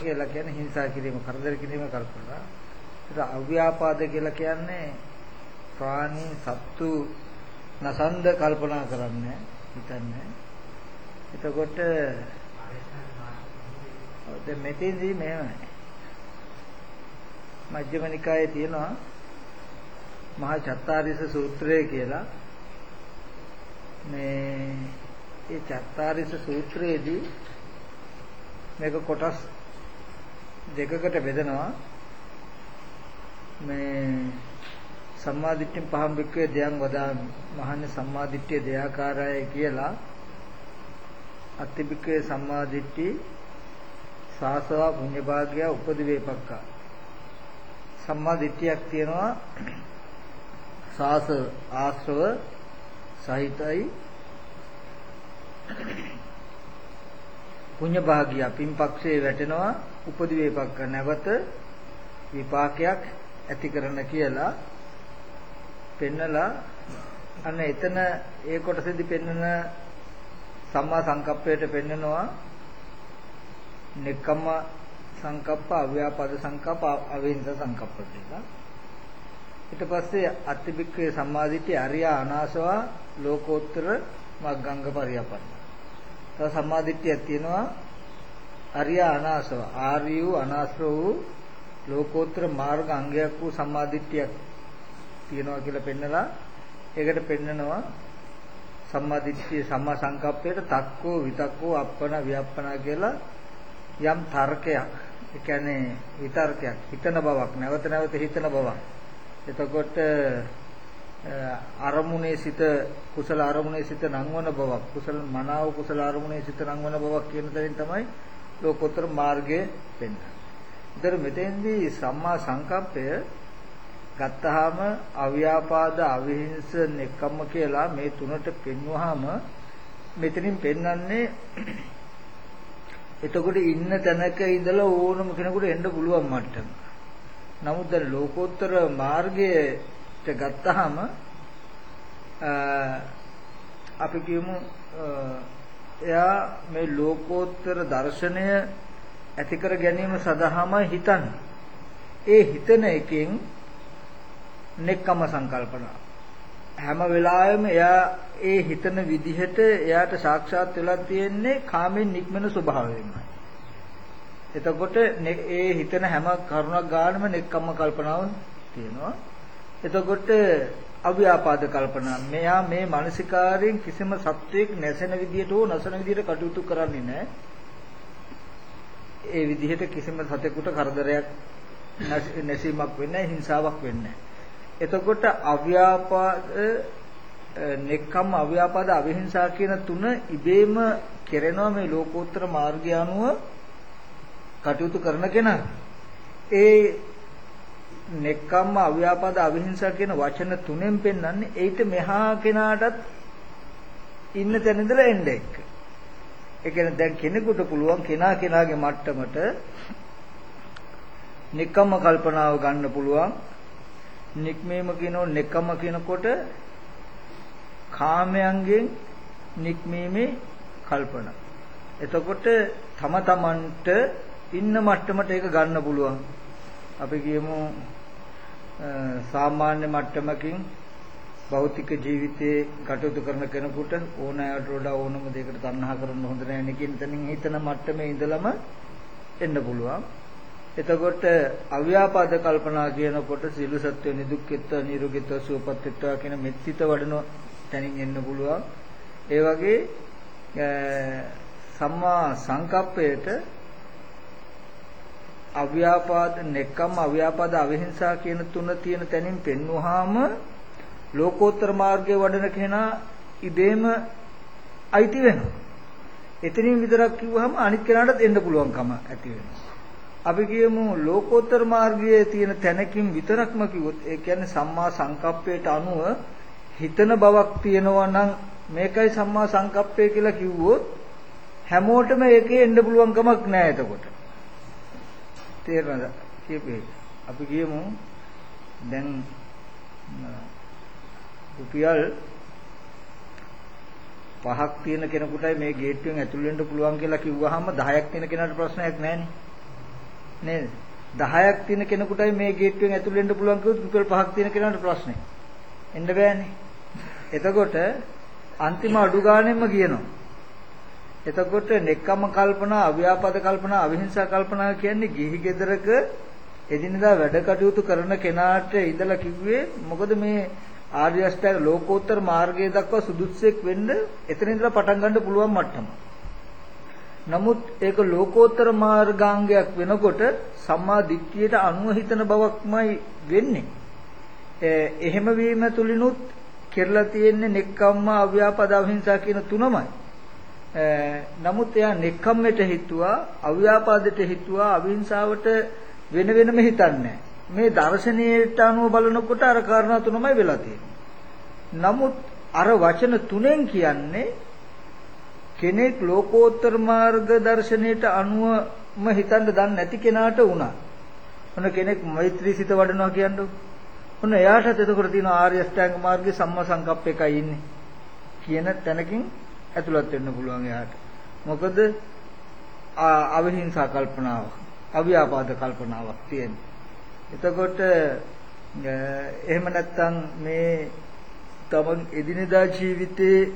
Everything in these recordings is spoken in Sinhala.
කියලා කියන්නේ හිංසා කිරීම, කරදර කිරීම කල්පනා. ඒක අව්‍යාපාද කියලා කියන්නේ ප්‍රාණි සත්තු නසන්ද කල්පනා කරන්නේ හිතන්නේ. එතකොට දැන් මෙතෙන්දී මෙහෙමයි. මජ්ක්‍ධිම නිකායේ තියෙනවා මහා චත්තාරිස සූත්‍රය කියලා මේ ඒ චත්තාරිස සූත්‍රයේදී මේක කොටස් දෙකකට බෙදනවා. මේ සම්මාදිට්ඨිය පහම් බික්කේ දයන් වදා මහන්නේ සම්මාදිට්ඨිය දෙයාකාරයයි කියලා අත්තිබික්කේ සම්මාදිට්ඨි සාසවා පුඤ්ඤ භාග්‍ය උපදි වේපක්කා සම්මාදිට්ඨියක් තියෙනවා සාස ආශ්‍රව සහිතයි පුඤ්ඤ භාග්‍ය පින්පක්ෂේ වැටෙනවා. උපදි වේපක්ක නැවත විපාකයක් ඇති කරන කියලා පෙන්නලා අන්න එතන ඒ කොටසෙදි පෙන්නන සම්මා සංකප්පයට පෙන්නනවා නෙක්කම්ම සංකප්ප අව්‍යාපද සංකප්ප අවිහිංස සංකප්ප කියලා ඊට පස්සේ අත්තිබික්කේ සම්මාදිට්ඨිය අරියා අනාසවා ලෝකෝත්තර මග්ගංග පරියපන්න. තව සම්මාදිට්ඨියක් තියෙනවා අරියා අනාසව. ආර්ය වූ අනාශ්‍ර වූ ලෝකෝත්තර මාර්ග අංගයක් වූ සම්මාදිට්ඨියක් තියෙනවා කියලා පෙන්නලා ඒකට පෙන්නනවා සම්මාදිට්ඨිය සම්මා සංකප්පයට තක්කෝ විතක්කෝ අප්පන ව්‍යප්පන කියලා යම් තර්කයක්. ඒ කියන්නේ විතර්කයක්. හිතන බවක්. නැවත නැවත හිතන බවක්. එතකොට අරමුණේ සිත කුසල අරමුණේ සිත නංවන බවක්. කුසල මනාව කුසල අරමුණේ සිත නංවන බවක් කියන තැනින් තමයි ලෝකෝත්තර මාර්ගය වෙන්නේ. ඉතින් මෙතෙන්දී සම්මා සංකප්පය ගත්තාම අව්‍යාපාද අවිහිංස නෙක්කම්ම කියලා මේ තුනට පෙන්වුවාම මෙතනින් පෙන්වන්නේ එතකොට ඉන්න තැනක ඉඳලා ඕනම කෙනෙකුට එන්න පුළුවන් මට්ටම. නමුත් දැන් ලෝකෝත්තර මාර්ගයට ගත්තාම අපි කියමු එයා මේ ලෝකෝත්තර දර්ශනය ඇති කර ගැනීම සඳහාම හිතන්නේ. ඒ හිතන එකෙන් නෙක්කම සංකල්පන හැම වෙලාවෙම එයා ඒ හිතන විදිහට එයාට සාක්ෂාත් වෙලා තියෙන්නේ කාමෙන් නික්මන ස්වභාවයෙන්මයි. එතකොට ඒ හිතන හැම කරුණක් ගානම නෙක්කම්ම කල්පනාව තියෙනවා. එතකොට අව්‍යාපාද කල්පනා මෙයා මේ මානසිකාරයෙන් කිසිම සත්වයක් නැසෙන විදියට හෝ නැසෙන විදියට කටයුතු කරන්නේ නැහැ. ඒ විදිහට කිසිම සතෙකුට කරදරයක් නැසීමක් වෙන්නේ නැහැ, හිංසාවක් වෙන්නේ නැහැ. එතකොට අව්‍යාපාද නෙක්කම් අව්‍යාපාද අවිහිංසා කියන තුන ඉබේම කෙරෙනවා මේ ලෝකෝත්තර මාර්ගය අනුව කටයුතු කරන කෙනා ඒ නෙක්කම්ම අව්‍යාපාද අවිහිංසා කියන වචන තුනෙන් පෙන්වන්නේ ඒිට මෙහා කෙනාටත් ඉන්න තැන ඉඳලා එන්න එක්ක. ඒ කියන්නේ දැන් කෙනෙකුට පුළුවන් කෙනා කෙනාගේ මට්ටමට නෙක්කම්ම කල්පනාව ගන්න පුළුවන්. නික්මීම කියනෝ නෙක්කම්ම කියනකොට කාමයන්ගෙන් නික්මීමේ කල්පන. එතකොට තම තමන්ට ඉන්න මට්ටමට ඒක ගන්න පුළුවන්. අපි කියමු සාමාන්‍ය මට්ටමකින් භෞතික ජීවිතයේ කටයුතු කරන කෙනෙකුට ඕනෑමට වඩා ඕනම දෙයකට තණ්හා කරන්න හොඳ නැහැ නේ කියන තැනින් හිතන මට්ටමේ ඉඳලම එන්න පුළුවන්. එතකොට අව්‍යාපාද කල්පනා කියනකොට සීල සත්‍ය නිදුක්කෙත්ත නිරෝගීත්ව සුවපත් වෙත්වා කියන මෙත්සිත වඩන තැනින් එන්න පුළුවන්. ඒ වගේ සම්මා සංකප්පයට අව්‍යාපාද නෙක්කම් අව්‍යාපාද අවිහිංසා කියන තුන තියෙන තැනින් පෙන්වුවාම ලෝකෝත්තර මාර්ගයේ වඩන කෙනා ඉබේම අයිති වෙනවා. එතනින් විතරක් කිව්වහම අනිත් කෙනාටත් එන්න පුළුවන්කම ඇති වෙනවා. අපි කියමු ලෝකෝත්තර මාර්ගයේ තියෙන තැනකින් විතරක්ම කිව්වොත් ඒ කියන්නේ සම්මා සංකප්පයට අනුව හිතන බවක් තියෙනවා නම් මේකයි සම්මා සංකප්පය කියලා කිව්වොත් හැමෝටම ඒකේ එන්න පුළුවන් කමක් නැහැ එතකොට. තේරෙනවද? කියපේ. අපි කියමු දැන් රුපියල් පහක් තියෙන කෙනෙකුටයි මේ ගේට්ටුවෙන් ඇතුල් වෙන්න පුළුවන් කියලා කිව්වහම 10ක් තියෙන කෙනාට ප්‍රශ්නයක් නැහැ නේද? 10ක් තියෙන කෙනෙකුටයි මේ ගේට්ටුවෙන් ඇතුල් වෙන්න පුළුවන් කිව්වොත් රුපියල් 5ක් තියෙන කෙනාට ප්‍රශ්නේ. එන්න බෑනේ. එතකොට අන්තිම අඩු ගානෙම කියනවා. එතකොට නෙක්කම කල්පනා අව්‍යාපද කල්පනා අවිහිංසා කල්පනා කියන්නේ ගිහි ගෙදරක එදිනදා වැඩ කටයුතු කරන කෙනාට ඉඳලා කිව්වේ මොකද මේ ආර්ය අෂ්ටාංග ලෝකෝත්තර මාර්ගය දක්වා සුදුස්සෙක් වෙන්න එතන ඉඳලා පටන් ගන්න පුළුවන් මට්ටම. නමුත් ඒක ලෝකෝත්තර මාර්ගාංගයක් වෙනකොට සම්මා දිට්ඨියට අනුව හිතන බවක්මයි වෙන්නේ. එහෙම වීම තුලිනුත් කෙරලා තියෙන්නේ නෙක්ඛම්ම අව්‍යාපද අහිංසා කියන තුනමයි. නමුත් එයා නෙක්ඛම්මෙට හිතුවා අව්‍යාපාදයට හිතුවා අවිහිංසාවට වෙන වෙනම හිතන්නේ මේ දර්ශනීයට අනුව බලනකොට අර කාරණා තුනමයි වෙලා තියෙන්නේ. නමුත් අර වචන තුනෙන් කියන්නේ කෙනෙක් ලෝකෝත්තර මාර්ග දර්ශනයට අනුවම හිතන්න දන්නේ නැති කෙනාට වුණා. මොන කෙනෙක් මෛත්‍රී සිත වඩනවා කියන්නේ. ඔන්න එයාටත් එතකොට තියෙන ආර්ය අෂ්ටාංග මාර්ගයේ සම්මා සංකප්ප එකයි ඉන්නේ. කියන තැනකින් ඇතුළත් වෙන්න පුළුවන් එයාට. මොකද අවිහිංසා කල්පනාවක්, අව්‍යාපාද කල්පනාවක් තියෙනවා. එතකොට එහෙම නැත්නම් මේ තමන් එදිනෙදා ජීවිතේ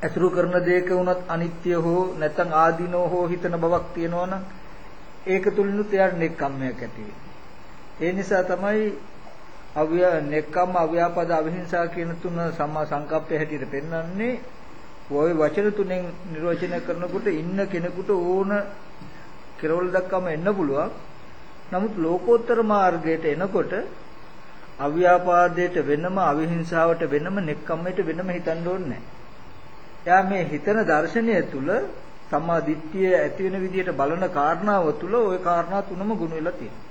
අසුරු කරන දෙයක වුණත් අනිත්‍ය හෝ නැත්නම් ආදීනෝ හෝ හිතන බවක් තියෙනවනම් ඒක තුලිනුත් එයාට නෙක්ඛම්මයක් ඇති ඒ නිසා තමයි අව්‍ය නෙක්ඛම්ම අව්‍යාපද අවිහිංසා කියන තුන සම්මා සංකප්පය හැටියට පෙන්වන්නේ ওই වචන තුනෙන් නිර්වචනය කරනකොට ඉන්න කෙනෙකුට ඕන කෙරවල දක්වාම එන්න පුළුවන් නමුත් ලෝකෝත්තර මාර්ගයට එනකොට අව්‍යාපාදයට වෙනම අවිහිංසාවට වෙනම නෙක්කම්මයට වෙනම හිතන්න ඕනේ එයා මේ හිතන දර්ශනය තුල සම්මා දිට්ඨිය ඇති වෙන විදිහට බලන කාරණාව තුල ওই කාරණා තුනම ගුණ වෙලා තියෙනවා.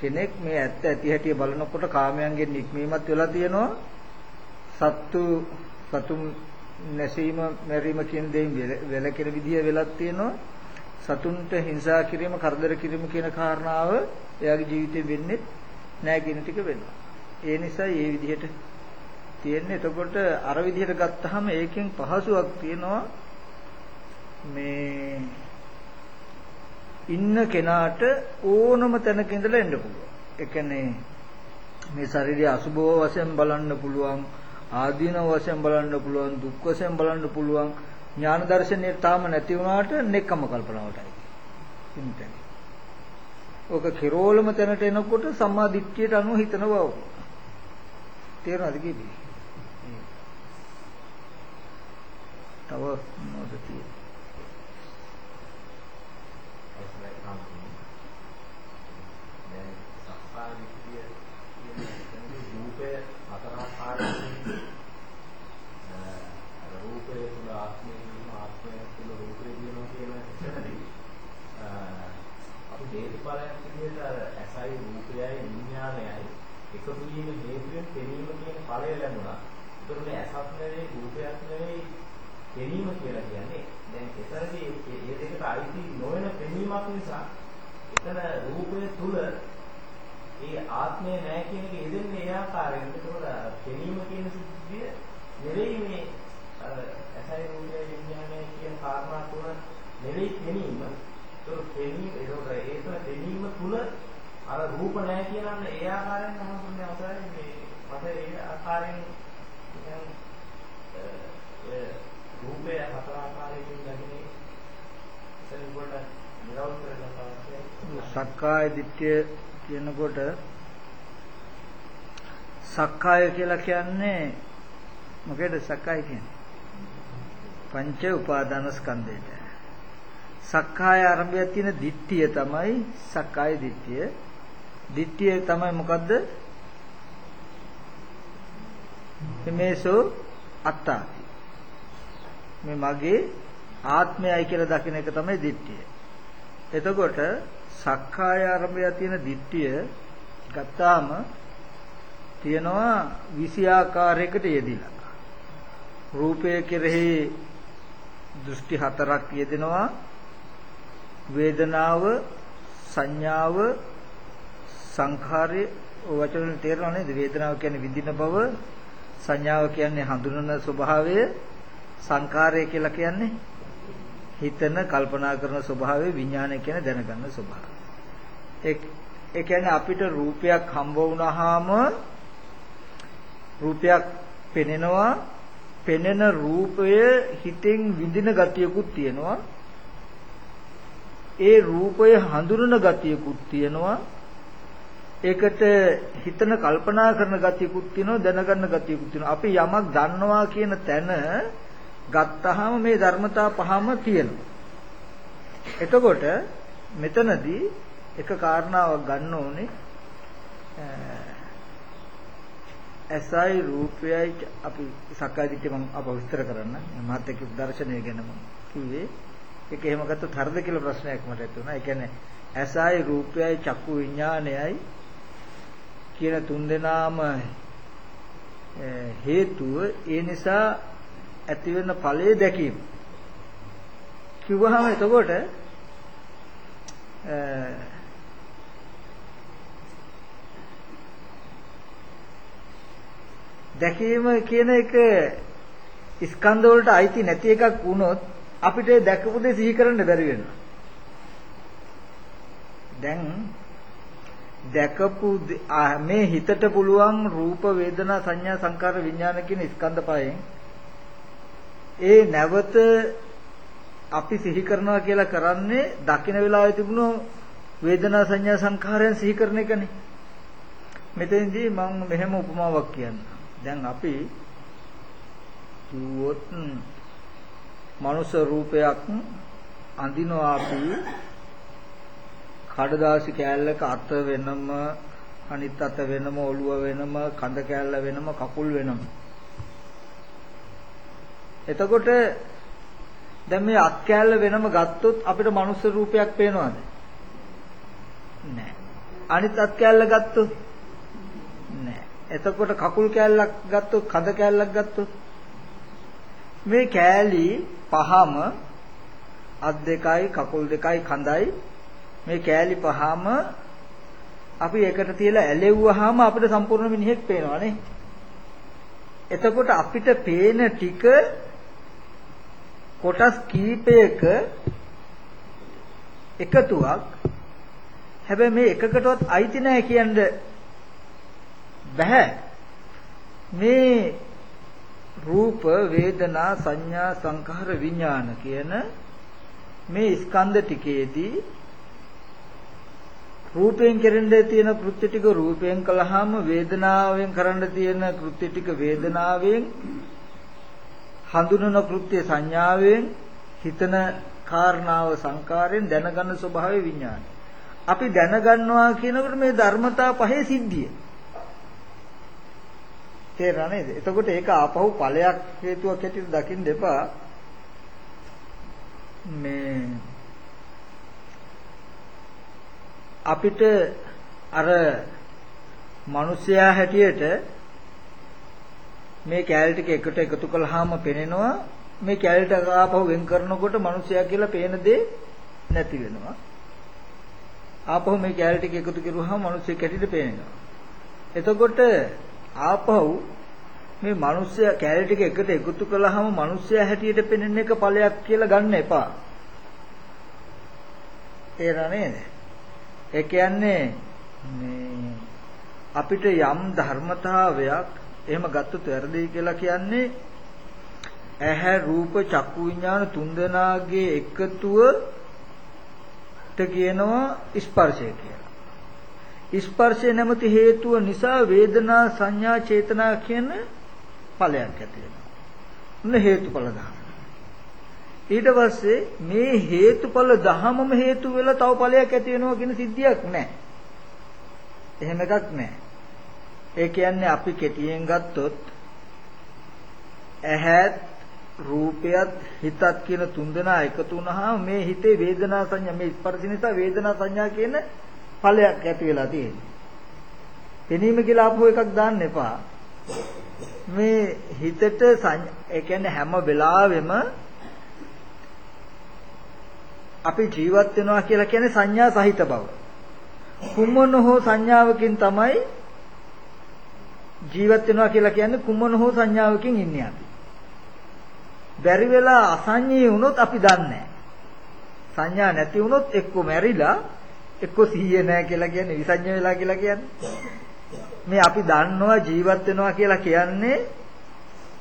කෙනෙක් මේ ඇත්ත ඇති හැටි බලනකොට කාමයන්ගෙන් නික්මීමත් වෙලා තියෙනවා. සත්තු සතුන් නැසීම මෙරීම කියන දෙයින් වැළකෙන විදිය වෙලක් තියෙනවා. සතුන්ට හිංසා කිරීම, කරදර කිරීම කියන කාරණාව එයාගේ ජීවිතේ වෙන්නේ නැහැ කියන ටික වෙනවා. ඒ නිසා මේ විදිහට තියෙන්නේ එතකොට අර විදිහට ගත්තාම ඒකෙන් පහසුවක් තියෙනවා මේ ඉන්න කෙනාට ඕනම තැනක ඉඳලා එන්න පුළුවන්. ඒ කියන්නේ මේ ශරීරය අසුභව වශයෙන් බලන්න පුළුවන්, ආදීනව වශයෙන් බලන්න පුළුවන්, දුක් වශයෙන් බලන්න පුළුවන්. ඥාන දර්ශනයේ තාම නැති වුණාට නෙක්කම කල්පනාවටයි. ඉන්නේ. ඔක කෙරෝලම තැනට එනකොට සම්මා දිට්ඨියට අනුව හිතනවා. තේරෙනවද කියන්නේ? තව මොනවද තියෙන්නේ? එකතු වීම හේතුවෙන් පෙනීම කියන ඵලය ලැබුණා. ඒතකොට මේ ඇසත් නෙවෙයි රූපයක් නෙවෙයි පෙනීම කියලා කියන්නේ දැන් එතරදී මේ දෙකට අයිති නොවන පෙනීමක් නිසා එතන රූපය තුල ඒ ආත්මය නැහැ කියන එක යෙදෙන්නේ ඒ ආකාරයෙන්. ඒකෝට පෙනීම කියන සිද්ධිය නෙවෙයි මේ අර ඇසයි රූපය විඥානය කියන කාරණා තුන නෙවෙයි පෙනීම. ඒක පෙනීම ඒකෝට ඒක පෙනීම තුල අර රූප නැහැ කියනන්න ඒ ආකාරයෙන් තමයි අවසරයි මේ මට ඒ ආකාරයෙන් නිකන් රූපය හතර ආකාරයකින් දකින්නේ ඉතින් කොට නිරවුල් කරලා සක්කාය දිට්ඨිය කියනකොට සක්කාය කියලා කියන්නේ මොකේද සක්කාය කියන්නේ? පංච උපාදාන ස්කන්ධයට සක්කාය ආරම්භය තියෙන දිට්ඨිය තමයි සක්කාය දිට්ඨිය. දිට්ඨිය තමයි මොකද්ද? මේසෝ අත්තාති මේ මගේ ආත්මයයි කියලා දකින එක තමයි දිට්ඨිය. එතකොට සක්කාය ආරම්භය තියෙන දිට්ඨිය ගත්තාම තියෙනවා 20 ආකාරයකට යෙදිලා. රූපය කෙරෙහි දෘෂ්ටි හතරක් යෙදෙනවා. වේදනාව, සංඥාව, සංඛාරය වචන තේරෙනව නේද? වේදනාව කියන්නේ විඳින බව, සංඥාව කියන්නේ හඳුනන ස්වභාවය, සංකාරය කියලා කියන්නේ හිතන කල්පනා කරන ස්වභාවය විඥානය කියන දැනගන්න ස්වභාවය. ඒ ඒ කියන්නේ අපිට රූපයක් හම්බ වුණාම රූපයක් පෙනෙනවා. පෙනෙන රූපය හිතෙන් විඳින ගතියකුත් තියෙනවා. ඒ රූපය හඳුනන ගතියකුත් තියෙනවා. ඒකට හිතන කල්පනා කරන ගතියකුත් තියෙනවා දැනගන්න ගතියකුත් තියෙනවා. අපි යමක් දන්නවා කියන තැන ගත්තාම මේ ධර්මතා පහම තියෙනවා. එතකොට මෙතනදී එක කාරණාවක් ගන්න ඕනේ. ඇසයි රූපයයි අපි සක්කාය දිට්ඨිය මම අප විස්තර කරන්න. මහත් එක්ක දර්ශනය ගැන මම කිව්වේ. ඒක එහෙම ගත්තොත් හරිද කියලා ප්‍රශ්නයක් මට ඇති වුණා. ඒ කියන්නේ ඇසයි රූපයයි චක්කු විඥානයයි කියන තුන් දෙනාම හේතුව. ඒ නිසා ඇති වෙන ඵලයේ දැකීම. කිව්වහම එතකොට දැකීම කියන එක ස්කන්ධ වලට අයිති නැති එකක් වුණොත් අපිට දැකපු දේ සිහි කරන්න බැරි වෙනවා. දැන් දැකපු මේ හිතට පුළුවන් රූප වේදනා සංඥා සංකාර විඥාන කියන ස්කන්ධ පහෙන් ඒ නැවත අපි සිහි කරනවා කියලා කරන්නේ දකින වෙලාවේ තිබුණු වේදනා සංඥා සංඛාරයන් සිහි කරන එකනේ. මෙතෙන්දී මම මෙහෙම උපමාවක් කියන්නම්. දැන් අපි කිව්වොත් මනුෂ්‍ය රූපයක් අඳිනවා අපි කඩදාසි කෑල්ලක අත වෙනම අනිත් අත වෙනම ඔළුව වෙනම කඳ කෑල්ල වෙනම කකුල් වෙනම එතකොට දැන් මේ අත් කෑල්ල වෙනම ගත්තොත් අපිට මනුෂ්‍ය රූපයක් පේනවද? නැහැ අනිත් අත් කෑල්ල ගත්තොත්? නැහැ එතකොට කකුල් කෑල්ලක් ගත්තොත් කඳ කෑල්ලක් ගත්තොත්? මේ කෑලි පහම අත් දෙකයි කකුල් දෙකයි කඳයි මේ කෑලි පහම අපි එකට තියලා ඇලෙව්වහම අපිට සම්පූර්ණ මිනිහෙක් පේනවානේ. එතකොට අපිට පේන ටික කොටස් කීපයක එකතුවක්. හැබැයි මේ එකකටවත් අයිති නැහැ කියන්න බෑ. මේ රූප වේදනා සංඥා සංඛාර විඥාන කියන මේ ස්කන්ධ ටිකේදී රූපයෙන් කෙරෙන්න තියෙන කෘත්‍ය ටික රූපයෙන් කළාම වේදනාවෙන් කරන්න තියෙන කෘත්‍ය ටික වේදනාවෙන් හඳුනන කෘත්‍ය සංඥාවෙන් හිතන කාරණාව සංකාරයෙන් දැනගන්න ස්වභාවය විඥානය. අපි දැනගන්නවා කියනකොට මේ ධර්මතා පහේ සිද්ධිය. තේරෙනා නේද? එතකොට ඒක ආපහු ඵලයක් හේතුවක් හැටියට දකින්න එපා. මේ අපිට අර මිනිසයා හැටියට මේ කැලේ ටික එකට එකතු කළාම පෙනෙනවා මේ කැලේට ආපහු වෙන් කරනකොට මිනිසයා කියලා පේන දේ නැති වෙනවා ආපහු මේ කැලේ ටික එකතු කරුවාම මිනිස්සෙක් හැටියට පේනවා එතකොට ආපහු මේ මිනිස්සයා කැලේ ටික එකට එකතු කළාම මිනිස්සයා හැටියට පෙනෙන එක ඵලයක් කියලා ගන්න එපා. තේරෙනා නේද? ඒ කියන්නේ මේ අපිට යම් ධර්මතාවයක් එහෙම ගත්තොත් වැරදි කියලා කියන්නේ ඇහැ රූප චක්කු විඥාන තුන්දෙනාගේ එකතුවට කියනවා ස්පර්ශය කියලා. ස්පර්ශය නැමැති හේතුව නිසා වේදනා සංඥා චේතනා කියන ඵලයක් ඇති වෙනවා. උන්න හේතුඵල ධර්ම. ඊට පස්සේ මේ හේතුඵල ධහමම හේතු වෙලා තව ඵලයක් ඇති වෙනවා කියන සිද්ධියක් නැහැ. එහෙම එකක් නැහැ. ඒ කියන්නේ අපි කෙටියෙන් ගත්තොත් ඇහත් රූපයත් හිතත් කියන තුන්දෙනා එකතු වුණාම මේ හිතේ වේදනා සංඥා මේ ස්පර්ශ නිසා වේදනා සංඥා කියන ඵලයක් ඇති වෙලා තියෙනවා. පෙනීම කියලා ආපහු එකක් දාන්න එපා. මේ හිතට ඒ කියන්නේ හැම වෙලාවෙම අපි ජීවත් වෙනවා කියලා කියන්නේ සංඥා සහිත බව. කුමන හෝ සංඥාවකින් තමයි ජීවත් වෙනවා කියලා කියන්නේ කුමන හෝ සංඥාවකින් ඉන්නේ අපි. බැරි වෙලා අසංඤී වුණොත් අපි දන්නේ සංඥා නැති වුණොත් එක්ක මැරිලා එක්ක සිහිය නැහැ කියලා කියන්නේ විසඤ්ඤ වෙලා කියලා කියන්නේ. මේ අපි දන්නවා ජීවත් වෙනවා කියලා කියන්නේ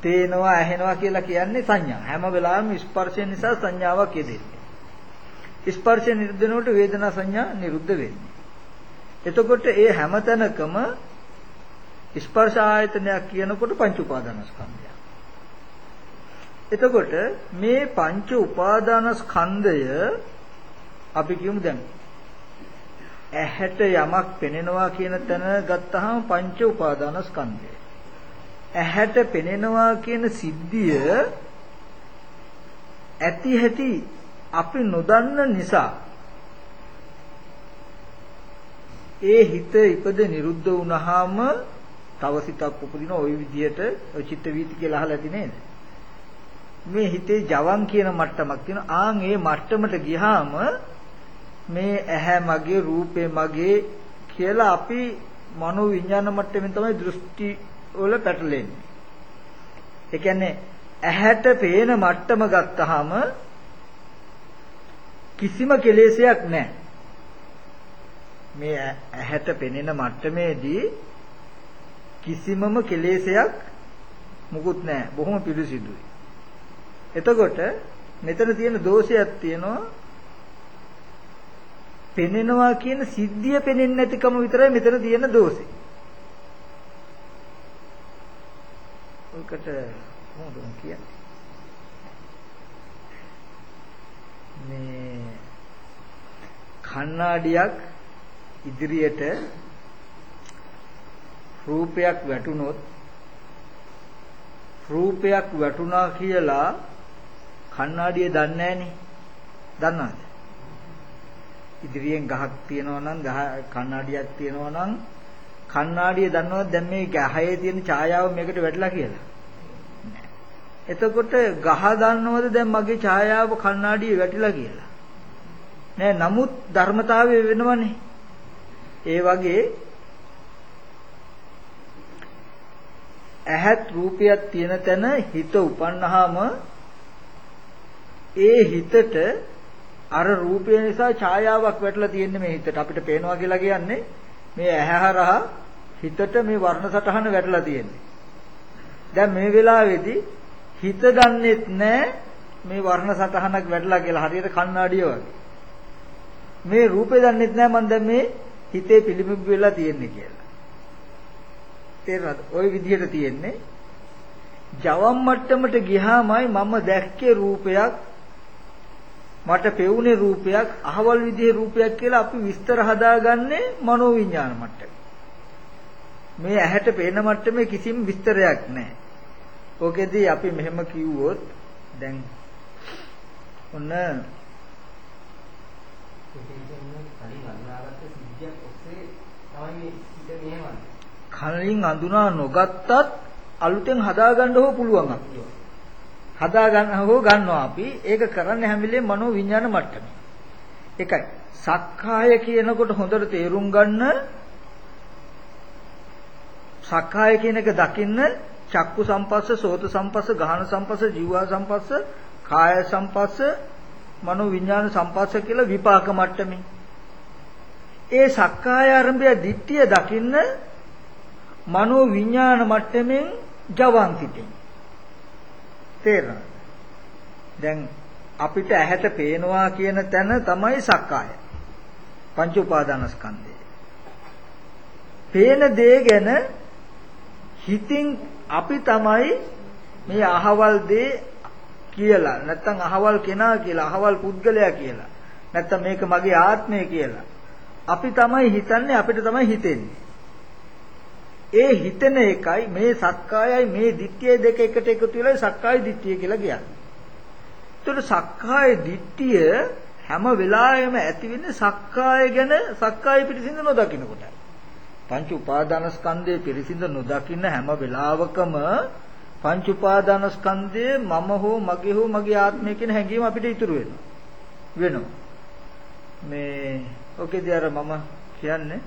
පේනවා ඇහෙනවා කියලා කියන්නේ සංඥා. හැම වෙලාවෙම ස්පර්ශය නිසා සංඥාවක් යෙදෙන්නේ. ස්පර්ශය නිරුද්ධ වෙනකොට වේදනා සංඥා නිරුද්ධ වෙන්නේ. එතකොට ඒ හැම තැනකම ස්පර්ශ ආයතනයක් කියනකොට පංච උපාදානස්කන්ධය. එතකොට මේ පංච උපාදානස්කන්ධය අපි කියමු දැන් ඇහැට යමක් පෙනෙනවා කියන තැන ගත්තාම පංච උපාදානස්කන්ධය. ඇහැට පෙනෙනවා කියන සිද්ධිය ඇති හැටි අපි නොදන්න නිසා ඒ හිත ඉපද නිරුද්ධ වුණාම තව සිතක් උපදින ওই විදිහට ඔය චිත්ත වීති කියලා අහලා ඇති නේද? මේ හිතේ ජවන් කියන මට්ටමක් තියෙනවා. ආන් ඒ මට්ටමට ගියාම මේ ඇහැ මගේ රූපේ මගේ කියලා අපි මනෝ විඥාන මට්ටමින් තමයි දෘෂ්ටි වල පැටලෙන්නේ. ඒ කියන්නේ ඇහැට පේන මට්ටම ගත්තාම කිසිම කෙලෙසයක් නැහැ. මේ ඇහැට පෙනෙන මට්ටමේදී කිසිමම කෙලෙසයක් මුකුත් නැහැ. බොහොම පිළිසිදුයි. එතකොට මෙතන තියෙන දෝෂයක් තියෙනවා පෙනෙනවා කියන සිද්ධිය පෙනෙන්නේ නැතිකම විතරයි මෙතන තියෙන දෝෂේ. ඔකට මොකද කියන්නේ? මේ කණ්ණාඩියක් ඉදිරියට රූපයක් වැටුනොත් රූපයක් වැටුණා කියලා කණ්ණාඩිය දන්නේ නැහනේ. දන්නවද? ඉදිරියෙන් ගහක් තියෙනවා නම් ගහ කණ්ණාඩියක් තියෙනවා නම් කණ්ණාඩිය දන්නවද දැන් මේ ගහේ තියෙන ඡායාව මේකට වැටලා කියලා? එතකොට ගහ දන්නවද දැන් මගේ ඡායාව කණ්ණාඩියේ වැටිලා කියලා? නෑ නමුත් ධර්මතාවය වෙනවනේ. ඒ වගේ ඇහත් රූපයක් තියෙන තැන හිත උපන්නාම ඒ හිතට අර රූපය නිසා ඡායාවක් වැටලා තියෙන්නේ මේ හිතට අපිට පේනවා කියලා කියන්නේ මේ ඇහැහරහා හිතට මේ වර්ණ සටහන වැටලා තියෙන්නේ. දැන් මේ වෙලාවේදී හිත දන්නෙත් නැහැ මේ වර්ණ සටහනක් වැටලා කියලා හරියට කණ්ණාඩිය වගේ. මේ රූපේ දන්නෙත් නැහැ මම දැන් මේ හිතේ පිළිඹු වෙලා තියෙන්නේ කියලා. තේරෙනවද? ওই විදිහට තියෙන්නේ. ජවම් මට්ටමට ගියාමයි මම දැක්කේ රූපයක් මට පෙවුනේ රූපයක් අහවල් විදිහේ රූපයක් කියලා අපි විස්තර හදාගන්නේ මනෝවිඤ්ඤාණ මට්ටමේ. මේ ඇහැට පේන මට්ටමේ කිසිම විස්තරයක් නැහැ. ඕකෙදී අපි මෙහෙම කිව්වොත් දැන් ඔන්න කලින් අඳුනා නොගත්තත් අලුතෙන් හදාගන්න හෝ පුළුවන් අපි. හදාගන්න හෝ ගන්නවා අපි. ඒක කරන්නේ හැම වෙලේම මනෝ විඥාන මට්ටමේ. එකයි. සක්කාය කියනකොට හොඳට තේරුම් ගන්න සක්කාය කියන එක දකින්න චක්කු සම්පස්ස, සෝත සම්පස්ස, ගාහන සම්පස්ස, ජීවා සම්පස්ස, කාය සම්පස්ස, මනෝ විඥාන සම්පස්ස කියලා විපාක මට්ටමින්. ඒ සක්කාය ආරම්භය දිට්ඨිය දකින්න මනෝ විඥාන මට්ටමින් ජවන් සිටින්. තේරෙනවද? දැන් අපිට ඇහැට පේනවා කියන තැන තමයි සක්කාය. පංච උපාදානස්කන්ධය. පේන දේ ගැන හිතින් අපි තමයි මේ අහවල් දේ කියලා නැත්තම් අහවල් කෙනා කියලා අහවල් පුද්ගලයා කියලා නැත්තම් මේක මගේ ආත්මය කියලා අපි තමයි හිතන්නේ අපිට තමයි හිතෙන්නේ ඒ හිතන එකයි මේ සක්කායයි මේ දිට්ඨිය දෙක එකට එකතු වෙලා සක්කාය දිට්ඨිය කියලා කියන්නේ. ඒතකොට සක්කාය දිට්ඨිය හැම වෙලාවෙම ඇති වෙන්නේ සක්කාය ගැන සක්කාය පිටිසින්ද නොදකින්න කොටයි. පංච උපාදානස්කන්ධයේ පිරිසිඳ නොදකින්න හැම වෙලාවකම පංච උපාදානස්කන්ධයේ මම හෝ මගේ හෝ මගේ ආත්මය කියන හැඟීම අපිට ඉතුරු වෙනවා. වෙනවා. මේ ඔකේදී අර මම කියන්නේ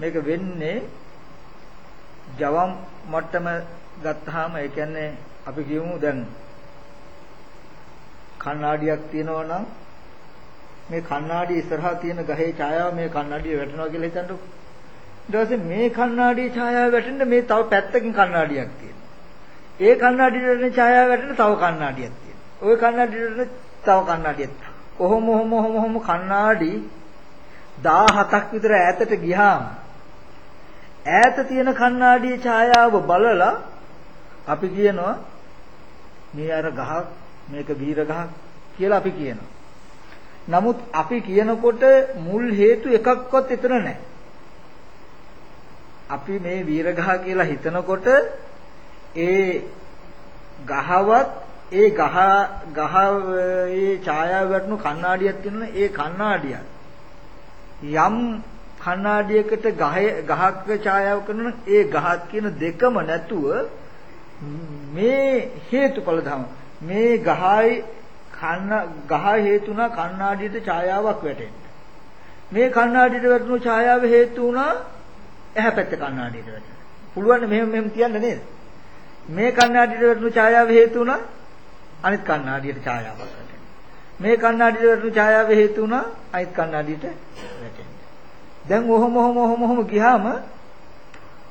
මේක වෙන්නේ ජවම් මට්ටම ගත්තාම ඒ කියන්නේ අපි කියමු දැන් කණ්ණාඩියක් තියෙනවා නම් මේ කණ්ණාඩිය ඉස්සරහා තියෙන ගහේ ඡායාව මේ කණ්ණාඩිය වැටෙනවා කියලා හිතන්නකො. ඊට පස්සේ මේ කණ්ණාඩියේ ඡායාව වැටෙන්න මේ තව පැත්තකින් කණ්ණාඩියක් තියෙනවා. ඒ කණ්ණාඩියට වැටෙන ඡායාව වැටෙන්න තව කණ්ණාඩියක් තියෙනවා. ওই කණ්ණාඩියට වැටෙන තව කණ්ණාඩියක්. කොහොම කොහොම කොහොම කණ්ණාඩි 17ක් විතර ඈතට ගියාම ඈත තියෙන කණ්ණාඩියේ ඡායාව බලලා අපි කියනවා මේ අර ගහක් මේක වීර ගහක් කියලා අපි කියනවා. නමුත් අපි කියනකොට මුල් හේතු එකක්වත් එතන නැහැ. අපි මේ වීර ගහ කියලා හිතනකොට ඒ ගහවත් ඒ ගහ ගහ ඒ ඡායාව වැටුණු කණ්ණාඩියක් තියෙනවා ඒ කණ්ණාඩියක් යම් කණ්ණාඩියකට ගහේ ගහක ඡායාව කරන ඒ ගහත් කියන දෙකම නැතුව මේ හේතුඵල ධම මේ ගහයි කන්න ගහ හේතුණා කණ්ණාඩියට ඡායාවක් වැටෙන්න. මේ කණ්ණාඩියට වැටුණු ඡායාව හේතු වුණා එහා පැත්ත කණ්ණාඩියට වැටෙන්න. පුළුවන් මෙහෙම මෙහෙම කියන්න නේද? මේ කණ්ණාඩියට වැටුණු ඡායාව හේතු වුණා අනිත් කණ්ණාඩියට ඡායාවක් වැටෙන්න. මේ කණ්ණාඩියට වැටුණු ඡායාව හේතු වුණා අනිත් කණ්ණාඩියට වැටෙන්න. දැන් ඔහොම ඔහොම ඔහොම ඔහොම ගියාම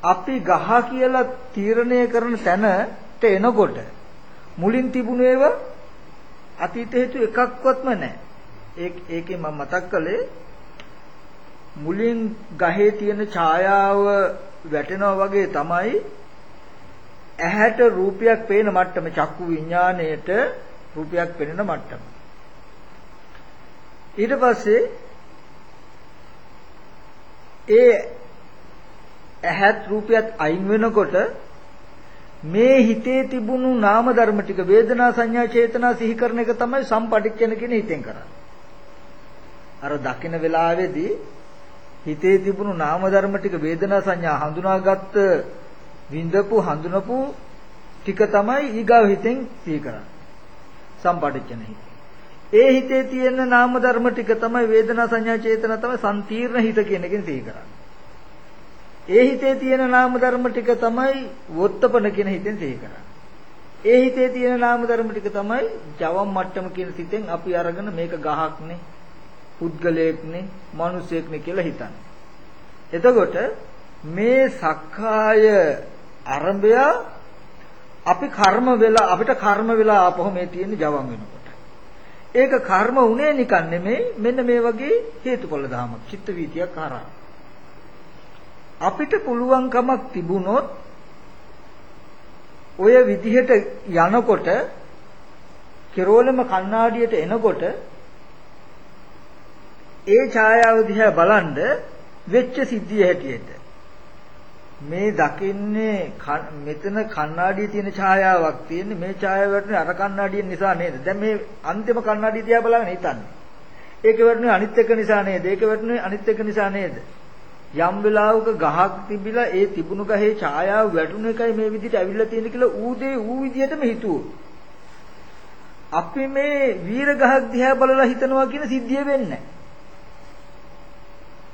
අපි ගහ කියලා තීරණය කරන තැනට එනකොට මුලින් තිබුණු ඒවා අතීත හේතු එකක්වත්ම නැහැ. ඒ ඒකේ මම මතක් කළේ මුලින් ගහේ තියෙන ඡායාව වැටෙනවා වගේ තමයි ඇහැට රූපයක් පේන මට්ටම චක්කු විඥාණයට රූපයක් පෙනෙන මට්ටම. ඊට පස්සේ ඒ ඇහත් රූපයත් අයින් වෙනකොට මේ හිතේ තිබුණු නාම ධර්ම ටික වේදනා සංඥා චේතනා සිහි කරන එක තමයි සම්පටිච්ඡන කියන හිතෙන් කරන්නේ. අර දකින වෙලාවේදී හිතේ තිබුණු නාම ධර්ම ටික වේදනා සංඥා හඳුනාගත්ත විඳපු හඳුනපු ටික තමයි ඊගාව හිතෙන් සිහි කරන්නේ. සම්පටිච්ඡන හිත. ඒ හිතේ තියෙන නාම ධර්ම ටික තමයි වේදනා සංඥා චේතනා තමයි සම්තිර්ණ හිත කියන එකෙන් සිහි කරන්නේ. ඒ හිතේ තියෙන නාම ධර්ම ටික තමයි වොත්තපන කියන හිතෙන් සිහි කරන්නේ. ඒ හිතේ තියෙන නාම ධර්ම ටික තමයි ජවම් මට්ටම කියන සිතෙන් අපි අරගෙන මේක ගහක්නේ, පුද්ගලයෙක්නේ, මිනිසෙක්නේ කියලා හිතන්නේ. එතකොට මේ සක්කාය අරඹය අපි කර්ම වෙලා අපිට කර්ම වෙලා ආපහු මේ තියෙන ජවම් වෙනකොට. ඒක කර්ම උනේ නිකන් නෙමෙයි මෙන්න මේ වගේ හේතුඵල ධමයක් චිත්ත වීතියක් හරහා. අපිට පුළුවන්කමක් තිබුණොත් ඔය විදිහට යනකොට කෙරෝලම කණ්ණාඩියට එනකොට ඒ ඡායාව දිහා බලන්ද වෙච්ච සිද්ධිය හැටියට මේ දකින්නේ මෙතන කණ්ණාඩියේ තියෙන ඡායාවක් තියෙන්නේ. මේ ඡායාව වැටෙන්නේ අර කණ්ණාඩිය නිසා නේද? දැන් මේ අන්තිම කණ්ණාඩිය දිහා බලගෙන හිතන්නේ. ඒක වැටෙන්නේ අනිත් එක නිසා නේද? ඒක වැටෙන්නේ අනිත් එක නිසා නේද? යම් වෙලාවක ගහක් තිබිලා ඒ තිබුණු ගහේ ඡායාව වැටුණ එකයි මේ විදිහට ඇවිල්ලා තියෙන්නේ කියලා ඌ දේ ඌ විදිහටම හිතුවෝ. අපි මේ වීර ගහක් දිහා බලලා හිතනවා කියන සිද්ධිය වෙන්නේ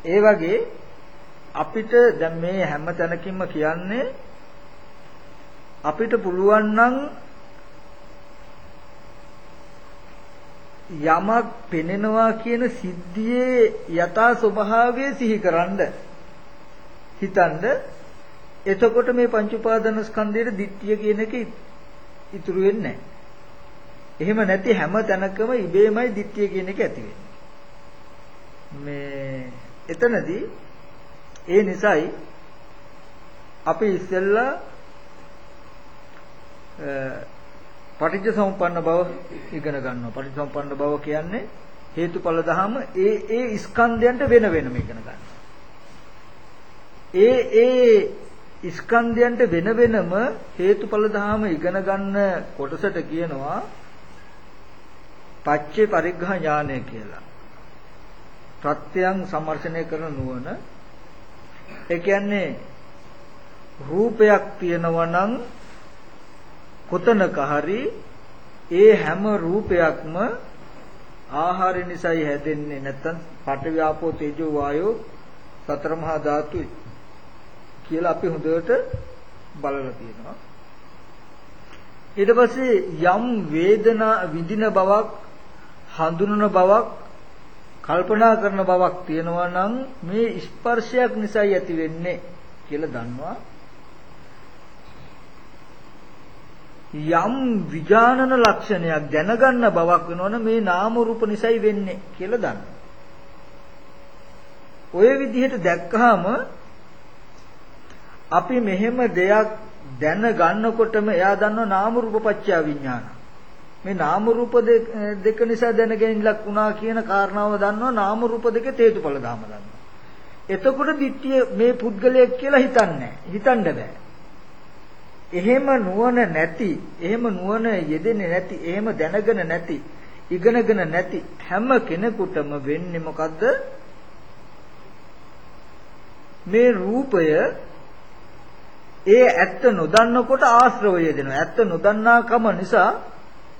ඒ වගේ අපිට දැන් මේ හැම තැනකින්ම කියන්නේ අපිට පුළුවන් නම් යමක් පෙනෙනවා කියන සිද්ධියේ යථා ස්වභාවය සිහි කරන්ඩ හිතනද එතකොට මේ පංච උපාදාන ස්කන්ධයේ දිට්ඨිය කියන එක ඉතුරු වෙන්නේ එහෙම නැති හැම තැනකම ඉබේමයි දිට්ඨිය කියන එක ඇති මේ එතනදී ඒ නිසායි අපි ඉස්සෙල්ලා පටිච්ච සමුප්පන්න බව ඉගෙන ගන්නවා. පටිච්ච සමුප්පන්න බව කියන්නේ හේතුඵල ධහම ඒ ඒ ස්කන්ධයන්ට වෙන වෙනම ඉගෙන ගන්නවා. ඒ ඒ ස්කන්ධයන්ට වෙන වෙනම හේතුඵල ධහම ඉගෙන ගන්න කොටසට කියනවා පච්චේ පරිග්‍රහ ඥානය කියලා. ප්‍රත්‍යයන් සම්මර්ෂණය කරන නුවණ ඒ කියන්නේ රූපයක් තියෙනවා නම් කොතනක හරි ඒ හැම රූපයක්ම ආහාර නිසායි හැදෙන්නේ. නැත්තම් පඨවි ආපෝ තේජෝ වායෝ සතර මහා ධාතු කියලා අපි හොඳට බලලා තියෙනවා. ඊට පස්සේ යම් වේදනා විඳින බවක් හඳුනන බවක් කල්පනා කරන බවක් තියෙනවා නම් මේ ස්පර්ශයක් නිසායි ඇති වෙන්නේ කියලා දන්නවා යම් විඥානන ලක්ෂණයක් දැනගන්න බවක් වෙනවනම් මේ නාම රූප නිසායි වෙන්නේ කියලා දන්නවා ඔය විදිහට දැක්කහම අපි මෙහෙම දෙයක් දැන ගන්නකොටම එයා දන්නවා නාම රූප පත්‍ය විඥාන. මේ නාම රූප දෙක නිසා දැනගැනින්නක් වුණා කියන කාරණාව දන්නවා නාම රූප දෙකේ හේතුඵල ධාම දන්නවා. එතකොට දිට්ඨිය මේ පුද්ගලයෙක් කියලා හිතන්නේ හිතන්න බෑ. එහෙම නුවණ නැති, එහෙම නුවණ යෙදෙන්නේ නැති, එහෙම දැනගෙන නැති, ඉගෙනගෙන නැති හැම කෙනෙකුටම වෙන්නේ මොකද්ද? මේ රූපය ඒ ඇත්ත නොදන්නකොට ආශ්‍රවය දෙනවා. ඇත්ත නොදන්නාකම නිසා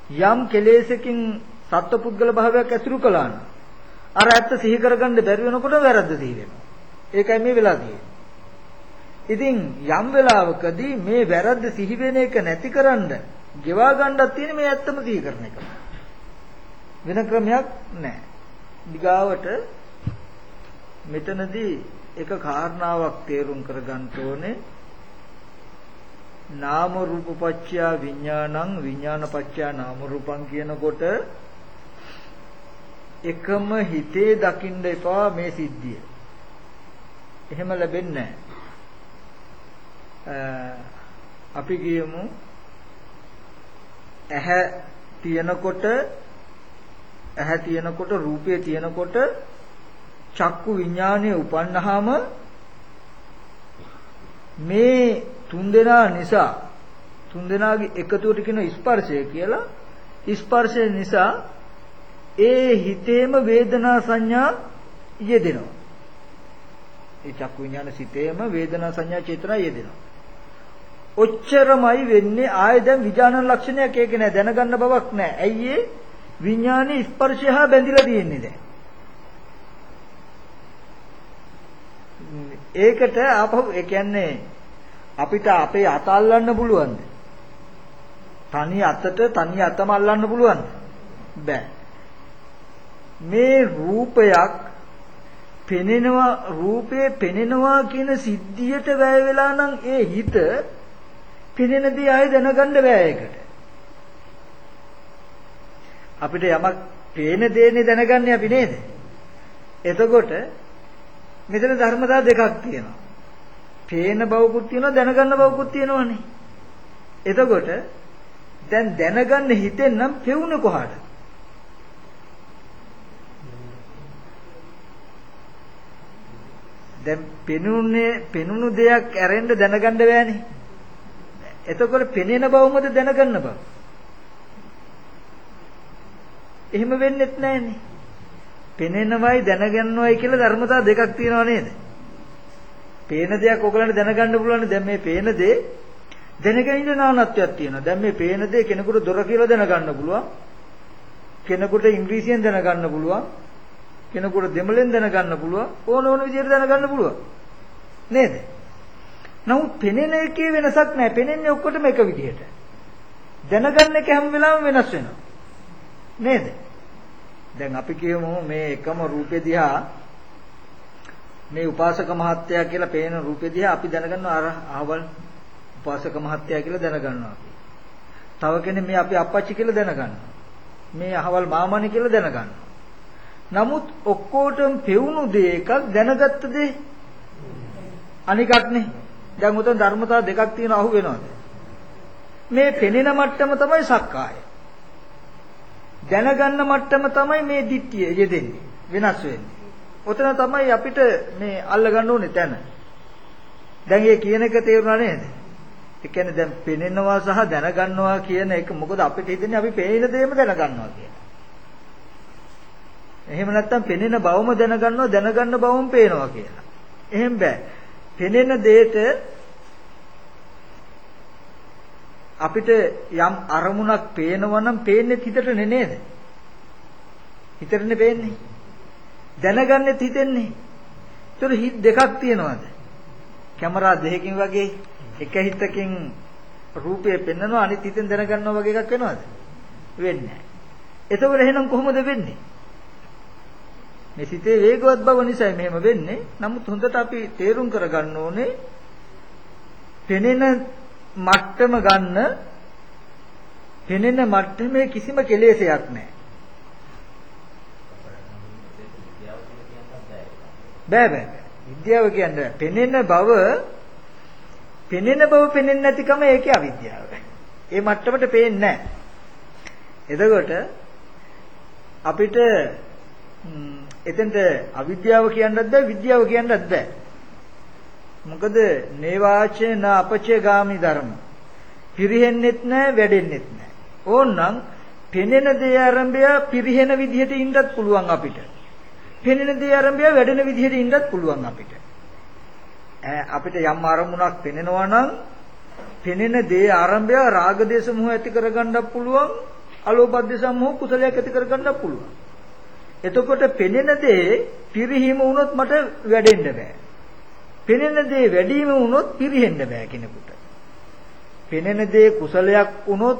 යම් කෙලෙසකින් සත්පුද්ගල භාවයක් ඇතුළු කළා නම් අර ඇත්ත සිහි කරගන්න බැරි වෙනකොට වැරද්ද සිහි වෙනවා. ඒකයි මේ වෙලා තියෙන්නේ. ඉතින් යම් වෙලාවකදී මේ වැරද්ද සිහි වෙන එක නැතිකරන්න ගෙවා ගන්නත් තියෙන මේ ඇත්තම සිහි කරන එක. වෙන ක්‍රමයක් නැහැ. දිගාවට මෙතනදී එක කාරණාවක් තේරුම් කරගන්න ඕනේ නාම රූප පත්‍යා විඥානං විඥාන පත්‍යා නාම රූපං කියනකොට එකම හිතේ දකින්න එපා මේ සිද්ධිය. එහෙම ලැබෙන්නේ අපි කියමු ඇහැ තියෙනකොට ඇහැ තියෙනකොට රූපය තියෙනකොට චක්කු විඥානය උපන්නාම මේ තුන්දෙනා නිසා තුන්දෙනාගේ එකතුවට කියන ස්පර්ශය කියලා ස්පර්ශය නිසා ඒ හිතේම වේදනා සංඥා යෙදෙනවා. ඒ චක්කු විඥාන සිතේම වේදනා සංඥා චේතනා යෙදෙනවා. ඔච්චරමයි වෙන්නේ ආය දැන් විඥාන ලක්ෂණයක් ඒක නෑ දැනගන්න බවක් නෑ. ඇයි ඒ විඥානේ ස්පර්ශය හා බැඳිලා තියෙන්නේ දැන්. ඒකට ආපහු ඒ කියන්නේ අපිට අපේ අත අල්ලන්න පුළුවන්ද? තනි අතට තනි අතම අල්ලන්න පුළුවන්ද? බෑ. මේ රූපයක් පෙනෙනවා රූපේ පෙනෙනවා කියන සිද්ධියට වැය වෙලා නම් ඒ හිත පෙනෙන දේ ආයෙ දැනගන්න බෑ ඒකට. අපිට යමක් පේන දේනේ දැනගන්නේ අපි නේද? එතකොට මෙතන ධර්මතා දෙකක් තියෙනවා. පේන බවකුත් තියෙනවා දැනගන්න බවකුත් තියෙනවනේ. එතකොට දැන් දැනගන්න හිතෙන්නම් පෙවුනේ කොහාට? දැන් පෙනුනේ පෙනුණු දෙයක් ඇරෙන්න දැනගන්න බෑනේ. එතකොට පෙනෙන බවමද දැනගන්න බව. එහෙම වෙන්නෙත් නැහනේ. පෙනෙනවයි දැනගන්නවයි කියලා ධර්මතා දෙකක් තියෙනව නේද? පේන දෙයක් ඔයගලන්ට දැනගන්න පුළුවන් දැන් මේ පේන දේ දැනගැනින්න නානත්වයක් තියෙනවා. දැන් මේ පේන දේ කෙනෙකුට දොර කියලා දැනගන්න පුළුවන්. කෙනෙකුට ඉංග්‍රීසියෙන් දැනගන්න පුළුවන්. කෙනෙකුට දෙමළෙන් දැනගන්න පුළුවන්. ඕන ඕන විදිහට දැනගන්න පුළුවන්. නේද? නමුත් පෙනෙන එකේ වෙනසක් නැහැ. පෙනෙන්නේ ඔක්කොටම එක විදිහට. දැනගන්න එක හැම වෙලාවෙම වෙනස් වෙනවා. නේද? දැන් අපි කියමු මේ එකම රූපෙ දිහා මේ උපාසක මහත්තයා කියලා පේන රූපෙ දිහා අපි දැනගන්නවා අර අහවල් උපාසක මහත්තයා කියලා දැනගන්නවා අපි. තව කෙනෙක් මේ අපි අප්පච්චි කියලා දැනගන්නවා. මේ අහවල් මාමණි කියලා දැනගන්නවා. නමුත් ඔක්කොටම පෙවුණු දේ එකක් දැනගත්ත දේ අනිකක් නේ. දැන් උතන ධර්මතාව දෙකක් තියෙන අහු වෙනවද? මේ පෙනෙන මට්ටම තමයි සක්කාය. දැනගන්න මට්ටම තමයි මේ දිට්ඨිය යෙදෙන්නේ වෙනස් වෙන්නේ. ඔතන තමයි අපිට මේ අල්ල ගන්න ඕනේ තැන. දැන් මේ කියන එක තේරුණා නේද? ඒ කියන්නේ දැන් පෙනෙනවා සහ දැනගන්නවා කියන එක මොකද අපිට හිතෙන්නේ අපි පේන දේම දැනගන්නවා කියලා. එහෙම නැත්නම් පෙනෙන බවම දැනගන්නවා දැනගන්න බවම පේනවා කියලා. එහෙම බෑ. පෙනෙන දෙයට අපිට යම් අරමුණක් පේනවා නම් පේන්නේ හිතට නේද? හිතටනේ පේන්නේ. දැනගන්නෙත් හිතෙන්නේ. ඒතර හිත දෙකක් තියනවාද? කැමරා දෙකකින් වගේ එක හිතකින් රූපය පෙන්වනවා අනිත් හිතෙන් දැනගන්නවා වගේ එකක් වෙනවද? වෙන්නේ නැහැ. එතකොට එහෙනම් කොහොමද වෙන්නේ? මේ සිතේ වේගවත් බව නිසා මෙහෙම වෙන්නේ. නමුත් හොඳට අපි තේරුම් කරගන්න ඕනේ පෙනෙන මට්ටම ගන්න පෙනෙන මට්ටමේ කිසිම කෙලෙසයක් නැහැ. බෑ බෑ බෑ. විද්‍යාව කියන්නේ පෙනෙන බව පෙනෙන බව පෙනෙන්නේ නැතිකම ඒකේ අවිද්‍යාව. ඒ මට්ටමට පේන්නේ නැහැ. එතකොට අපිට එතෙන්ට අවිද්‍යාව කියන්නත් බෑ විද්‍යාව කියන්නත් බෑ. මොකද නේවාචන අපචේ ගාමි ධර්ම. පිරිහෙන්නෙත් නැහැ වැඩෙන්නෙත් නැහැ. ඕන්නම් පෙනෙන දේ ආරම්භය පිරිහෙන විදිහට ඉන්නත් පුළුවන් අපිට. පෙනෙන දේ ආරම්භය වැඩෙන විදිහට ඉන්නත් පුළුවන් අපිට. අපිට යම් අරමුණක් පෙනෙනවා නම් පෙනෙන දේ ආරම්භය රාග දේශ මොහ ඇති කරගන්නත් පුළුවන් අලෝභ දේශ මොහ කුසලයක් ඇති කරගන්නත් පුළුවන්. එතකොට පෙනෙන දේ පිරිහීම වුණොත් මට වැඩෙන්න බෑ. පෙනෙන දේ වැඩිම වුණොත් පිරිහෙන්න බෑ කෙනෙකුට. පෙනෙන දේ කුසලයක් වුණොත්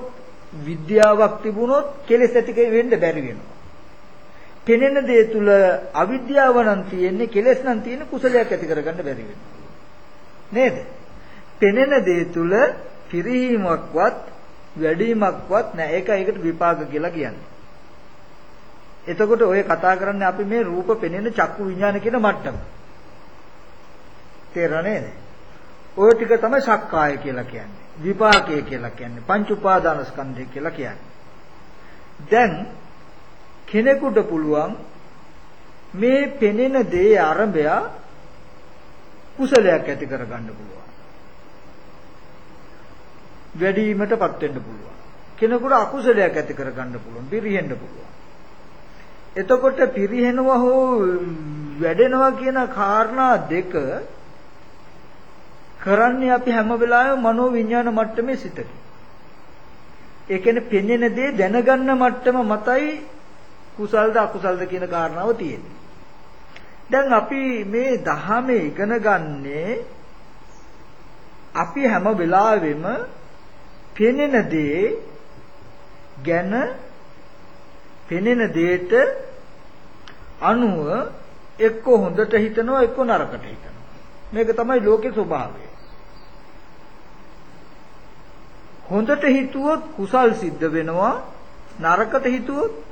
විද්‍යාවක් තිබුණොත් කෙලෙස් ඇති වෙන්න බැරි වෙනවා. පෙනෙන දේ තුල අවිද්‍යාව නම් තියෙන්නේ කෙලෙස් නම් තියෙන්නේ කුසලයක් ඇති කරගන්න බැරි වෙනවා. නේද? පෙනෙන දේ තුල පිරිහීමක්වත් වැඩිමක්වත් නැහැ. ඒකයි ඒකට විපාක කියලා කියන්නේ. එතකොට ඔය කතා කරන්නේ අපි මේ රූප පෙනෙන චක්කු විඥාන කියන මට්ටම. තේරෙනව නේද? ඔය ටික තමයි සක්කාය කියලා කියන්නේ. විපාකය කියලා කියන්නේ. පංච උපාදාන ස්කන්ධය කියලා කියන්නේ. දැන් කෙනෙකුට පුළුවන් මේ පෙනෙන දේ ආරම්භය කුසලයක් ඇති කරගන්න පුළුවන්. වැඩිවීමටපත් වෙන්න පුළුවන්. කෙනෙකුට අකුසලයක් ඇති කරගන්න පුළුවන්. පිරිහෙන්න පුළුවන්. එතකොට පිරිහෙනවා හෝ වැඩෙනවා කියන කාරණා දෙක කරන්නේ අපි හැම වෙලාවෙම මනෝ විඥාන මට්ටමේ සිටකි. ඒ කියන්නේ පෙන්ෙන දේ දැනගන්න මට්ටම මතයි කුසල්ද අකුසල්ද කියන කාරණාව තියෙන්නේ. දැන් අපි මේ දහමේ ඉගෙන ගන්නේ අපි හැම වෙලාවෙම පෙනෙන දේ ගැන පෙනෙන දෙයට අනුව එක්ක හොඳට හිතනවා එක්ක නරකට හිතනවා. මේක තමයි ලෝකේ ස්වභාවය. හොඳට හිතුවොත් කුසල් සිද්ධ වෙනවා නරකට හිතුවොත්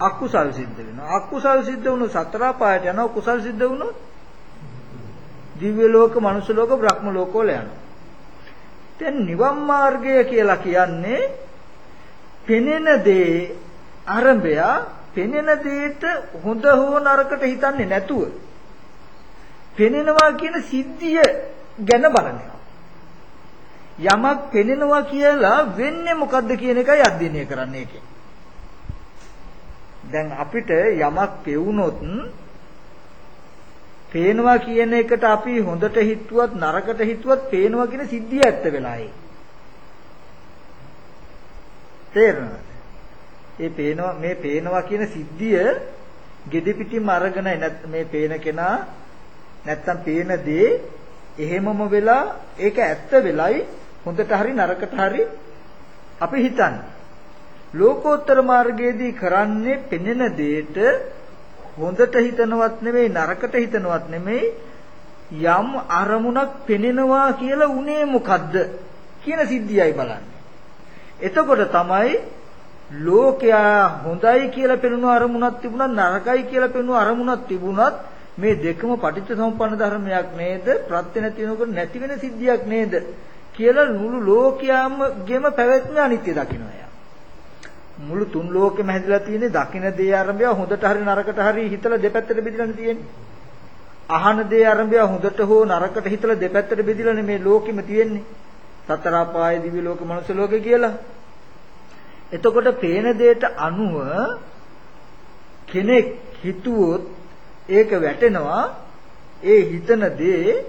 අකුසල් සිද්ධ වෙනවා. අකුසල් සිද්ධ වුණොත් සතර පායට යනවා කුසල් සිද්ධ වුණොත් දිව්‍ය ලෝක, මනුෂ්‍ය ලෝක, බ්‍රහ්ම ලෝක වල යනවා. දැන් නිවන් මාර්ගය කියලා කියන්නේ පෙනෙන දේ ආරම්භය පෙනෙන දෙයට හොඳ හෝ නරකට හිතන්නේ නැතුව පෙනෙනවා කියන සිද්ධිය ගැන බලනවා. යමක් පෙනෙනවා කියලා වෙන්නේ මොකද්ද කියන එකයි අධ්‍යයනය කරන්නේ ඒකේ. දැන් අපිට යමක් පෙවුනොත් පේනවා කියන එකට අපි හොඳට හිතුවත් නරකට හිතුවත් පේනවා කියන සිද්ධිය ඇත්ත වෙලායි. තේරෙනවද? ඒ පේනවා මේ පේනවා කියන සිද්ධිය gedi pitin අරගෙන මේ පේන කෙනා නැත්තම් පේන දේ එහෙමම වෙලා ඒක ඇත්ත වෙලයි හොඳට හරි නරකට හරි අපි හිතන්නේ ලෝකෝත්තර මාර්ගයේදී කරන්නේ පෙනෙන දෙයට හොඳට හිතනවත් නෙමෙයි නරකට හිතනවත් නෙමෙයි යම් අරමුණක් පෙනෙනවා කියලා උනේ මොකද්ද කියන සිද්ධියයි බලන්නේ. එතකොට තමයි ලෝකයා හොඳයි කියලා පෙනුණු අරමුණක් තිබුණත් නරකයි කියලා පෙනුණු අරමුණක් තිබුණත් මේ දෙකම පටිච්ච සමුප්පන්න ධර්මයක් නේද? ප්‍රත්‍ය නැති වෙනකොට නැති වෙන සිද්ධියක් නේද? කියලා මුළු ලෝකයාම ගෙම පැවැත්ම අනිත්‍ය දකින්නවා මුළු තුන් ලෝකෙම හැදිලා තියෙන්නේ දකින්න දේ ආරම්භය හොඳට හරි නරකට හරි හිතලා දෙපැත්තට බෙදලානේ තියෙන්නේ. අහන දේ ආරම්භය හොඳට හෝ නරකට හිතලා දෙපැත්තට බෙදලානේ මේ ලෝකෙම තියෙන්නේ. සතර අපාය දිව්‍ය ලෝක මනුෂ්‍ය ලෝක කියලා. එතකොට පේන දෙයට අනුව කෙනෙක් හිතුවොත් ඒක වැටෙනවා. ඒ හිතන දේ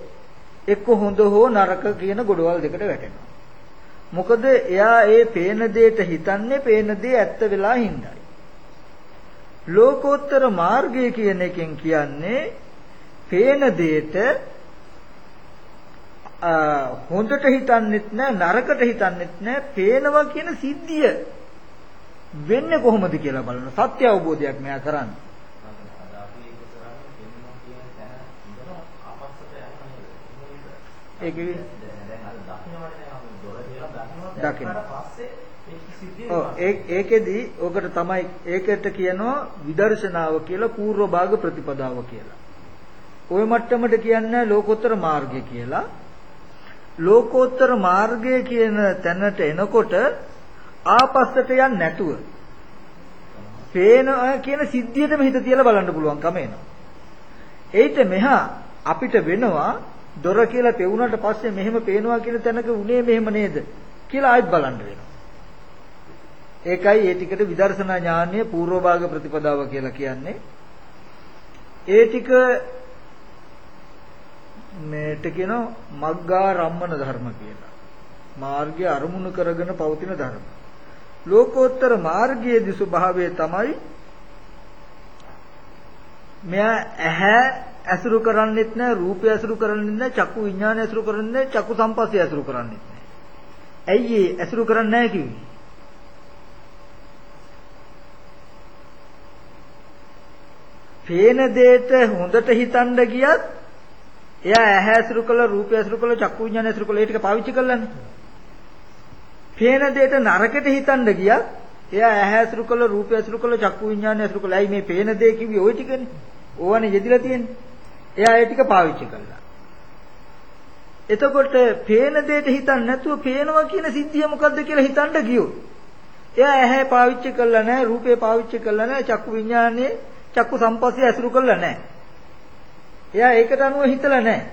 එක්ක හොඳ හෝ නරක කියන ගොඩවල් දෙකට වැටෙනවා. මොකද එයා ඒ පේන දෙයට හිතන්නේ පේන දේ ඇත්ත වෙලා හින්දායි. ලෝකෝත්තර මාර්ගය කියන එකෙන් කියන්නේ පේන දෙයට හොඳට හිතන්නෙත් නෑ නරකට හිතන්නෙත් නෑ පේනවා කියන සිද්ධිය වෙන්නේ කොහොමද කියලා බලන සත්‍ය අවබෝධයක් මෙයා කරන්නේ. ඒක දකින්න. ඔව් ඒකෙදි ඔකට තමයි ඒකට කියනවා විදර්ශනාව කියලා పూర్ව භාග ප්‍රතිපදාව කියලා. ওই මට්ටමට කියන්නේ ලෝකෝත්තර මාර්ගය කියලා. ලෝකෝත්තර මාර්ගය කියන තැනට එනකොට ආපස්සට යන්නේ නැතුව පේන කියන සිද්ධියටම හිත තියලා බලන්න පුළුවන් කම එනවා. ඒිට මෙහා අපිට වෙනවා දොර කියලා පෙවුනට පස්සේ මෙහෙම පේනවා කියන තැනක උනේ මෙහෙම නේද? කියලා ආයෙත් බලන්න වෙනවා. ඒකයි ඒ ටිකට විදර්ශනා ඥානීය పూర్ව භාග ප්‍රතිපදාව කියලා කියන්නේ. ඒ ටික මේට කියනවා මග්ගා රම්මන ධර්ම කියලා. මාර්ගය අරමුණු කරගෙන පවතින ධර්ම. ලෝකෝත්තර මාර්ගයේදී ස්වභාවය තමයි මෙයා ඇහැ ඇසුරු කරන්නේත් නැහැ රූපය ඇසුරු කරන්නේත් නැහැ චක්කු විඥානය ඇසුරු කරන්නේත් නැහැ චක්කු සම්පස්සය ඇසුරු කරන්නේත් නැහැ. ඇයි ඒ ඇසුරු කරන්නේ නැහැ කිව්වේ? පේන දෙයට හොඳට හිතන්න ගියත් එයා ඇහැ ඇසුරු කළ රූපය ඇසුරු කළ චක්කු විඥානය ඇසුරු කළ ඒ ටික පාවිච්චි කළානේ. පේන දෙයට නරකට හිතන්න ගියත් එයා ඇහැ ඇසුරු කළ රූපය ඇසුරු කළ චක්කු විඥානය ඇසුරු කළ ඇයි මේ පේන දේ කිව්වේ ওই ටිකනේ. ඕවනේ යෙදිලා තියෙන්නේ. එයා ඒ ටික පාවිච්චි කළා. එතකොට පේන දෙයට හිතන්නේ නැතුව පේනවා කියන සිද්ධිය මොකද්ද කියලා හිතන්න ගියොත් එයා ඇහැ පාවිච්චි කළා නැහැ රූපේ පාවිච්චි කළා නැහැ චක්කු විඥානේ චක්කු සම්පස්සේ ඇසුරු කළා නැහැ. එයා ඒකට අනුව හිතලා නැහැ.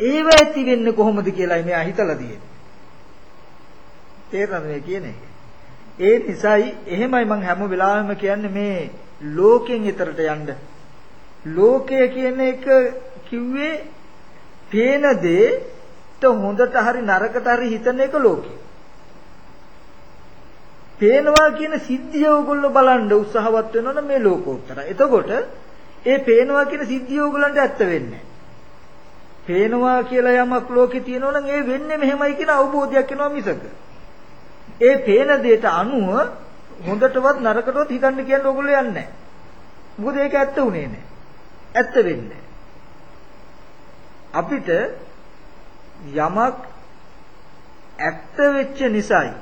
ඒව ඇති වෙන්නේ කොහොමද කියලායි මෙයා හිතලා තියෙන්නේ. තේරෙනවද මේ කියන්නේ? ඒ නිසායි එහෙමයි මම හැම වෙලාවෙම කියන්නේ මේ ලෝකෙන් ඈතරට යන්න. ලෝකය කියන එක කිව්වේ පේන දෙයට හොඳට හරි නරකට හරි හිතන එක ලෝකෙ. පේනවා කියන සිද්ධිය ඕගොල්ලෝ බලන්න උත්සාහවත් වෙනවනේ මේ ලෝකෝත්තර. එතකොට ඒ පේනවා කියන සිද්ධිය ඕගොල්ලන්ට ඇත්ත වෙන්නේ පේනවා කියලා යමක් ලෝකේ තියෙනවා නම් ඒ වෙන්නේ මෙහෙමයි කියන අවබෝධයක් එනවා මිසක. ඒ පේන දෙයට අනුව හොඳටවත් නරකටවත් හිතන්න කියන්නේ ඕගොල්ලෝ යන්නේ නැහැ. මොකද ඒක ඇත්ත උනේ නැහැ. ඇත්ත වෙන්නේ අපිට යමක් ඇත්ත වෙච්ච නිසායි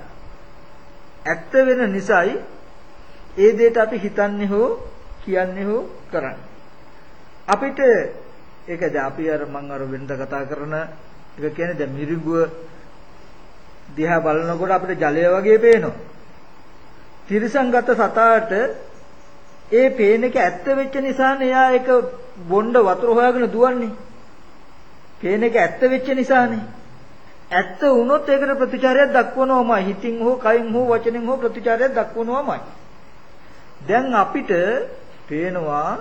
ඇත්ත වෙන නිසායි ඒ දෙයට අපි හිතන්නේ හෝ කියන්නේ හෝ කරන්නේ. අපිට ඒක දැන් අපි අර මම අර වෙනද කතා කරන එක කියන්නේ දැන් මිරිඟුව දිහා බලනකොට අපිට ජලය වගේ පේනවා. තිරසංගත සතාට ඒ පේන එක ඇත්ත වෙච්ච නිසානේ එයා ඒක බොණ්ඩ වතුර හොයාගෙන දුවන්නේ. පේන එක ඇත්ත වෙච්ච නිසානේ. ඇත්ත වුණොත් ඒකට ප්‍රතිචාරයක් දක්වනවමයි. හිතින් හෝ කයින් හෝ වචනෙන් හෝ ප්‍රතිචාරයක් දක්වනවමයි. දැන් අපිට පේනවා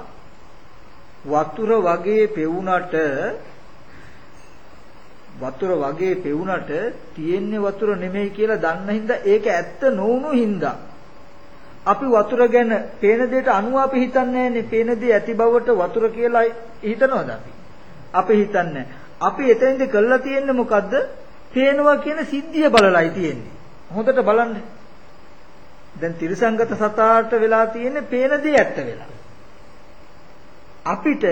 වතුර වගේ පෙවුනට වතුර වගේ පෙවුනට තියෙන්නේ වතුර නෙමෙයි කියලා දන්න හින්දා ඒක ඇත්ත නොවුණු හින්දා අපි වතුර ගැන පේන දෙයට අනුව අපි හිතන්නේ නැන්නේ පේන දේ ඇති බවට වතුර කියලා හිතනවද අපි අපි හිතන්නේ අපි එතෙන්ද කළා තියෙන්නේ මොකද්ද පේනවා කියන සිද්ධිය බලලයි තියෙන්නේ හොඳට බලන්න දැන් තිරසංගත සතාට වෙලා තියෙන්නේ පේන දේ ඇත්ත වෙලා අපිට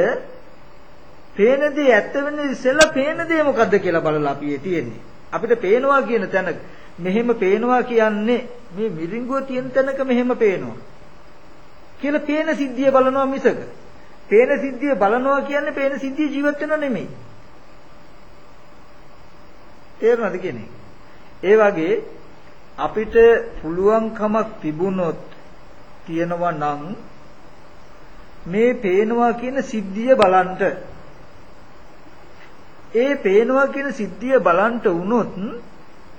පේන දේ ඇත්ත වෙන්නේ ඉස්සෙල්ලා පේන දේ මොකද්ද කියලා බලලා අපි තියෙන්නේ. අපිට පේනවා කියන තැන මෙහෙම පේනවා කියන්නේ මේ මිරිඟුව තියෙන තැනක මෙහෙම පේනවා. කියලා පේන සිද්ධිය බලනවා මිසක. පේන සිද්ධිය බලනවා කියන්නේ පේන සිද්ධිය ජීවත් වෙනව නෙමෙයි. තේරුණාද කියන්නේ? ඒ වගේ අපිට පුළුවන්කමක් තිබුණොත් තියෙනවා නම් මේ පේනවා කියන සිද්ධිය බලන්ට ඒ පේනවා කියන සිද්ධිය බලන්ට වුණොත්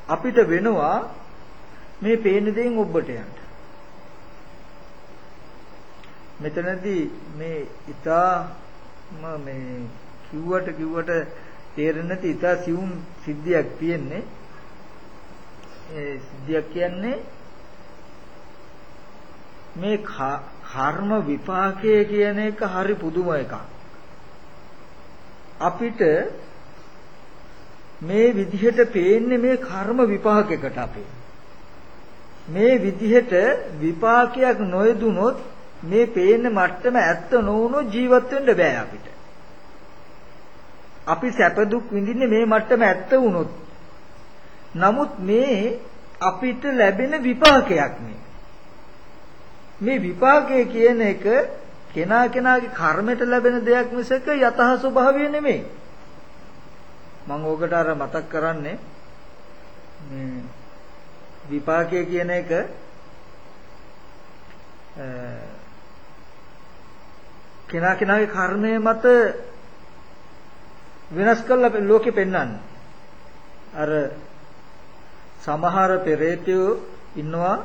අපිට වෙනවා මේ පේන දෙයින් ඔබට යන්න. මෙතනදී මේ ඊටාම මේ කිව්වට කිව්වට තේරෙන්නේ නැති ඊටා සිවුම් සිද්ධියක් තියෙන්නේ. ඒ සිද්ධියක් කියන්නේ මේ කර්ම විපාකය කියන එක හරි පුදුම එකක්. අපිට මේ විදිහට පේන්නේ මේ කර්ම විපාකයකට අපේ. මේ විදිහට විපාකයක් නොයදුනොත් මේ පේන මට්ටම ඇත්ත නොවුනොත් ජීවත් වෙන්න බෑ අපිට. අපි සැප දුක් විඳින්නේ මේ මට්ටම ඇත්ත වුණොත්. නමුත් මේ අපිට ලැබෙන විපාකයක් නේ. මේ විපාකය කියන එක කෙනා කෙනාගේ කර්මයට ලැබෙන දෙයක් මිසක යතහ ස්වභාවය නෙමෙයි. මම ඕකට අර මතක් කරන්නේ මේ විපාකය කියන එක කෙනා කෙනාගේ කර්මය මත වෙනස් කරලා ලෝකෙ පෙන්වන්නේ. අර සමහර පෙරේතයෝ ඉන්නවා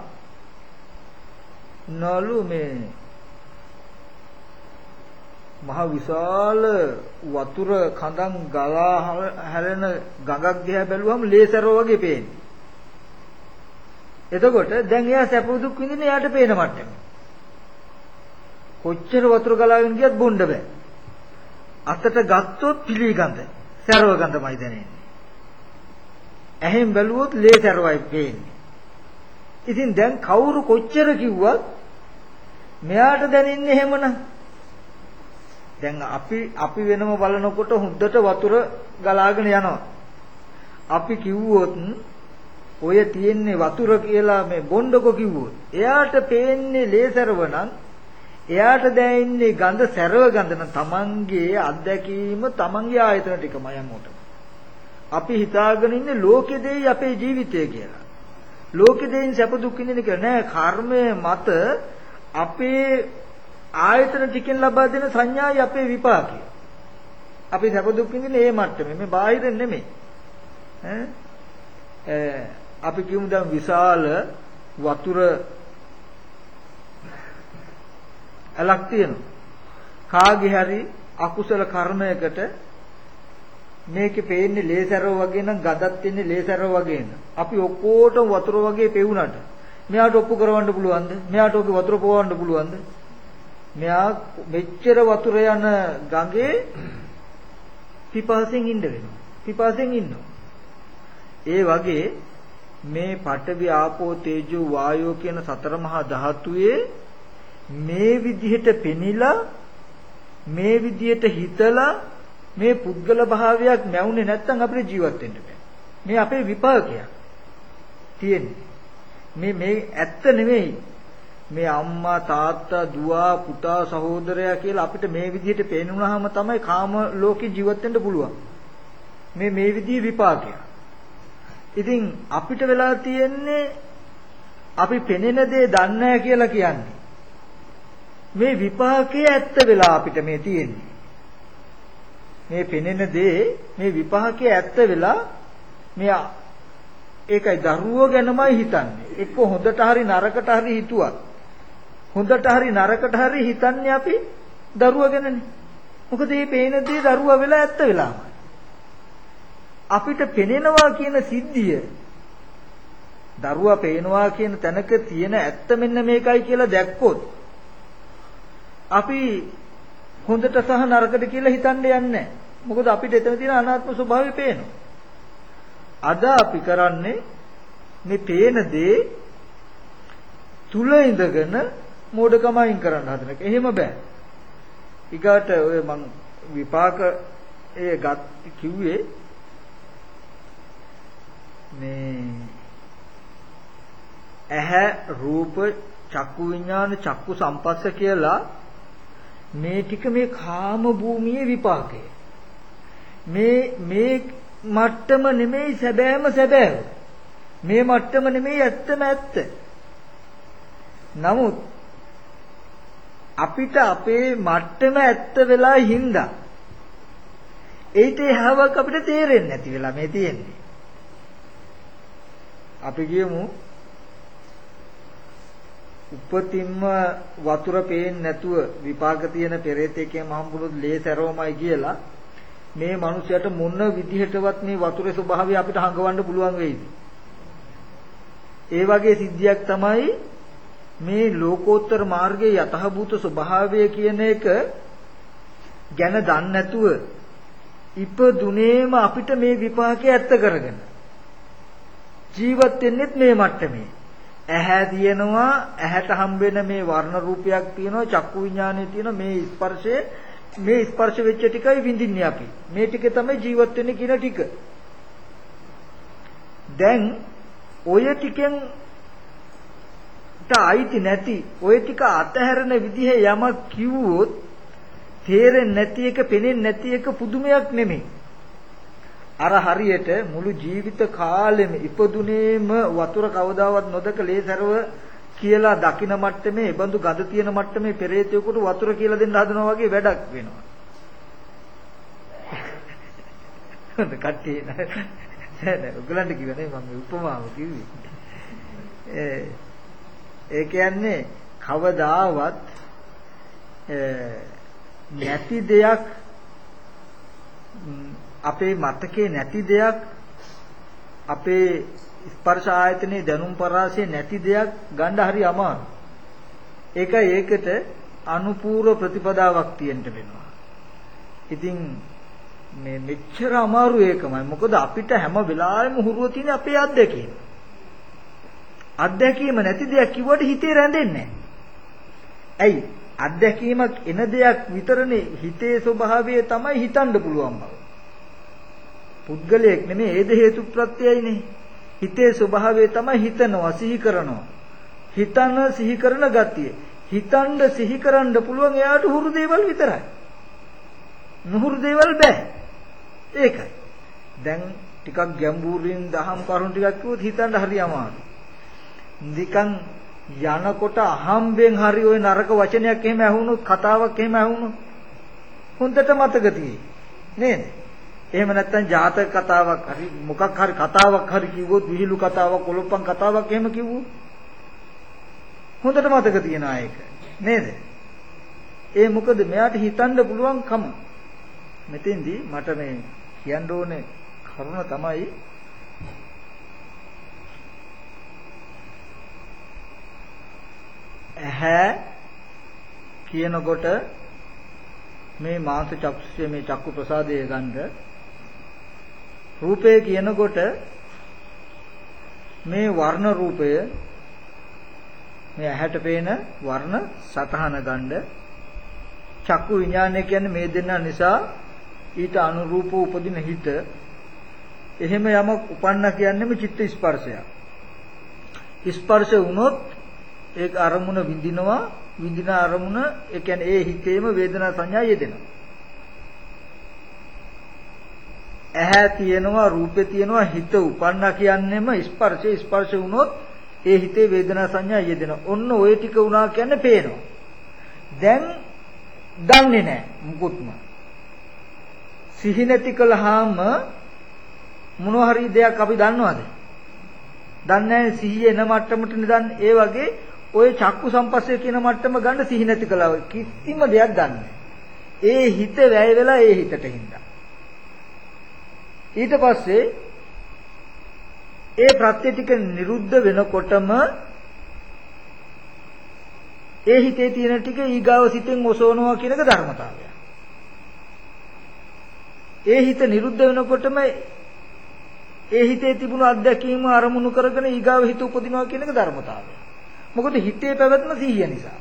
ඉන්නවලු මේ මහ විශාල වතුර කඳන් ගලා හැලෙන ගඟක් දිහා බැලුවම ලේසරෝ වගේ පේන්නේ. එතකොට දැන් එයා සැප දුක් විඳින එයාට පේන මට්ටම. කොච්චර වතුර ගලාගෙන ගියත් බොන්න බෑ. අතට ගත්තොත් පිළි ගඳ, සැරව ගඳමයි දැනෙන්නේ. ඇහෙන් බැලුවොත් ලේ සැරවයි පේන්නේ. ඉතින් දැන් කවුරු කොච්චර කිව්වත් මෙයාට දැනෙන්නේ එහෙමනම්. දැන් අපි අපි වෙනම බලනකොට හුද්දට වතුර ගලාගෙන යනවා. අපි කිව්වොත් ඔය තියෙන්නේ වතුර කියලා මේ බොණ්ඩකො කිව්වොත් එයාට පේන්නේ ලේසරව නම් එයාට දැනෙන්නේ ගඳ සැරව ගඳ නම් තමන්ගේ අත්දැකීම තමන්ගේ ආයතන ටිකමයි යමෝට අපි හිතාගෙන ඉන්නේ ලෝකෙ දෙයි අපේ ජීවිතය කියලා. ලෝකෙ දෙයින් සැප දුක් විඳින කියලා නෑ. කර්මය මත අපේ ආයතන ටිකෙන් ලබා දෙන සංඥායි අපේ විපාකය. අපි සැප දුක් විඳින්නේ මේ මට්ටමේ. මේ බාහිර නෙමෙයි. ඈ අපි කියමු දැන් විශාල වතුර ඇලක් තියෙනවා. කාගේ හරි අකුසල කර්මයකට මේකේ පේන්නේ ලේසරව වගේ නම් ගදක් තියන්නේ ලේසරව වගේ න ะ. අපි ඔක්කොටම වතුර වගේ පෙවුනට මෙයාට ඔප්පු කරවන්න පුළුවන්ද? මෙයාට ඔගේ වතුර පොවන්න පුළුවන්ද? මෙයා මෙච්චර වතුර යන ගඟේ පිපාසෙන් ඉන්න වෙනවා. පිපාසෙන් ඉන්නවා. ඒ වගේ මේ පඨවි ආපෝ තේජෝ වායෝ කියන සතර මහා ධාතුයේ මේ විදිහට පෙනිලා මේ විදිහට හිතලා මේ පුද්ගල භාවයක් නැවුනේ නැත්නම් අපිට ජීවත් වෙන්න බෑ. මේ අපේ විපාකයක් තියෙන්නේ. මේ මේ ඇත්ත නෙමෙයි. මේ අම්මා තාත්තා දුව පුතා සහෝදරයා කියලා අපිට මේ විදිහට පේනුනහම තමයි කාම ලෝකේ ජීවත් වෙන්න පුළුවන්. මේ මේ විදිහේ විපාකයක්. ඉතින් අපිට වෙලා තියෙන්නේ අපි පෙනෙන දේ දන්නේ කියලා කියන්නේ. මේ විපාකයේ ඇත්ත වෙලා අපිට මේ තියෙන්නේ. මේ පෙනෙන දේ මේ විපාකයේ ඇත්ත වෙලා මේ ඒකයි දරුවෝ ගැනමයි හිතන්නේ. එක්ක හොඳට හරි නරකට හරි හිතුවත් හොඳට හරි නරකට හරි හිතන්නේ අපි දරුවා ගැනනේ. මොකද මේ පේන දේ දරුවා වෙලා ඇත්ත වෙලාමයි. අපිට පෙනෙනවා කියන සිද්ධිය දරුවා පේනවා කියන තැනක තියෙන ඇත්ත මෙන්න මේකයි කියලා දැක්කොත් අපි හොඳට සහ නරකට කියලා හිතන්න යන්නේ මොකද අපිට එතන තියෙන අනාත්ම ස්වභාවය පේනවා. අද අපි කරන්නේ මේ පේන දේ තුල ඉඳගෙන මෝඩකම අයින් කරන්න හදන එක. එහෙම බෑ. ඊගාට ඔය මං විපාක ඒ ගත් කිව්වේ මේ ඇහැ රූප චක්කු විඥාන චක්කු සම්පස්ස කියලා මේ ටික මේ කාම භූමියේ විපාකය. මේ මේ මට්ටම නෙමෙයි සැබෑම සැබෑව. මේ මට්ටම නෙමෙයි ඇත්තම ඇත්ත. නමුත් අපිට අපේ මට්ටම ඇත්ත වෙලා හින්දා ඒිට එහාවක් අපිට තේරෙන්නේ නැති වෙලා මේ තියෙන්නේ. අපි කියමු උපතින්ම වතුර පේන්නේ නැතුව විපාක තියෙන පෙරේතෙක්ගෙන් හම්බුනොත් ලේසරවමයි කියලා මේ මිනිසයාට මොන විදිහටවත් මේ වතුරේ ස්වභාවය අපිට හංගවන්න පුළුවන් වෙයිද? ඒ වගේ සිද්ධියක් තමයි මේ ලෝකෝත්තර මාර්ගයේ යතහභූත ස්වභාවය කියන එක ගැන දන්නේ නැතුව ඉපදුනේම අපිට මේ විපාකේ ඇත්ත කරගෙන ජීවත් වෙන්නෙත් මේ මට්ටමේ. ඇහැ තියෙනවා ඇහැට හම්බෙන මේ වර්ණ රූපයක් තියෙනවා චක්කු විඥානය තියෙනවා මේ ස්පර්ශය මේ ස්පර්ශ වෙච්ච ටිකයි විඳින්නේ අපි. මේ ටික තමයි ජීවත් වෙන්නේ කියන ටික. දැන් ඔය ටිකෙන් අයිති නැති ඔය ටික අතහැරෙන විදිහේ යමක් කිව්වොත් තේරෙන්නේ නැති එක, පෙනෙන්නේ නැති එක පුදුමයක් නෙමෙයි. අර හරියට මුළු ජීවිත කාලෙම ඉපදුනේම වතුර කවදාවත් නොදක ලේසරව කියලා දකින මට්ටමේ බඳු ගඳ තියෙන මට්ටමේ පෙරේතයෙකුට වතුර කියලා දෙන්න හදනවා වගේ වැඩක් වෙනවා. හොඳ කට්ටිය නෑ ඔයගලන්ට කිව්වනේ මම උපමාව කිව්වේ. ඒ ඒ කියන්නේ කවදාවත් නැති දෙයක් අපේ මතකේ නැති දෙයක් අපේ ස්පර්ශ ආයතනේ දැනුම් පරාසයේ නැති දෙයක් ගන්න හරි අමාරු. ඒකයි ඒකට අනුපූර්ව ප්‍රතිපදාවක් තියෙන්න වෙනවා. ඉතින් මේ මෙච්චර අමාරු ඒකමයි. මොකද අපිට හැම වෙලාවෙම හුරුව තියෙන අපේ අත්දැකීම. අත්දැකීම නැති දෙයක් කිව්වට හිතේ රැඳෙන්නේ ඇයි? අත්දැකීමක් එන දෙයක් විතරනේ හිතේ ස්වභාවය තමයි හිතන්න පුළුවන් බව. පුද්ගලයෙක් නෙමෙයි ඒද හේතු ප්‍රත්‍යයයිනේ. හිතේ ස්වභාවය තමයි හිතනවා සිහි කරනවා. හිතන සිහි කරන ගතිය. හිතන්න සිහි කරන්න පුළුවන් එයාට හුරු දේවල් විතරයි. නුහුරු දේවල් බෑ. ඒකයි. දැන් ටිකක් ගැඹුරින් දහම් කරුණු ටිකක් කිව්වොත් හිතන්න හරි අමාරුයි. නිකන් යනකොට අහම්බෙන් හරි ওই නරක වචනයක් එහෙම ඇහුනොත් කතාවක් එහෙම ඇහුනොත් හොඳට මතක තියෙයි. නේද? එහෙම නැත්නම් ජාතක කතාවක් හරි මොකක් හරි කතාවක් හරි කිව්වොත් විහිළු කතාවක් කොලොප්පන් කතාවක් එහෙම කිව්වොත් හොඳට මතක තියනවා ඒක. නේද? ඒ මොකද මෙයාට හිතන්න පුළුවන්කම. මෙතෙන්දී මට මේ කියන්න ඕනේ කරුණ තමයි ඇහැ කියනකොට මේ මාංශ චක්ෂුෂය මේ චක්කු ප්‍රසාදය ගන්න රූපය කියනකොට මේ වර්ණ රූපය මේ ඇහැට පේන වර්ණ සතහන ගන්න චක්කු විඥානය කියන්නේ මේ දෙන්න නිසා ඊට අනුරූපව උපදින හිත. එහෙම යමක් උපන්න කියන්නේම චිත්ත ස්පර්ශයක්. ස්පර්ශ වුණොත් ඒක අරමුණ විඳිනවා විඳින අරමුණ ඒ කියන්නේ ඒ හිතේම වේදනා සංඥා යෙදෙනවා. ඇහැ තියෙනවා රූපේ තියෙනවා හිත උපන්නා කියන්නේම ස්පර්ශය ස්පර්ශ වුණොත් ඒ හිතේ වේදනා සංඥා යෙදෙනවා. ඔන්න ওই ටික වුණා කියන්නේ පේනවා. දැන් දන්නේ නැහැ මුකුත්ම. සිහි නැති කළාම මොන හරි දෙයක් අපි දන්නවද? දන්නේ නැහැ සිහිය එන මට්ටමට නිදන් ඒ වගේ ওই චක්කු සම්පස්සේ කියන මට්ටම ගන්න සිහි නැති කළා කිසිම දෙයක් දන්නේ ඒ හිත වැය වෙලා ඒ හිතට හින්දා ඊට පස්සේ ඒ ප්‍රත්‍ය ටික නිරුද්ධ වෙනකොටම ඒ හිතේ තියෙන ටික ඊගාව සිතෙන් ඔසවනවා කියනක ධර්මතාවය. ඒ හිත නිරුද්ධ වෙනකොටම ඒ හිතේ තිබුණු අත්දැකීම අරමුණු කරගෙන ඊගාව හිත උපදිනවා කියනක ධර්මතාවය. මොකද හිතේ පැවැත්ම සිහිය නිසා.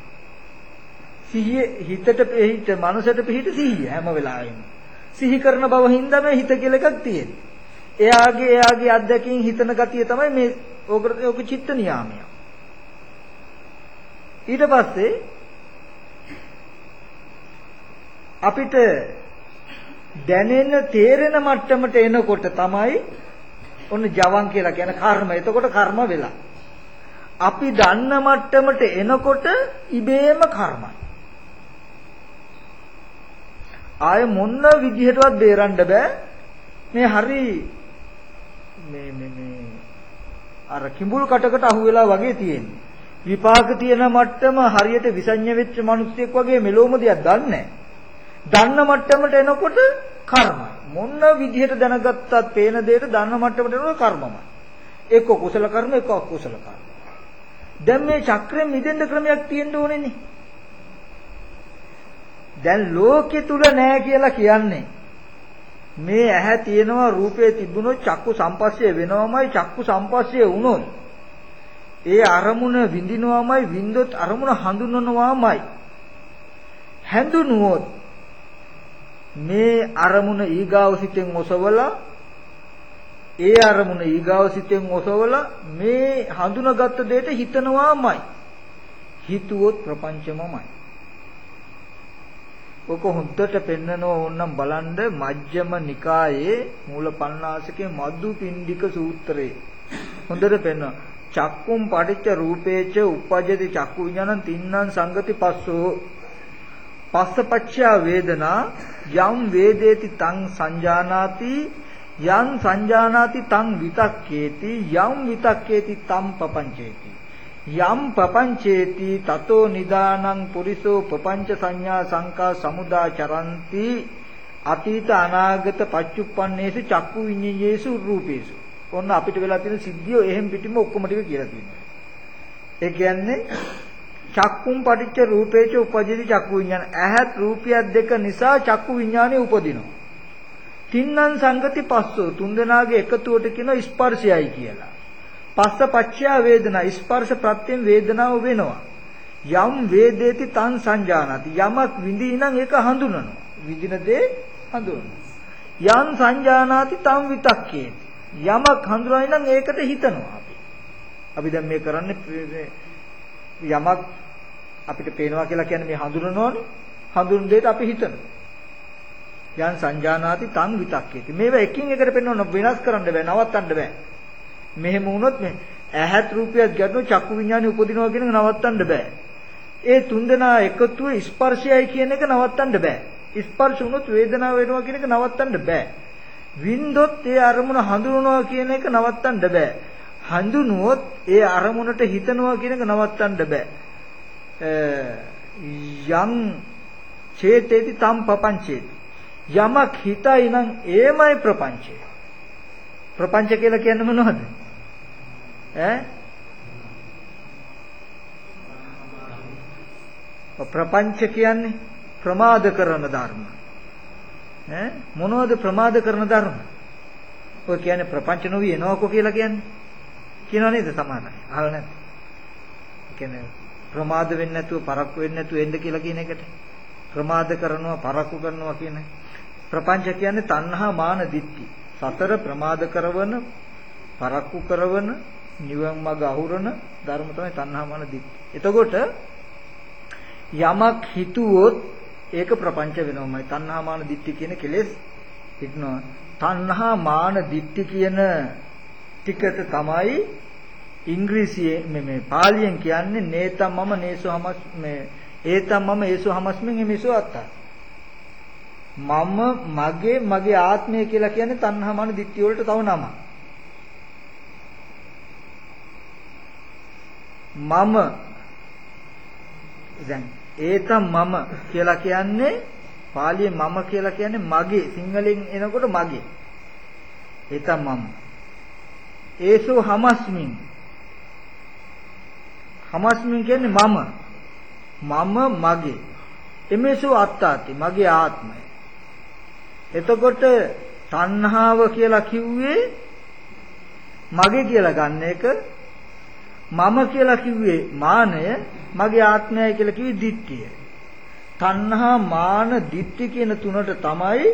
සිහිය හිතට පිහිට මනසට පිහිට සිහිය හැම වෙලාවෙම. සිහි කරන බව හින්දා මේ හිත කියලා එකක් තියෙන්නේ. එයාගේ එයාගේ අත්දැකීම් හිතන ගතිය තමයි මේ ඕකට ඕක චිත්ත නියාමය. ඊට පස්සේ අපිට දැනෙන තේරෙන මට්ටමට එනකොට තමයි ඔන්න ජවන් කියලා කියන කර්ම. එතකොට කර්ම වෙලා. අපි දන්න මට්ටමට එනකොට ඉබේම කර්මයි. ආය මොන විදිහටවත් බේරන්න බෑ. මේ හරි මේ මේ මේ අර කිඹුල් කටකට අහු වෙලා වගේ තියෙන්නේ. විපාක තියෙන මට්ටම හරියට විසඤ්ඤ වෙච්ච මිනිස්සෙක් වගේ මෙලොවම දෙයක් දන්නේ දන්න මට්ටමට එනකොට කර්ම. මොන විදිහට දැනගත්තත් පේන දෙයට දන්න මට්ටමට එනකොට කර්මමයි. එක්ක කුසල කර්ම එක්ක අකුසල කර්ම. දැන් මේ චක්‍රයෙන් මිදෙන්න ක්‍රමයක් තියෙන්න ඕනේනේ. දැන් ලෝකෙ තුල නෑ කියලා කියන්නේ මේ ඇහැ තියෙනවා රූපේ තිබුණොත් චක්කු සම්පස්සේ වෙනවමයි චක්කු සම්පස්සේ වුණොත් ඒ අරමුණ විඳිනවමයි විඳොත් අරමුණ හඳුනනවාමයි හැඳුනුවොත් මේ අරමුණ ඊගාව සිතෙන් ඔසවලා ඒ අරමුණ ඊගාව සිතෙන් ඔසවලා මේ හඳුනාගත්ත දෙයට හිතනවාමයි. හිතුවොත් ප්‍රපංචමමයි. ඔක හොඳට පෙන්නනෝ ඕනම් බලන්න මජ්ක්‍ධිම නිකායේ මූල පණ්ණාසකේ මද්දු පින්ඩික සූත්‍රයේ. හොඳට පෙන්නනවා. චක්කුම් පටිච්ච රූපේච උපජ්ජති චක්කු විඥානං තින්නම් සංගති පස්සෝ. පස්සපච්චා වේදනා යම් වේදේති තං සංජානාති යං සංජානාති තං විතක්කේති යම් විතක්කේති තම් පపంచේති යම් පపంచේති තතෝ නිදානං පුරිසෝ පపంచ සංඥා සංකා සමුදා චරಂತಿ අතීත අනාගත පච්චුප්පන්නේසු චක්කු විඤ්ඤේසු රූපේසු. ඔන්න අපිට වෙලා තියෙන සිද්ධිය එහෙම් පිටිම ඔක්කොම ටික කියලා තියෙනවා. ඒ කියන්නේ චක්කුම් පටිච්ච රූපේච උපජිති චක්කු විඤ්ඤාණ. ඇහත් රූපියක් දෙක නිසා චක්කු විඤ්ඤාණය උපදිනවා. තින්නම් සංගති පස්සෝ තුන්දෙනාගේ එකතුවට කියන ස්පර්ශයයි කියලා. පස්ස පච්චයා වේදනා ස්පර්ශ ප්‍රත්‍යයෙන් වේදනාව වෙනවා. යම් වේදේති තං සංජානති. යමක් විඳිනනම් ඒක හඳුනනවා. විඳින දේ හඳුනනවා. යම් සංජානාති තම් විතක්කේති. යමක් හඳුනනයි නම් ඒකට හිතනවා අපි. අපි දැන් මේ කරන්නේ යමක් අපිට පේනවා කියලා කියන්නේ මේ හඳුනනෝනේ. හඳුනන දෙයට අපි හිතනවා. යන් සංජානාති තං විතක්කේති. මේවා එකින් එකට පෙන්වන්න වෙනස් කරන්න බෑ නවත්තන්න බෑ. මෙහෙම වුණොත් මේ ඇහත් රූපයත් ගැටුණු චක්කු විඥානෙ උපදිනවා කියන එක නවත්තන්න බෑ. ඒ තුන්දෙනා එකතුව ස්පර්ශයයි කියන එක නවත්තන්න බෑ. ස්පර්ශ වුණොත් වේදනාව වෙනවා කියන එක නවත්තන්න බෑ. වින්දොත් ඒ අරමුණ හඳුනනවා කියන එක නවත්තන්න බෑ. හඳුනුවොත් ඒ අරමුණට හිතනවා කියන එක නවත්තන්න බෑ. යම් චේතේති තම් පపంచේති යමක් හිතයි නම් ඒමයි ප්‍රපංචය. ප්‍රපංච කියලා කියන්නේ මොනවද? ඈ? ප්‍රපංච කියන්නේ ප්‍රමාද කරන ධර්ම. ඈ? මොනවද ප්‍රමාද කරන ධර්ම? ඔය කියන්නේ ප්‍රපංච නොවි එනවකෝ කියලා කියන්නේ. කියනව නේද සමහර අය අහලා නැද්ද? කියන්නේ ප්‍රමාද වෙන්නේ නැතුව පරක්කු වෙන්නේ නැතුව එන්න කියලා කියන එකට. ප්‍රමාද කරනවා පරක්කු කරනවා කියන. ප්‍රපංච කියන්නේ තණ්හා මාන දිට්ඨි. සතර ප්‍රමාද කරවන පරක්කු කරවන නිවන් මඟ අහුරන ධර්ම තමයි තණ්හා මාන දිට්ඨි. එතකොට යමක් හිතුවොත් ඒක ප්‍රපංච වෙනවමයි. තණ්හා මාන දිට්ඨි කියන කෙලෙස් හිටනවා. තණ්හා මාන දිට්ඨි කියන ටිකට තමයි ඉංග්‍රීසියේ මේ මේ පාලියෙන් කියන්නේ නේතම් මම නේසෝ හමස් මේ ඒතම් මම ඒසෝ හමස්මින් එමේසෝ අත්තා. මම මගේ මගේ ආත්මය කියලා කියන්නේ තණ්හාමාන දිට්ඨිය වලට තව නමක්. මම. දැන් ඒතම් මම කියලා කියන්නේ පාලියේ මම කියලා කියන්නේ මගේ. සිංහලෙන් එනකොට මගේ. ඒතම් මම. ඒසෝ හමස්මින්. හමස්මින් කියන්නේ මම. මම මගේ. එමේසු අත්තාති මගේ ආත්මය. එතකොට තණ්හාව කියලා කිව්වේ මගේ කියලා ගන්න එක මම කියලා කිව්වේ මානය මගේ ආත්මයයි කියලා කිව්වේ දිට්ඨිය තණ්හා මාන දිට්ඨි කියන තුනට තමයි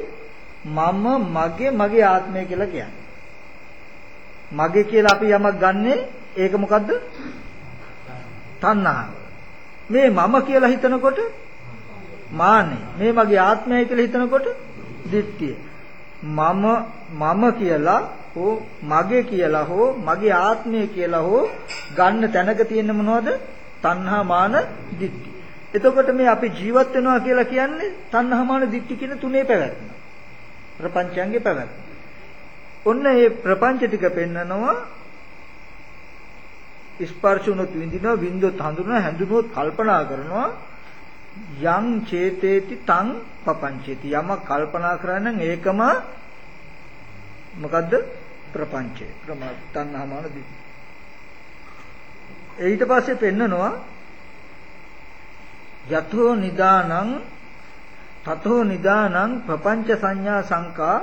මම මගේ මගේ ආත්මය කියලා කියන්නේ මගේ කියලා අපි යමක් ගන්නෙ ඒක මොකද්ද තණ්හාව. මේ මම කියලා හිතනකොට මානෙ. මේ මගේ ආත්මය කියලා හිතනකොට දිට්ඨිය. මම මම කියලා හෝ මගේ කියලා හෝ මගේ ආත්මය කියලා හෝ ගන්න තැනක තියෙන මොනවද? තණ්හා මාන දිට්ඨි. එතකොට මේ අපි ජීවත් වෙනවා කියලා කියන්නේ තණ්හා මාන දිට්ඨි කියන තුනේ පැවැත්ම. ප්‍රපංචයන්ගේ පැවැත්ම. ඔන්න මේ ප්‍රපංච ටික පෙන්නනවා ස්පර්ශ වුණොත් විඳිනවා විඳොත් හඳුනනවා හැඳුනොත් කල්පනා කරනවා යං චේතේති තං පపంචේති යම කල්පනා කරනනම් ඒකම මොකද්ද? ප්‍රපංචය. ප්‍රමා තණ්හාමාන දිට්ඨි ඊට පස්සේ පෙන්නනවා යතෝ නිදානං තතෝ නිදානං ප්‍රපංච සංඥා සංකා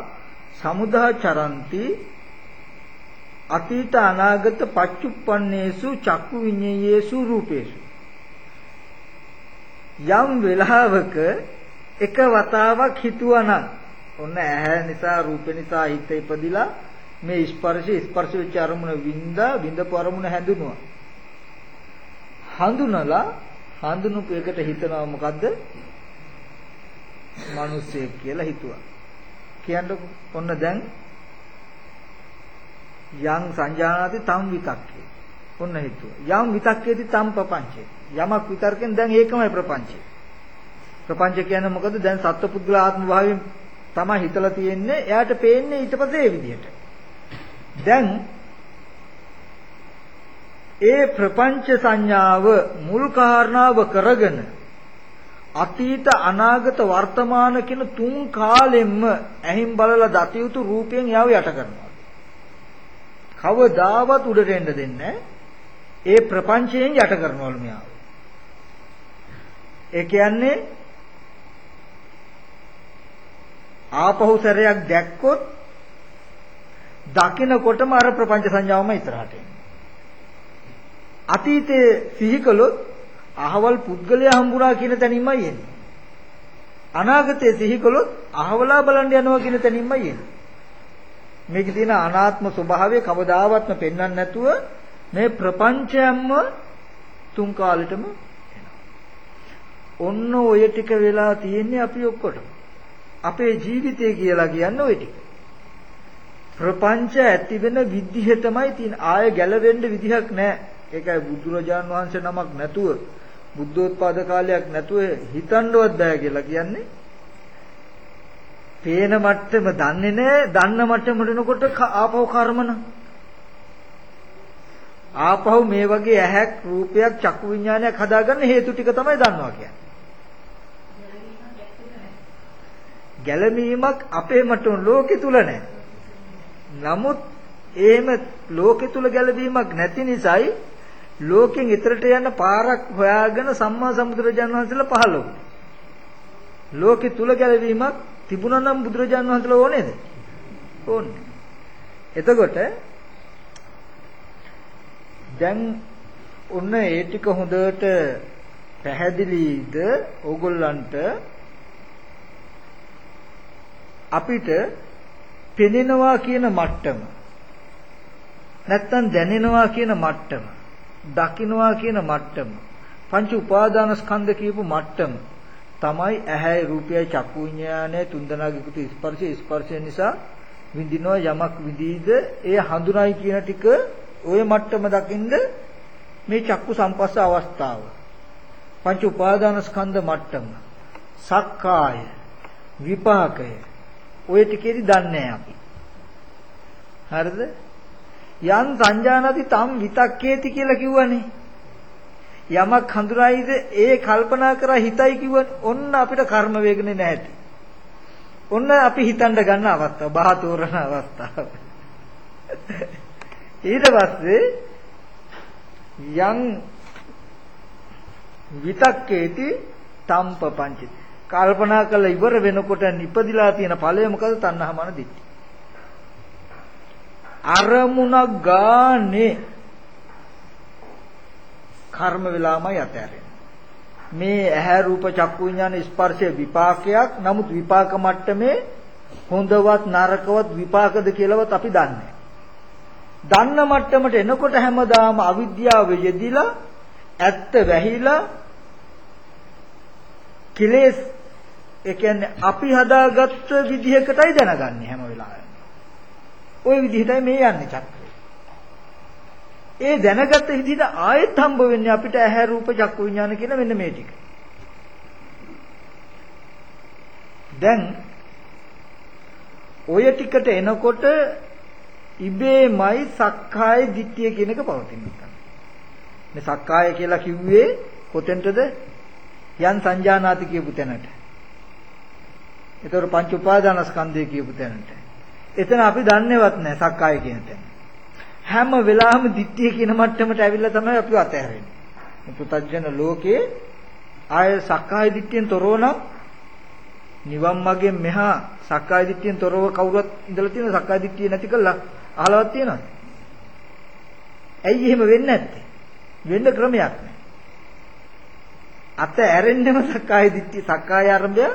සමුදා චරಂತಿ අතීත අනාගත පච්චුප්පන්නේසු චක්කු විඤ්ඤයේසු රූපේසු. යම් වෙලාවක එක වතාවක් හිතුවනම් ඔන්න ඇහැ නිසා රූප නිසා හිත ඉපදිලා මේ ස්පර්ශ ස්පර්ශ වෙච්ච අරමුණ වින්දා විඳපු අරමුණ හැඳුනුවා. හඳුනලා හඳුනුපු එකට හිතනවා මොකද්ද? මිනිස්සෙක් කියලා හිතුවා. කියන්නකො ඔන්න දැන් යං සංජානාති තම් විතක්කේ. ඔන්න හිතුවා. යම් විතක්කේති තම් ප්‍රපංචේ. යමක් විතර්කෙන් දැන් ඒකමයි ප්‍රපංචේ. ප්‍රපංච කියන්නේ මොකද? දැන් සත්පුද්ගල ආත්ම භාවයෙන් තමයි හිතලා තියෙන්නේ. එයාට පේන්නේ ඊට පස්සේ ඒ විදිහට. දැන් ඒ ප්‍රපංච සංඥාව මුල් කාරණාව කරගෙන අතීත අනාගත වර්තමාන කියන තුන් කාලෙම්ම ඇහින් බලලා දතියුතු රූපයෙන් යාව යට කරනවා. කවදාවත් උඩට එන්න දෙන්නේ ඒ ප්‍රපංචයෙන් යට කරනවලු මෙයාව. ඒ කියන්නේ ආපහු සැරයක් දැක්කොත් දකිනකොටම අර ප්‍රපංච සංඥාවම ඉතරහට එනවා. අතීතයේ සිහි කළොත් අහවල් පුද්ගලයා හම්බුණා කියන තැනින්මයි එන්නේ. අනාගතයේ සිහි කළොත් අහවලා බලන්න යනවා කියන තැනින්මයි එන්නේ. මේකේ තියෙන අනාත්ම ස්වභාවය කවදාවත්ම පෙන්වන්න නැතුව මේ ප්‍රපංචයම්ම තුන් කාලෙටම ඔන්න ඔය ටික වෙලා තියෙන්නේ අපි ඔක්කොටම. අපේ ජීවිතය කියලා කියන්නේ ওই ටික. ප්‍රපංච ඇති වෙන විදිහ තමයි තියෙන. ආය ගැලවෙන්න විදිහක් නැහැ. ඒකයි බුදුරජාන් වහන්සේ නමක් නැතුව බුද්ධෝත්පාද කාලයක් නැතුව හිතන්නවත් බෑ කියලා කියන්නේ. පේන මට්ටම දන්නේ නැහැ. දන්න මට්ටමට එනකොට ආපහු කර්මන. ආපහු මේ වගේ ඇහැක් රූපයක් චක්කු විඥානයක් හදාගන්න හේතු ටික තමයි දන්නවා කියන්නේ. ගැළමීමක් අපේ මට්ටම ලෝකෙ තුල නැහැ. නමුත් එහෙම ලෝකෙ තුල ගැළවීමක් නැති නිසායි ලෝකෙන් ඈතරට යන පාරක් හොයාගෙන සම්මා සම්බුදුරජාණන් වහන්සේලා පහළ වුණේ. ලෝකෙ තුල ගැළවීමක් තිබුණා නම් බුදුරජාණන් වහන්සේලා ඕනේද? ඕනේ. එතකොට දැන් ඔන්න ඒ ටික හොඳට පැහැදිලිද ඕගොල්ලන්ට අපිට පෙනෙනවා කියන මට්ටම. නැත්තම් දැනෙනවා කියන මට්ටම. දකින්නවා කියන මට්ටම. පංච උපාදාන ස්කන්ධ කියපු මට්ටම. තමයි ඇහැයි රූපයයි චක්කු විඤ්ඤාණය තුන්දනාගේ කුතු ස්පර්ශය. ස්පර්ශය නිසා විඳිනවා යමක් විදීද ඒ හඳුනයි කියන ටික ওই මට්ටම දකින්ද මේ චක්කු සම්පස්ස අවස්ථාව. පංච උපාදාන ස්කන්ධ මට්ටම. සක්කාය විපාකය. ওই ටිකේදී දන්නේ අපි. හරිද? යන් සංජානති තම් විතක්කේති කියලා කිව්වනේ. යමක් හඳුනායිද ඒ කල්පනා කරා හිතයි කිව්වනේ. ඔන්න අපිට කර්ම වේගනේ නැහැටි. ඔන්න අපි හිතන්න ගන්න අවස්ථාව, බහ තෝරන අවස්ථාව. ඊට පස්සේ යම් විතක්කේති තම්ප පංචිත කල්පනා කරලා ඉවර වෙනකොට නිපදිලා තියෙන ඵලය මොකද තණ්හාමාන දිට්ඨි. අරමුණක් ගානේ කර්ම වෙලාමයි අතහැරෙන්නේ. මේ ඇහැ රූප චක්කු විඥාන ස්පර්ශය විපාකයක්. නමුත් විපාක මට්ටමේ හොඳවත් නරකවත් විපාකද කියලාවත් අපි දන්නේ දන්න මට්ටමට එනකොට හැමදාම අවිද්‍යාව යෙදිලා ඇත්ත වැහිලා කෙලෙස් ඒ කියන්නේ අපි හදාගත්ත විදිහකටයි දැනගන්නේ හැම වෙලාවෙම. ওই විදිහටයි මේ යන්නේ චක්‍රය. ඒ දැනගත්ත විදිහට ආයෙත් හම්බ වෙන්නේ අපිට ඇහැ රූප චක්කු විඥාන කියන මෙන්න මේ ටික. දැන් ඔය ටිකට එනකොට ඉබේමයි සක්කාය දිට්ඨිය කියන එක පවතින්නේ. මේ සක්කාය කියලා කිව්වේ කොතෙන්ටද? යන් සංජානාති කියපු තැනට. ඒතකොට පංච උපාදානස්කන්ධය කියපු තැනට. එතන අපි දන්නේවත් නැහැ සක්කාය කියන තැන. හැම වෙලාවෙම ditthිය කියන මට්ටමට ඇවිල්ලා තමයි අපි අතහැරෙන්නේ. පුතඥ ලෝකේ ආය සක්කාය දිට්ඨියෙන් තොරව නම් නිවන් මාගේ මෙහා සක්කාය දිට්ඨියෙන් තොරව කවුරුත් ඉඳලා තියෙන සක්කාය දිට්ඨිය නැති කළා අහලවත් තියෙනවද? ඇයි එහෙම වෙන්නේ නැත්තේ? වෙන්න ක්‍රමයක් නැහැ. අත ඇරෙන්නම සක්කාය දිට්ඨිය සක්කාය ආරම්භය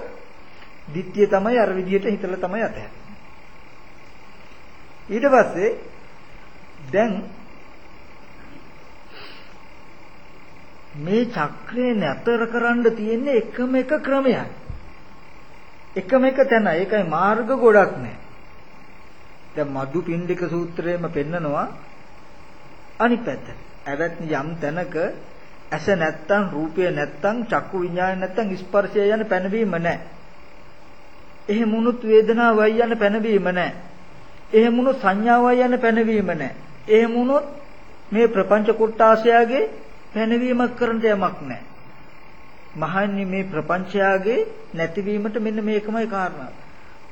දිට්ඨිය තමයි අර විදිහට හිතලා තමයි අතහැරෙන්නේ. ඊට පස්සේ දැන් මේ චක්‍රේ නැතර කරන්න තියෙන්නේ එකම එක ක්‍රමයයි. එකම එක තැන. ඒකයි මාර්ග ගොඩක් නැහැ. දැන් මදු පින්ඩික සූත්‍රයේම පෙන්නනවා අනිත් පැත්ත. ඇවැත්නි යම් තැනක ඇස නැත්තම් රූපය නැත්තම් චක්කු විඤ්ඤාණය නැත්තම් ස්පර්ශය යන පැනවීම නැහැ. එහෙමුණුත් වේදනාවයි යන පැනවීම නැහැ. එහෙමුණුත් සංඥාවයි යන පැනවීම නැහැ. එහෙමුණුත් මේ ප්‍රපංච කුට්ටාසයාගේ පැනවීමක් කරන්න යමක් නැහැ. මහන්නේ මේ ප්‍රපංචයාගේ නැතිවීමට මෙන්න මේකමයි කාරණා.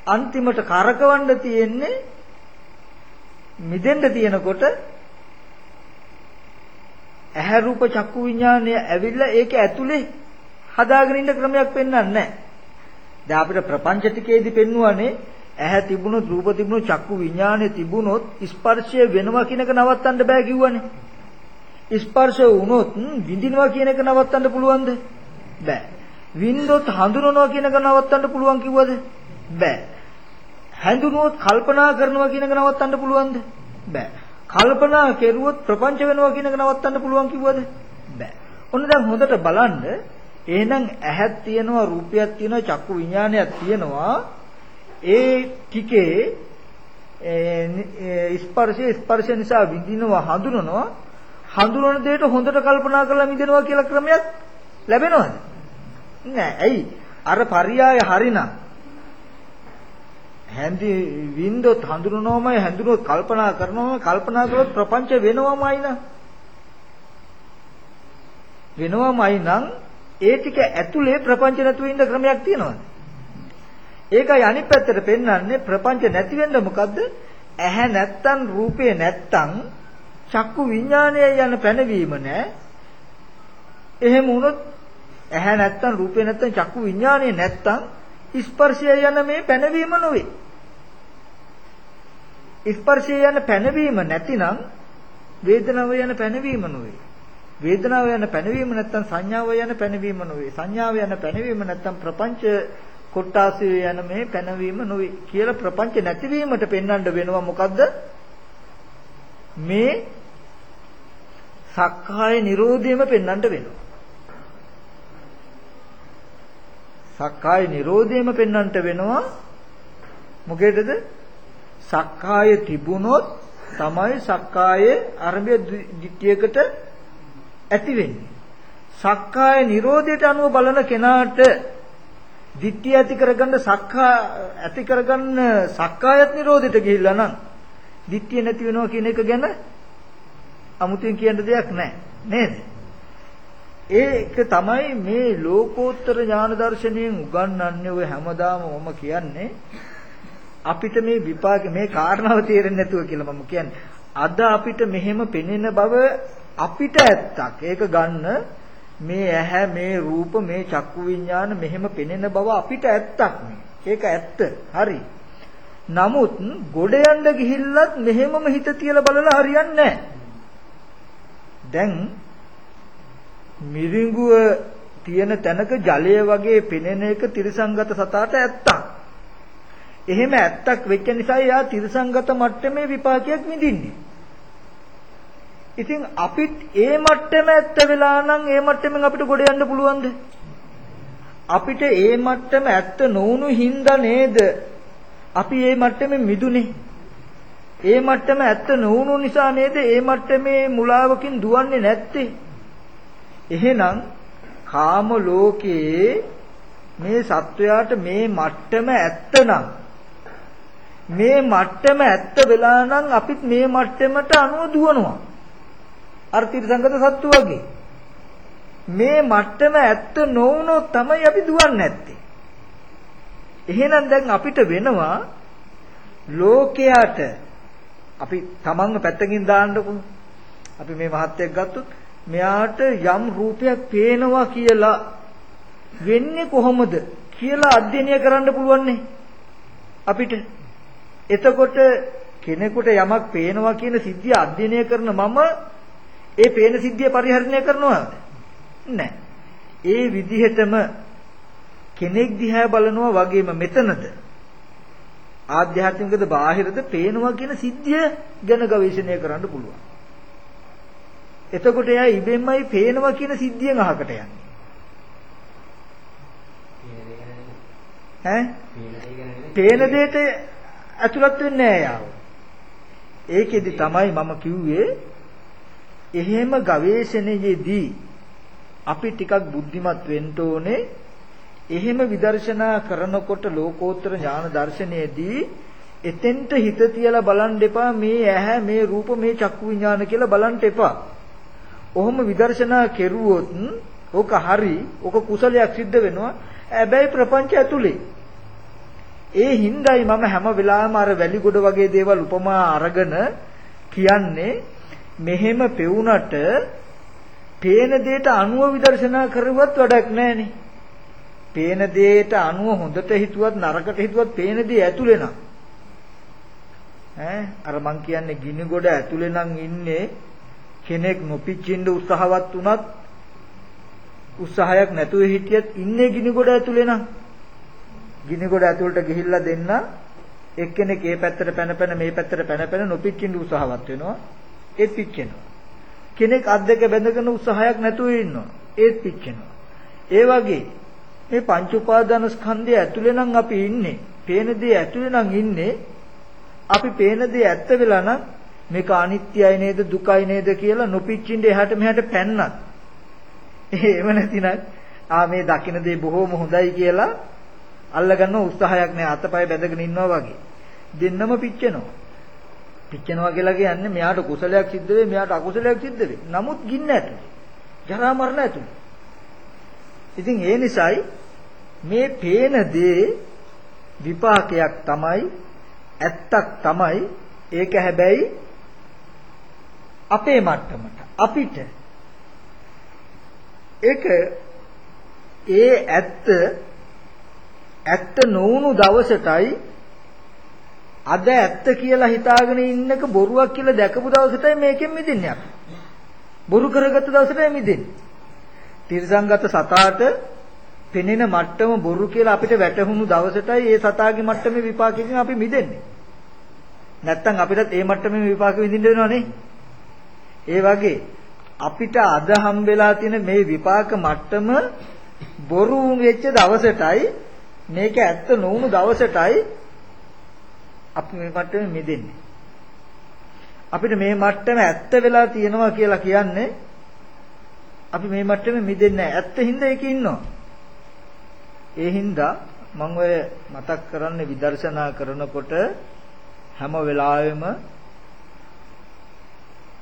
අන්තිමට කරකවන්න තියෙන්නේ මිදෙන්න තියෙනකොට ඇහැ රූප චක්කු විඥානය ඇවිල්ලා ඒක ඇතුලේ හදාගෙන ඉන්න ක්‍රමයක් පෙන්වන්නේ නැහැ. දැන් අපිට ප්‍රපංච ටිකේදී පෙන්වුවානේ ඇහැ තිබුණොත් රූප තිබුණොත් චක්කු විඥානය තිබුණොත් ස්පර්ශය වෙනවා කියන එක නවත්තන්න බෑ කිව්වනේ. ස්පර්ශ වුණොත් විඳිනවා කියන එක නවත්තන්න පුළුවන්ද? බෑ. වින්දොත් හඳුනනවා කියන එක නවත්තන්න පුළුවන් කිව්වද? බෑ. හැඳුනුවොත් කල්පනා කරනවා කියන එක නවත්තන්න පුළුවන්ද? බෑ. කල්පනා කෙරුවොත් ප්‍රපංච වෙනවා කියන එක නවත්තන්න පුළුවන් කිව්වද? බෑ. ඔන්න දැන් හොඳට බලන්න එහෙනම් ඇහක් තියෙනවා රූපයක් තියෙනවා චක්කු විඥානයක් තියෙනවා. ඒ ටිකේ ස්පර්ශය ස්පර්ශ නිසා විඳිනවා හඳුනනවා. හඳුනන දෙයට හොඳට කල්පනා කරලා මිදෙනවා කියලා ක්‍රමයක් ලැබෙනවද? නෑ. ඇයි? අර පරියාය හරිනම්. හැඳි වින්දොත් හඳුනනවමයි හැඳුනොත් කල්පනා කරනවමයි කල්පනා කරොත් ප්‍රපංච වෙනවමයි න. ะ වෙනවමයි නම් ඒ ටික ඇතුලේ ප්‍රපංච නැතුව ඉන්න ක්‍රමයක් තියෙනවද? ඒකයි අනිත් පැත්තට පෙන්වන්නේ ප්‍රපංච නැති වෙන්න මොකද්ද? ඇහැ නැත්තම් රූපේ නැත්තම් චක්කු විඥානය යන පැනවීම නැහැ එහෙම වුණොත් ඇහැ නැත්තම් රූපේ නැත්තම් චක්කු විඥානය නැත්තම් ස්පර්ශය යන මේ පැනවීම නොවේ. ස්පර්ශය යන පැනවීම නැතිනම් වේදනාව යන පැනවීම නොවේ. වේදනාව යන පැනවීම නැත්තම් සංඥාව යන පැනවීම නොවේ. සංඥාව යන පැනවීම නැත්තම් ප්‍රපංච කොටාසය යන මේ පැනවීම නොවේ කියලා ප්‍රපංච නැතිවීමට පෙන්වන්න වෙනවා මොකද්ද? මේ සක්කාය නිරෝධයම පෙන්වන්න වෙනවා. සක්කාය නිරෝධයම පෙන්වන්නට වෙනවා මොකේදද? සක්කාය තිබුණොත් තමයි සක්කායේ අරබිය දිට්ඨියකට ඇති වෙන්නේ. සක්කාය නිරෝධයට අනුව බලන කෙනාට දිට්ඨිය ඇති කරගන්න සක්කා ඇති කරගන්න සක්කායත් නිරෝධයට ගිහිල්ලා නම් දිට්ඨිය නැති වෙනවා කියන එක ගැන අමුතුවෙන් කියන්න දෙයක් නැහැ නේද? ඒක තමයි මේ ලෝකෝත්තර ඥාන දර්ශනයෙන් උගන්වන්නේ ඔය හැමදාම මම කියන්නේ අපිට මේ විපාක මේ කාරණාව තේරෙන්නේ නැතුව කියලා මම කියන්නේ. අද අපිට මෙහෙම පෙනෙන බව අපිට ඇත්තක්. ඒක ගන්න මේ ඇහැ මේ රූප මේ චක්කු විඥාන මෙහෙම පෙනෙන බව අපිට ඇත්තක් ඒක ඇත්ත. හරි. නමුත් ගොඩ යන්න ගිහිල්ලත් මෙහෙමම හිත තියලා බලලා හරියන්නේ නැහැ. දැන් මිරිඟුව තියෙන තැනක ජලය වගේ පෙනෙන එක තිරසංගත සතාට ඇත්තක්. එහෙම ඇත්තක් වෙච්ච නිසා එයා තිරසංගත මට්ටමේ විපාකයක් විඳින්නේ. ඉතින් අපිත් ඒ මට්ටම ඇත්ත වෙලා නම් ඒ මට්ටමින් අපිට ගොඩ යන්න පුළුවන්ද? අපිට ඒ මට්ටම ඇත්ත නොවුණු හින්දා නේද අපි ඒ මට්ටමේ මිදුනේ. ඒ මට්ටම ඇත්ත නොවුණු නිසා නේද ඒ මට්ටමේ මුලාවකින් දුවන්නේ නැත්තේ. එහෙනම් කාම ලෝකයේ මේ සත්වයාට මේ මට්ටම ඇත්තනම් මේ මට්ටම ඇත්ත වෙලා නම් අපිත් මේ මට්ටමට අනුව දුවනවා. අර තිරසංගත සත්තු වගේ. මේ මට්ටම ඇත්ත නොවුනොත් තමයි අපි දුවන්නේ නැත්තේ. එහෙනම් දැන් අපිට වෙනවා ලෝකයට අපි තමන්ව පැත්තකින් දාන්නකො. අපි මේ මහත්යෙක් ගත්තොත් මෙයාට යම් රූපයක් පේනවා කියලා වෙන්නේ කොහොමද කියලා අධ්‍යයනය කරන්න පුළුවන් අපිට එතකොට කෙනෙකුට යමක් පේනවා කියන සිද්ධිය අධ්‍යයනය කරන මම ඒ පේන සිද්ධිය පරිහරණය කරනවද? නැහැ. ඒ විදිහටම කෙනෙක් දිහා බලනවා වගේම මෙතනද ආධ්‍යාත්මිකද බාහිරද පේනවා කියන සිද්ධිය ගැන ගවේෂණය කරන්න පුළුවන්. එතකොට එයා ඉබෙන්මයි පේනවා කියන සිද්ධියෙන් අහකට යන්නේ. ඈ? පේන දෙයට ඇතුළත් වෙන්නේ නැහැ යාව. ඒකෙදි තමයි මම කිව්වේ එහෙම ගවේෂණයේදී අපි ටිකක් බුද්ධිමත් වෙන්න ඕනේ එහෙම විදර්ශනා කරනකොට ලෝකෝත්තර ඥාන දර්ශනයේදී එතෙන්ට හිත තියලා බලන් එපා මේ ඇහැ මේ රූප මේ චක්කු විඥාන කියලා බලන්න එපා. ඔහොම විදර්ශනා කෙරුවොත් ඕක හරි ඕක කුසලයක් සිද්ධ වෙනවා. හැබැයි ප්‍රපංච ඇතුලේ. ඒ හින්දායි මම හැම වෙලාවෙම අර වැලිගොඩ වගේ දේවල් උපමා අරගෙන කියන්නේ මෙහෙම පෙවුනට පේන දෙයට අනුව විදර්ශනා කරුවත් වැඩක් නැහනේ. පේන දෙයට අනුව හොඳට හිතුවත් නරකට හිතුවත් පේන දේ ඇතුලේ නම්. ඈ අර මං කියන්නේ ගිනි ගොඩ ඇතුලේ නම් ඉන්නේ කෙනෙක් නොපිච්චින්න උත්සාහවත් වුණත් උත්සාහයක් නැතුව හිටියත් ඉන්නේ ගිනි ගොඩ ඇතුලේ නම්. ගිනි ගොඩ ඇතුළට ගිහිල්ලා දෙන්න එක්කෙනෙක් ඒ පැත්තට පැන පැන මේ පැත්තට පැන පැන නොපිච්චින්න උත්සාහවත් වෙනවා. ඒත් පිච්චෙනවා. කෙනෙක් අත් දෙක බැඳගෙන උත්සාහයක් නැතුව ඉන්නවා. ඒත් පිච්චෙනවා. ඒ වගේ මේ පංච උපාදාන ස්කන්ධය ඇතුලේ නම් අපි ඉන්නේ. පේන දේ ඇතුලේ නම් ඉන්නේ. අපි පේන දේ ඇත්ත වෙලා නම් මේක අනිත්‍යයි නේද දුකයි නේද කියලා නොපිච්චින්න එහාට මෙහාට පැන්නත්. එහෙම නැතිනම් ආ මේ දකින්න දේ බොහොම හොඳයි කියලා අල්ලගන්න උත්සාහයක් නැහැ. අතපය බැඳගෙන ඉන්නවා වගේ. දෙන්නම පිච්චෙනවා. පිච්චෙනවා කියලා කියන්නේ මෙයාට කුසලයක් සිද්ධ වෙයි මෙයාට අකුසලයක් සිද්ධ වෙයි. නමුත් ගින්න ඇතුලේ ජරා මරණ ඇතුලේ ඉතින් ඒ නිසායි මේ පේන දේ විපාකයක් තමයි ඇත්තක් තමයි ඒක හැබැයි අපේ මට්ටමට අපිට. ඒක ඒ ඇත්ත ඇත්ත නොවුණු දවසටයි අද ඇත්ත කියලා හිතාගෙන ඉන්නක බොරුවක් කියලා දැකපු දවසටයි මේකෙන් මිදෙන්නේ අපි. බොරු කරගත්ත දවසටයි මිදෙන්නේ. තිරසංගත සතාට පෙනෙන මට්ටම බොරු කියලා අපිට වැටහුණු දවසටයි ඒ සතාගේ මට්ටමේ විපාකයෙන් අපි මිදෙන්නේ. නැත්තම් අපිටත් ඒ මට්ටමේ විපාක විඳින්න වෙනවනේ. ඒ වගේ අපිට අද හම්බෙලා තියෙන මේ විපාක මට්ටම බොරු වෙච්ච දවසටයි මේක ඇත්ත නොවුණු දවසටයි අපි මේ මට්ටමේ මිදෙන්නේ. අපිට මේ මට්ටම ඇත්ත වෙලා තියෙනවා කියලා කියන්නේ අපි මේ මට්ටමේ මිදෙන්නේ නැහැ. ඇත්ත හින්දා ඒකේ ඉන්නවා. ඒ හින්දා මම ඔය මතක් කරන්නේ විදර්ශනා කරනකොට හැම වෙලාවෙම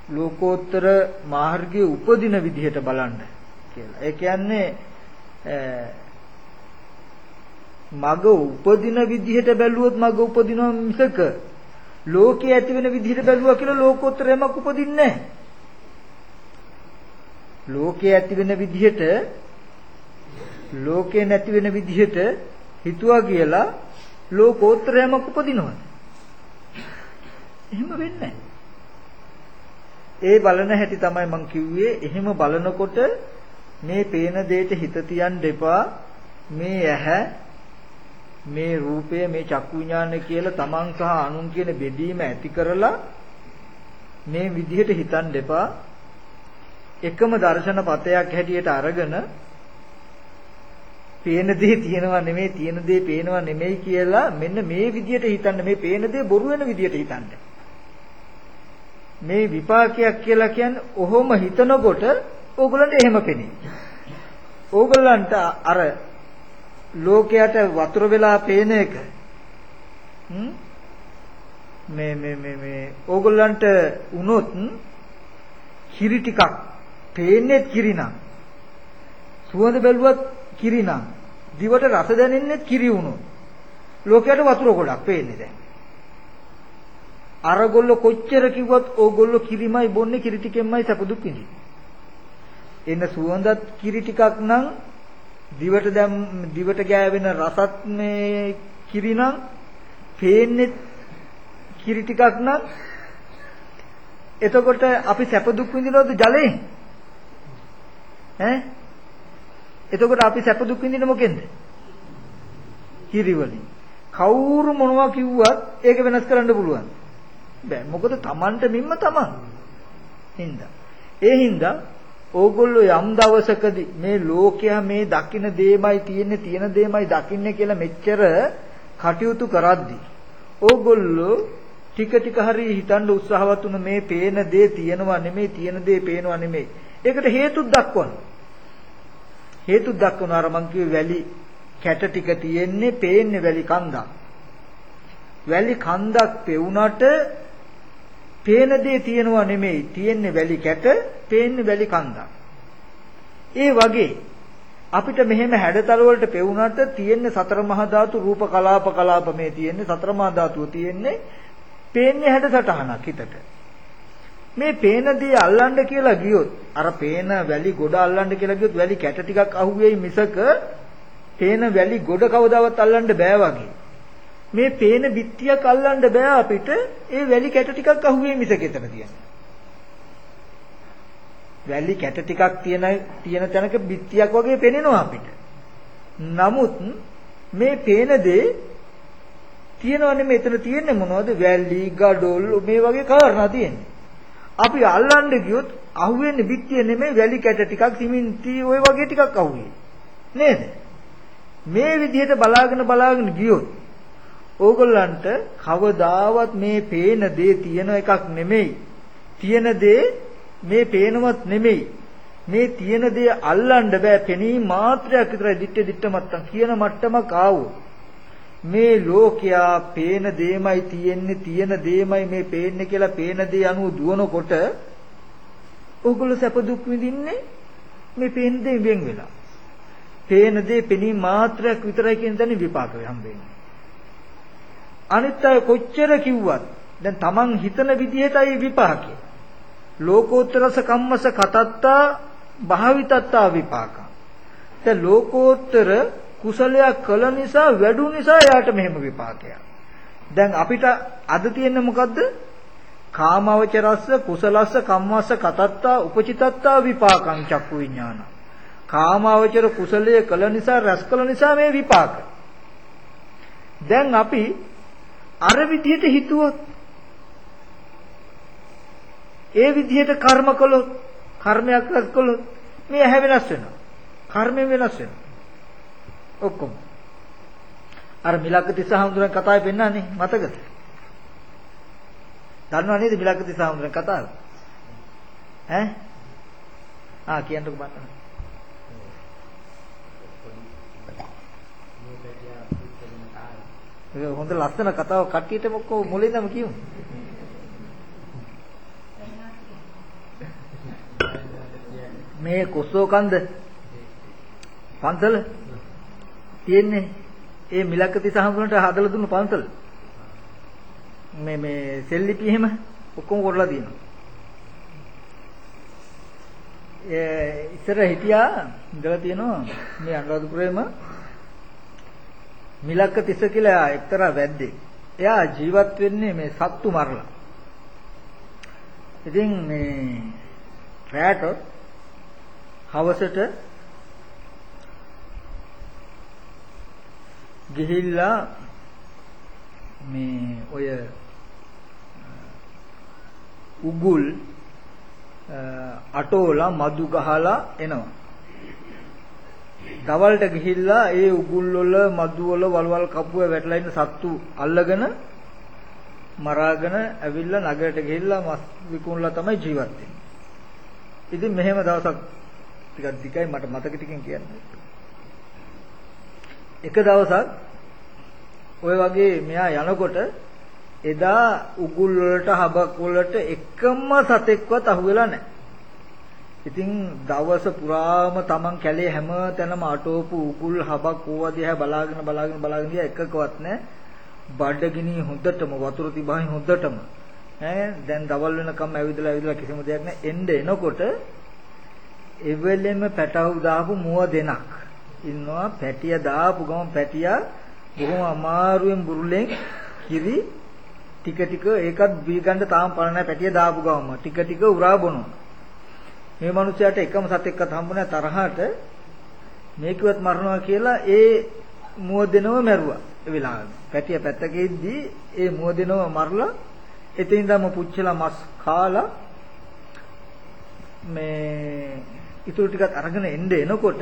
ලෝකෝත්තර මාර්ගයේ උපදින විදිහට බලන්න කියලා. ඒ කියන්නේ මග උපදින විදිහට බැලුවොත් මග උපදිනවා මිසක ලෝකයේ ඇති වෙන විදිහට බැලුවා කියලා ලෝකෝත්තරයක් උපදින්නේ නැහැ. ලෝකයේ ඇති වෙන විදිහට ලෝකේ නැති වෙන විදිහට හිතුවා කියලා ලෝකෝත්තරයක් උපදිනවද? එහෙම වෙන්නේ ඒ බලන හැටි තමයි මම කිව්වේ එහෙම බලනකොට මේ පේන දෙයට හිත තියන්න එපා මේ ඇහැ මේ රූපය මේ චක්කු විඥානය කියලා තමන් සහ අනුන් කියන බෙදීම ඇති කරලා මේ විදිහට හිතන්න එපා එකම දර්ශන පතයක් හැටියට අරගෙන පේන දේ තියෙනවා නෙමෙයි තියෙන දේ පේනවා නෙමෙයි කියලා මෙන්න මේ විදිහට හිතන්න මේ පේන දේ බොරු වෙන විදිහට හිතන්න මේ විපාකයක් කියලා කියන්නේ ඔහොම හිතනකොට ඕගොල්ලන්ට එහෙම පෙනේ. ඕගොල්ලන්ට අර ලෝකයට වතුර වෙලා පේන එක. මේ මේ මේ මේ ඕගොල්ලන්ට වුණොත් කිරි ටිකක් පේන්නේ කිරි නම් සුවඳ බැලුවත් කිරි නම් දිවට රස දැනෙන්නේ කිරි වුණොත් ලෝකයට වතුර ගොඩක් පේන්නේ දැන්. අරගොල්ල කොච්චර කිව්වත් ඕගොල්ලෝ කිරිමයි බොන්නේ කිරි ටිකෙන්මයි සැප දුක් විඳින්නේ. එන්න සුවඳත් කිරි ටිකක් නම් දිවට දැම් දිවට ගෑවෙන රසත් මේ කිරි නම් පේන්නේ කිරි ටිකක් නම් එතකොට අපි සැප දුක් විඳිනවද ජලයෙන්? ඈ? එතකොට අපි සැප දුක් විඳින්නේ මොකෙන්ද? හිරි වලින්. කවුරු මොනවා කිව්වත් ඒක වෙනස් කරන්න පුළුවන්. බෑ. මොකද Tamanට මින්ම Taman. හින්දා. ඒ හින්දා ඕගොල්ලෝ යම් දවසකදී මේ ලෝකයා මේ දකින්න දේමයි තියෙන්නේ තියෙන දේමයි දකින්නේ කියලා මෙච්චර කටයුතු කරද්දී ඕගොල්ලෝ ටික ටික හරි හිතන්න උත්සාහවත් වුණ මේ පේන දේ තියෙනවා නෙමෙයි තියෙන දේ පේනවා නෙමෙයි. ඒකට හේතුත් දක්වන්න. හේතුත් දක්වන අර මං කිව්වේ වැලි කැට ටික තියෙන්නේ පේන්නේ වැලි කන්දක්. වැලි කන්දක් පෙවුනට පේන දේ තියෙනවා නෙමෙයි තියෙන්නේ වැලි කැට පේන්නේ වැලි කන්දක්. ඒ වගේ අපිට මෙහෙම හැඩතල වලට පෙවුනට තියෙන්නේ සතර මහා ධාතු රූප කලාප කලාප මේ තියෙන්නේ සතර මහා ධාතුව තියෙන්නේ පේන්නේ හැඩසටහනක් හිතට. මේ පේන දේ අල්ලන්න කියලා ගියොත් අර පේන වැලි ගොඩ අල්ලන්න කියලා ගියොත් වැලි කැට ටිකක් අහුවෙයි මිසක පේන වැලි ගොඩ කවදාවත් අල්ලන්න බෑ වගේ. මේ පේන බිත්තියක් අල්ලන්න බෑ අපිට ඒ වැලි කැට ටිකක් අහුවෙයි මිසක එතන තියෙන්නේ. වැලි කැට ටිකක් තියෙන තියෙන තැනක බිත්තියක් වගේ පේනෙනවා අපිට. නමුත් මේ පේන දේ තියෙනවනේ මෙතන තියෙන්නේ මොනවද? වැලි, ගඩොල් මේ වගේ කාරණා තියෙන්නේ. අපි අල්ලන්න ගියොත් අහුවෙන්නේ බිත්තිය නෙමෙයි වැලි කැට ටිකක් සිමෙන්ති ওই වගේ ටිකක් අහුවේ. නේද? මේ විදිහට බලාගෙන බලාගෙන ගියොත් ඕගොල්ලන්ට කවදාවත් මේ පේන දේ තියෙන එකක් නෙමෙයි. තියෙන දේ මේ පේනවත් නෙමෙයි. මේ තියෙන දේ අල්ලන්න බෑ. පෙනී මාත්‍රයක් විතරයි දිත්තේ දිත්ත මත්තම් කියන මට්ටමක ආවෝ. මේ ලෝකයා පේන දේමයි තියෙන්නේ තියෙන දේමයි මේ පේන්නේ කියලා පේන දේ අනුව දුවනකොට ඕගොල්ලෝ සැප දුක් විඳින්නේ මේ පේන දේ වෙන් වෙලා. පේන දේ පෙනී මාත්‍රයක් විතරයි කියන දන්නේ විපාක හම්බෙන්නේ. අනිත් අය කොච්චර කිව්වත් දැන් Taman හිතන විදිහටයි විපාකේ. ලෝකෝත්තරස කම්මස කතත්තා භාවිතත්තා විපාක. දැන් ලෝකෝත්තර කුසලයක් කළ නිසා වැඩු නිසා යාට මෙහෙම විපාකයක්. දැන් අපිට අද තියෙන්නේ මොකද්ද? කාමවචරස්ස කුසලස්ස කම්මස්ස කතත්තා උපචිතත්තා විපාකං චක්කු විඥාන. කාමවචර කුසලයේ කළ නිසා රැස් කළ නිසා මේ විපාක. දැන් අපි අර විදිහට හිතුවොත් ඒ විදිහට කර්ම කළොත් කර්මයක් රැස් කළොත් මේ ඇහැ වෙනස් වෙනවා. කර්මය වෙනස් වෙනවා. ඔක්කොම. අර මිලක්කති සහඳුරන් කතාවේ පෙන්නන්නේ මතකද? දන්නව නේද මිලක්කති සහඳුරන් කතාව? ඈ? ආ කියන්නකෝ බලන්න. ඒක හොඳ ලස්සන කතාව කට්ටියටම ඔක්කොම මුලින්දම කියමු. මේ කොස්සෝ කන්ද පන්සල තියෙන්නේ ඒ මිලක්කති සහඳුනට හදලා දුන්න පන්සල. මේ මේ සෙල්ලිපි එහෙම ඔක්කොම කරලා තියෙනවා. ඒ ඉතර හිටියා ඉඳලා තියෙනවා මේ අනුරාධපුරේම මිලක්ක තිස්ස කියලා එක්තරා වැද්දෙක්. එයා ජීවත් වෙන්නේ මේ සත්තු මරලා. ඉතින් මේ රැට හවසට ගිහිල්ලා මේ ඔය උගුල් අටෝලා මදු ගහලා එනවා. දවල්ට ගිහිල්ලා ඒ උගුල් වල මදු වල වලවල් කපුව වැටලා ඉන්න සත්තු අල්ලගෙන මරාගෙන ඇවිල්ලා නගරයට ගිහිල්ලා මස් විකුණලා තමයි ජීවත් වෙන්නේ. ඉතින් මෙහෙම දවසක් ටිකක් දිගයි මට මතක ටිකෙන් කියන්න. එක දවසක් ඔය වගේ මෙයා යනකොට එදා උගුල් වලට හබක් වලට එකම සතෙක්වත් අහුවෙලා නැහැ. ඉතින් දවස පුරාම Taman කැලේ හැම තැනම අටෝපු උගුල් හබක් ඕවා දිහා බලාගෙන බලාගෙන බලාගෙන ගියා. එකකවත් නැහැ. බඩගිනි හොඳටම වතුර තිබහයි හොඳටම. ඈ දැන් දවල් වෙනකම් ඇවිදලා ඇවිදලා කිසිම දෙයක් නැහැ. එන්න එනකොට එවෙලෙම පැටවු දාපු මුව දෙනක් ඉන්නවා. පැටිය දාපු ගමන් පැටියා බොහොම අමාරුවෙන් බුරුලෙන් කිරි ටික ටික ඒකත් බී ගන්න තාම පණ නැහැ පැටිය දාපු ගමන් ටික ටික උරා බොනවා. මේ මිනිහයාට එකම සතෙක්වත් හම්බුනේ තරහට මේකවත් මරනවා කියලා ඒ මුවදෙනව මැරුවා ඒ වෙලාවෙම. පැටිය පැත්තක ඉද්දී ඒ මුවදෙනව මරලා එතනින්දම පුච්චලා මස් කාලා මේ ඉතුරු ටිකත් අරගෙන එන්න එනකොට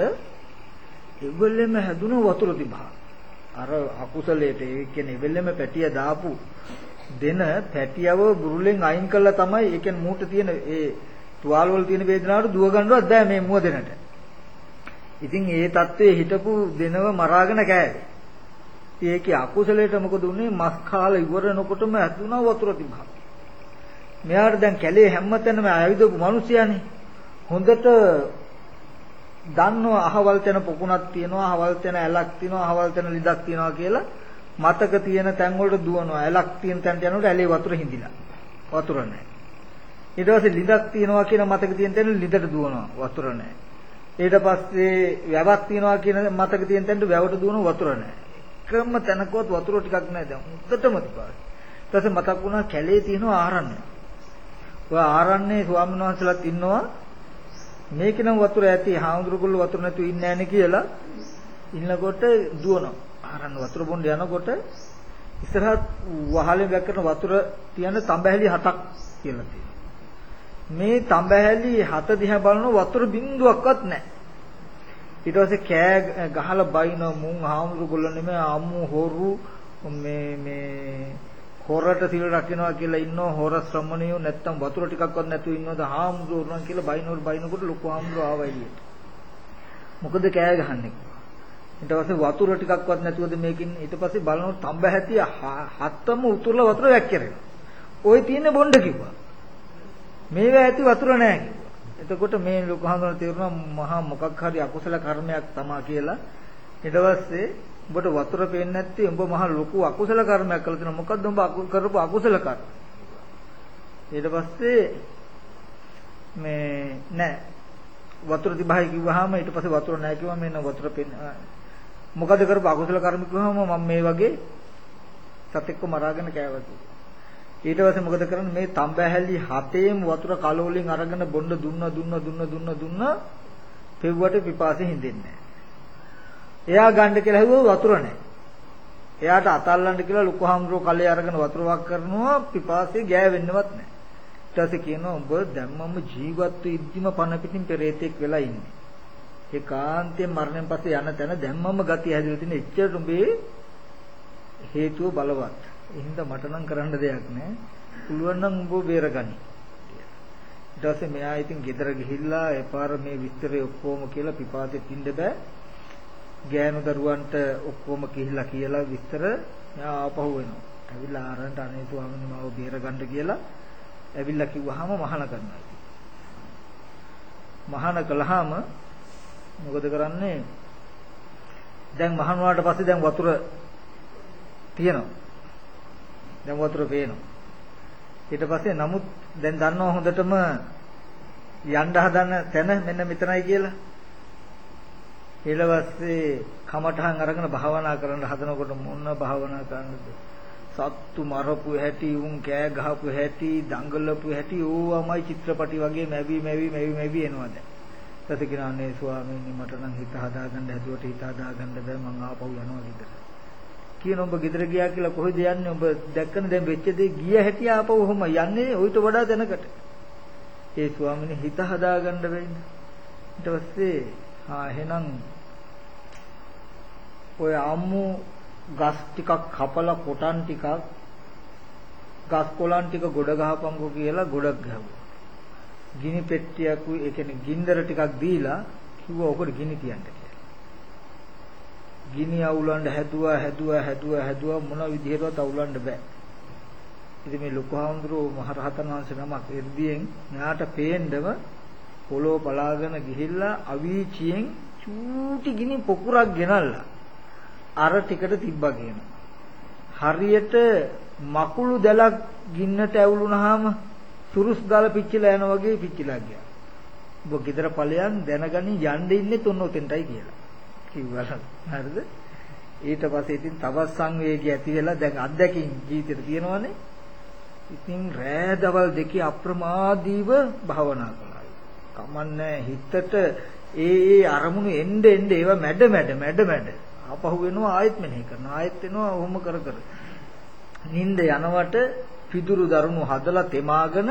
එවලෙම හැදුන වතුර තිබහා. අර අකුසලයට ඒ කියන්නේ එවලෙම පැටිය දාපු දෙන පැටියව බුරුලෙන් අයින් කළා තමයි ඒ කියන්නේ මූට තියෙන ඒ තුවාල වල තියෙන වේදනාවට දුව ගන්නවත් බෑ මේ මුව දෙනට. ඉතින් ඒ தત્ත්වයේ හිටපු දෙනව මරාගෙන කෑවේ. ඒකේ අකුසලයට මොකද උනේ මස් කාලා ඉවරනකොටම ඇතුණා වතුර තිබහා. මෙයාට දැන් කැලේ හැමතැනම ආයුධපු මිනිසයානේ. හොඳට දන්නවා අහවල් තැන පොකුණක් තියෙනවා, අහවල් තැන ඇලක් තියෙනවා, අහවල් තැන ලිදක් තියෙනවා කියලා මතක තියෙන තැන් වලට දුවනවා. ඇලක් තියෙන තැනට යනකොට ඇලේ වතුර හිඳිලා. වතුර නැහැ. ඊට පස්සේ ලිදක් තියෙනවා කියන මතක තියෙන තැන ලිදට දුවනවා. වතුර නැහැ. ඊට පස්සේ වැවක් තියෙනවා කියන මතක තියෙන තැනට වැවට දුවන වතුර නැහැ. එකම තැනකවත් වතුර ටිකක් නැහැ දැන්. උද්දටම තිබා. ඊට පස්සේ මතක් වුණා කැලේ තියෙනවා ආරණ්‍ය. ඔය ආරණ්‍යයේ ස්වාමීන් වහන්සේලාත් ඉන්නවා. මේක නම් වතුර ඇති හාමුදුරුවෝ වතුර නැතුව ඉන්නේ නැහනේ කියලා ඉන්නකොට දුවනවා. ආරණ්‍ය වතුර බොන්න යනකොට ඉස්සරහත් වහලෙන් වැක්කන වතුර තියන තඹහැලි හතක් කියලා තියෙනවා. මේ තඹහැලි හත දිහා බලන වතුර බින්දුවක්වත් නැහැ. ඊට පස්සේ කෑ ගහලා බයින මුන් හාමුදුරුවෝ නෙමෙයි අම්මු හොරු මේ මේ හොරට සිල් රකින්නවා කියලා ඉන්නෝ හොර ශ්‍රමණියෝ නැත්තම් වතුර ටිකක්වත් නැතුව ඉන්නවද හාමුදුරුවෝ කියලා බයිනෝර බයිනකොට ලොකු හාමුදුරුවෝ ආවා එළියට. මොකද කෑ ගහන්නේ? ඊට පස්සේ වතුර ටිකක්වත් නැතුවද මේකින් ඊට පස්සේ බලනකොට තඹ හැටි හත්තම උතුරලා වතුර වැක්කිරෙනවා. ওই තියෙන බොණ්ඩ කිව්වා. මේව ඇති වතුර නැහැ කිව්වා. එතකොට මේ ලොකු හාමුදුරුවෝ තේරුණා මහා මොකක් හරි අකුසල කර්මයක් තමා කියලා. ඊට පස්සේ උඹට වතුර පේන්නේ නැත්තේ උඹ මහ ලොකු අකුසල කර්මයක් කළා තියෙනවා. මොකද්ද උඹ කරපු අකුසල කර්ම? ඊට පස්සේ මේ නෑ වතුර තිබහයි කිව්වහම ඊට පස්සේ වතුර නැහැ කිව්වම මෙන්න වතුර පෙන්න මොකද කරපු අකුසල කර්ම කිව්වහම මම මේ වගේ සතෙක්ව මරාගෙන කෑවා ඊට පස්සේ මොකද කරන්නේ මේ තඹහැලි හතේම වතුර කලෝලෙන් අරගෙන බොන්න දුන්න දුන්න දුන්න දුන්න දුන්න පෙව්වට පිපාසෙ හින්දෙන්නේ එයා ගන්න කියලා හැවුවා වතුර නැහැ. එයාට අතල්ලන්න කියලා ලොකු හාමුදුරුවෝ කලේ අරගෙන වතුර වක් කරනවා පිපාසෙ ගෑවෙන්නවත් නැහැ. ඊට පස්සේ කියනවා ඔබ දැම්මම ජීවත් ඉද්දිම පණ පිටින් පෙරේතෙක් වෙලා ඉන්නේ. ඒකාන්තයෙන් මරණයෙන් පස්සේ යන තැන දැම්මම ගතිය හැදිලා තියෙන එච්චර උඹේ හේතුව බලවත්. ඒ හින්දා මට නම් කරන්න දෙයක් නැහැ. පුළුවන් නම් උඹ බේරගනි. ඊට පස්සේ මෙයා ඉතින් ගෙදර ගිහිල්ලා එපාර මේ විස්තරේ ඔක්කොම කියලා පිපාසෙත් ඉන්න බෑ. ගෑනු දරුවන්ට ඔක්කොම කිහිල්ලා කියලා විස්තර එයා ආපහු වෙනවා. ඇවිල්ලා ආරන්ට අනේ ස්වාමීන් මාව බේරගන්න කියලා ඇවිල්ලා කිව්වහම මහාන කරනවා. මහාන කළාම මොකද කරන්නේ? දැන් මහාන වුණාට පස්සේ දැන් වතුර තියෙනවා. දැන් වතුර පේනවා. ඊට පස්සේ නමුත් දැන් දන්නවා හොඳටම යන්න හදන තැන මෙන්න මෙතනයි කියලා. ඊළවස්සේ කමඨහන් අරගෙන භාවනා කරන්න හදනකොට මොන භාවනා කරන්නද? සත්තු මරපු හැටි, උන් කෑ ගහපු හැටි, දඟලපු හැටි ඕවමයි චිත්‍රපටි වගේ මැවි මැවි මැවි මැවි එනවා දැන්. ඊට කියනනේ ස්වාමීනි මට නම් හිත හදාගන්න හැදුවට හිත හදාගන්න බෑ මං ආපහු යනවා ගෙදර. කියන ඔබ ගෙදර ගියා කියලා කොහෙද යන්නේ? ඔබ දැක්කන දැන් වෙච්ච දේ ගිය හැටි ආපහු ඔහොම යන්නේ ඔయిత වඩා දැනකට. ඒ ස්වාමීනි හිත හදාගන්න වෙන්නේ. ඊට පස්සේ ආ එහෙනම් ඔය අම්මු ගස් ටිකක් කපලා කොටන් ටිකක් ගස් කොළන් ටික ගොඩ ගහපන්කෝ කියලා ගොඩක් ගහුවා. ගිනි පෙට්ටියකුයි ඒ කියන්නේ ගින්දර ටිකක් දීලා කිව්වා ඔකට ගිනි තියන්න කියලා. ගිනි අවුලන්න හැදුවා හැදුවා හැදුවා හැදුවා මොන විදිහටවත් අවුලන්න බෑ. ඉතින් මේ ලොකු හාමුදුරුවෝ මහරහතන් වහන්සේ නමක් එර්දියෙන් මෙයාට පේන්නම පොළොව බලාගෙන ගිහිල්ලා අවීචියෙන් චූටි ගිනි පොකුරක් ගෙනල්ලා අර ටිකට තිබ්බා කියනවා. හරියට මකුළු දැලක් ගින්නට ඇවුලුනහම සුරුස් ගාලා පිච්චිලා යන වගේ පිච්චිලා ගියා. ඔබ ගෙදර ඵලයන් දැනගනි යන්න ඉන්නේ තුන් උතෙන්ටයි කියලා. කිව්වා. හරිද? ඊට පස්සේ ඉතින් තවත් සංවේගය ඇති වෙලා දැන් අත්දැකීම් ජීවිතේට තියෙනවනේ. ඉතින් රෑ දවල් දෙකේ අප්‍රමාදීව භාවනා කළා. කමන්නේ හිතට ඒ ඒ අරමුණු එන්න එන්න ඒවා මැඩ මැඩ මැඩ මැඩ ආපහු වෙනවා ආයෙත් මෙනෙහි කරනවා. ආයෙත් එනවා ඔහොම කර කර. නිින්ද යනවට පිදුරු දරුණු හදලා තෙමාගෙන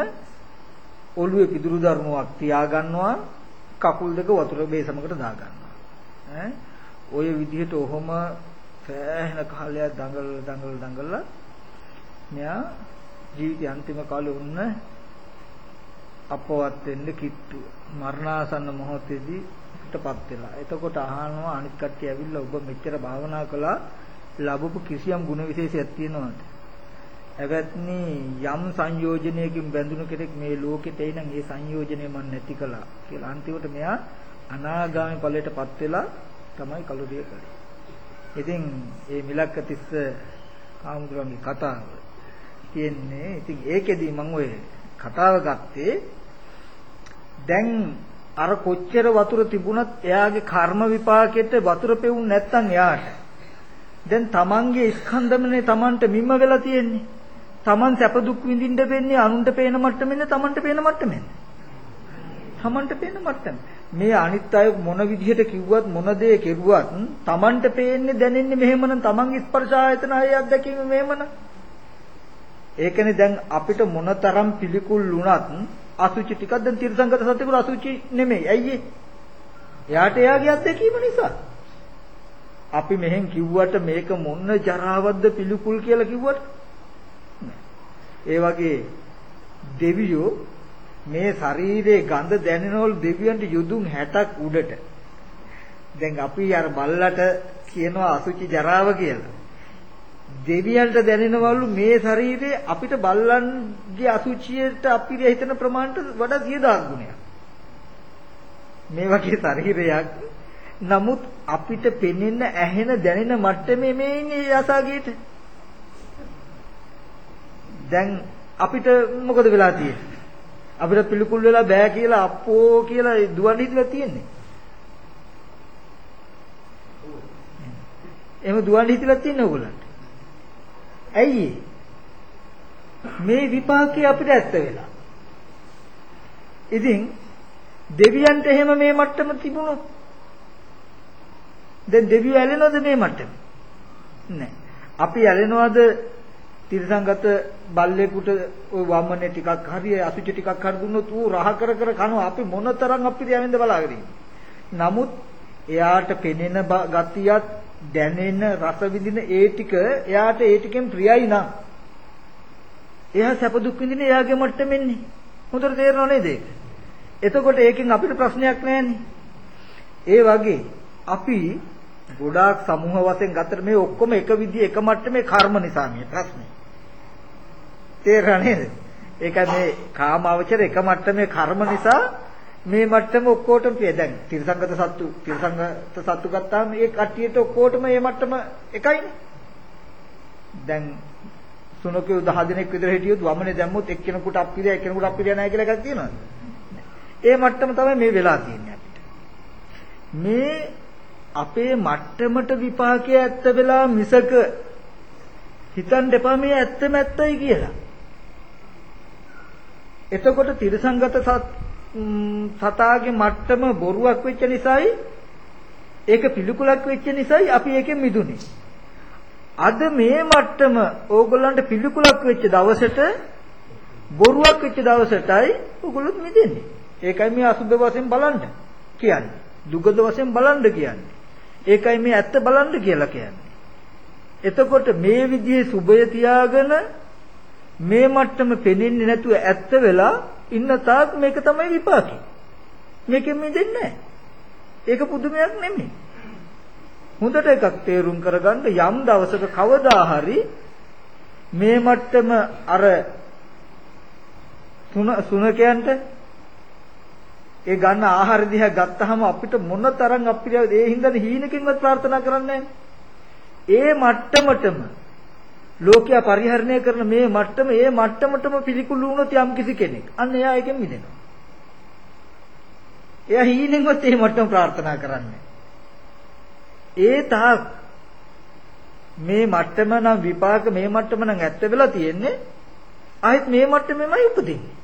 ඔළුවේ පිදුරු දරුණුවක් තියාගන්නවා කකුල් දෙක වතුර බේසමකට දාගන්නවා. ඈ ඔය විදිහට ඔහොම සෑහෙන කාලයක් දඟල දඟල දඟලලා මෙයා ජීවිතය අන්තිම කාලේ වුණ අපවත් වෙන්න කිට්ටු මරණාසන්න මොහොතේදී පිටපත් වෙලා. එතකොට අහනවා අනිත් කට්ටිය ඇවිල්ලා ඔබ මෙච්චර භාවනා කළා ලැබපු කිසියම් ගුණ විශේෂයක් තියෙනවද? එවත්නි යම් සංයෝජනයකින් බැඳුණු කෙනෙක් මේ ලෝකෙට එනං ඒ සංයෝජනය මන් නැති කළා කියලා අන්තිමට මෙයා අනාගාමී ඵලයටපත් වෙලා තමයි කලුරිය කළේ. ඉතින් මේ මිලක්කතිස්ස ආමුදුරන්ගේ කතාව තියෙන්නේ ඉතින් ඒකෙදි මම ඔය කතාව ගත්තේ දැන් අර කොච්චර වතුර තිබුණත් එයාගේ කර්ම විපාකෙට වතුර පෙවුන් නැත්තම් එයාට. දැන් තමන්ගේ ස්කන්ධමනේ තමන්ට මිම්ම වෙලා තියෙන්නේ. තමන් සැප දුක් විඳින්න වෙන්නේ අනුන්ට පේන මට්ටමෙන්ද තමන්ට පේන මට්ටමෙන්ද තමන්ට පේන මට්ටම මේ අනිත් අය මොන විදිහට කිව්වත් මොන දේ කෙරුවත් තමන්ට පේන්නේ දැනෙන්නේ මෙහෙමනම් තමන්ගේ ස්පර්ශ ආයතන ආයේ අත්දැකීම මෙහෙමනම් ඒකනේ දැන් අපිට මොනතරම් පිළිකුල් වුණත් අසුචි ටිකක් දැන් තිරසංගත සත්‍යකුල අසුචි නෙමෙයි. ඇයි ඒ? එයාට එයාගේ අත්දැකීම නිසා. අපි මෙහෙන් කිව්වට මේක මොන ජරාවක්ද පිළිකුල් කියලා කිව්වට ඒ වගේ දෙවියෝ මේ ශරීරයේ ගඳ දැනෙනවලු දෙවියන්ට යුදුම් 60ක් උඩට. දැන් අපි අර බල්ලට කියනවා අසුචි ජරාව කියලා. දෙවියන්ට දැනෙනවලු මේ ශරීරයේ අපිට බල්ලන්ගේ අසුචියට අපිට හිතන ප්‍රමාණයට වඩා 10000 ගුණයක්. මේ වගේ ශරීරයක් නමුත් අපිට පෙනෙන ඇහෙන දැනෙන මට්ටමේ මේ ඉන්නේ යසාගේට. දැන් අපිට මොකද වෙලා තියෙන්නේ? අපිට පිළිකුල් වෙලා බෑ කියලා අප්පෝ කියලා දුවන්න හිතලා තියෙන්නේ. එහෙම දුවන්න හිතලා තියෙන ඕගොල්ලන්ට. ඇයි මේ විපාකේ අපිට ඇත්ත වෙලා. ඉතින් දෙවියන්ට එහෙම මේ මට්ටම තිබුණොත් දැන් දෙවියෝ ඇලෙනවද මේ මට්ටම? නැහැ. අපි ඇලෙනවද තිරසංගත බල්ලෙකුට ওই වම්මනේ ටිකක් හරි අසුචි ටිකක් හරි දුන්නොත් ඌ රහ කර කර කනවා. අපි මොනතරම් අපිට යවෙන්ද බලාගෙන නමුත් එයාට පෙනෙන ගතියත් දැනෙන රස විඳින ඒ ටික එයාට ඒ ටිකෙන් ප්‍රියයි නම්. එයා සැප දුක් විඳින එයාගේ මට්ටමෙන්නේ. හොඳට තේරෙනව නේද ඒක? එතකොට ඒකෙන් අපිට ප්‍රශ්නයක් නැහැනේ. ඒ වගේ අපි ගොඩාක් සමූහ වශයෙන් ගත්තට මේ ඔක්කොම එක විදිහ එක මට්ටමේ කර්ම නිසා මේ ප්‍රශ්නේ. තේරෙනා නේද? ඒක මේ කාම අවචර එක මට්ටමේ කර්ම නිසා මේ මට්ටම ඔක්කොටම පිය. දැන් තිරසංගත සත්තු තිරසංගත සත්තු ගත්තාම ඒ කට්ටියට ඔක්කොටම මේ මට්ටම එකයිනේ දැන් සුනකයෝ 10 දිනක් විතර හිටියොත් වමනේ දැම්මොත් එක්කෙනෙකුට අප්පිරිය එක්කෙනෙකුට අප්පිරිය නැහැ කියලා එකක් තියෙනවද? ඒ මට්ටම තමයි මේ වෙලා තියෙන්නේ අපිට. මේ අපේ මට්ටමට විපාකය ඇත්ත වෙලා මිසක හිතන්න එපා මේ ඇත්තම ඇත්තයි කියලා. එතකොට තිරසංගත සත් සතාගේ මට්ටම බොරුවක් වෙච්ච නිසායි ඒක පිළිකුලක් වෙච්ච නිසායි අපි ඒකෙන් මිදුනේ. අද මේ මට්ටම ඕගොල්ලන්ට පිළිකුලක් වෙච්ච දවසට බොරුවක් වෙච්ච දවසටයි ඕගොල්ලොත් මිදෙන්නේ. ඒකයි මේ අසුබ වශයෙන් බලන්න කියන්නේ. දුගද වශයෙන් බලන්න කියන්නේ. ඒකයි මේ ඇත්ත බලන්න කියලා කියන්නේ. එතකොට මේ විදිහේ සුබය තියාගෙන මේ මට්ටම පෙනෙන්නේ නැතුව ඇත්ත වෙලා ඉන්න තාක් මේක තමයි විපාකේ. මේකෙන් මිදෙන්නේ නැහැ. ඒක පුදුමයක් නෙමෙයි. හොඳට එකක් තේරුම් කරගන්න යම් දවසක කවදා හරි මේ මට්ටම අර සුන සුනකයන්ට ඒ ගන්න ආහාර දිහා ගත්තාම අපිට මොන තරම් අපිට ඒ හින්දාද හීනකින්වත් ප්‍රාර්ථනා කරන්නේ ඒ මට්ටමටම ලෝකයා පරිහරණය කරන මේ මට්ටම ඒ මට්ටමටම පිළිකුල් වුණොත් යම් කිසි කෙනෙක් අන්න එයා එකෙන් මිදෙනවා. එයා හීනෙන්වත් ඒ මට්ටම ප්‍රාර්ථනා කරන්නේ. ඒ තාක් මේ මට්ටම නම් විපාක මේ මට්ටම නම් ඇත්ත වෙලා තියෙන්නේ ආයෙත් මේ මට්ටමෙමයි උපදින්නේ.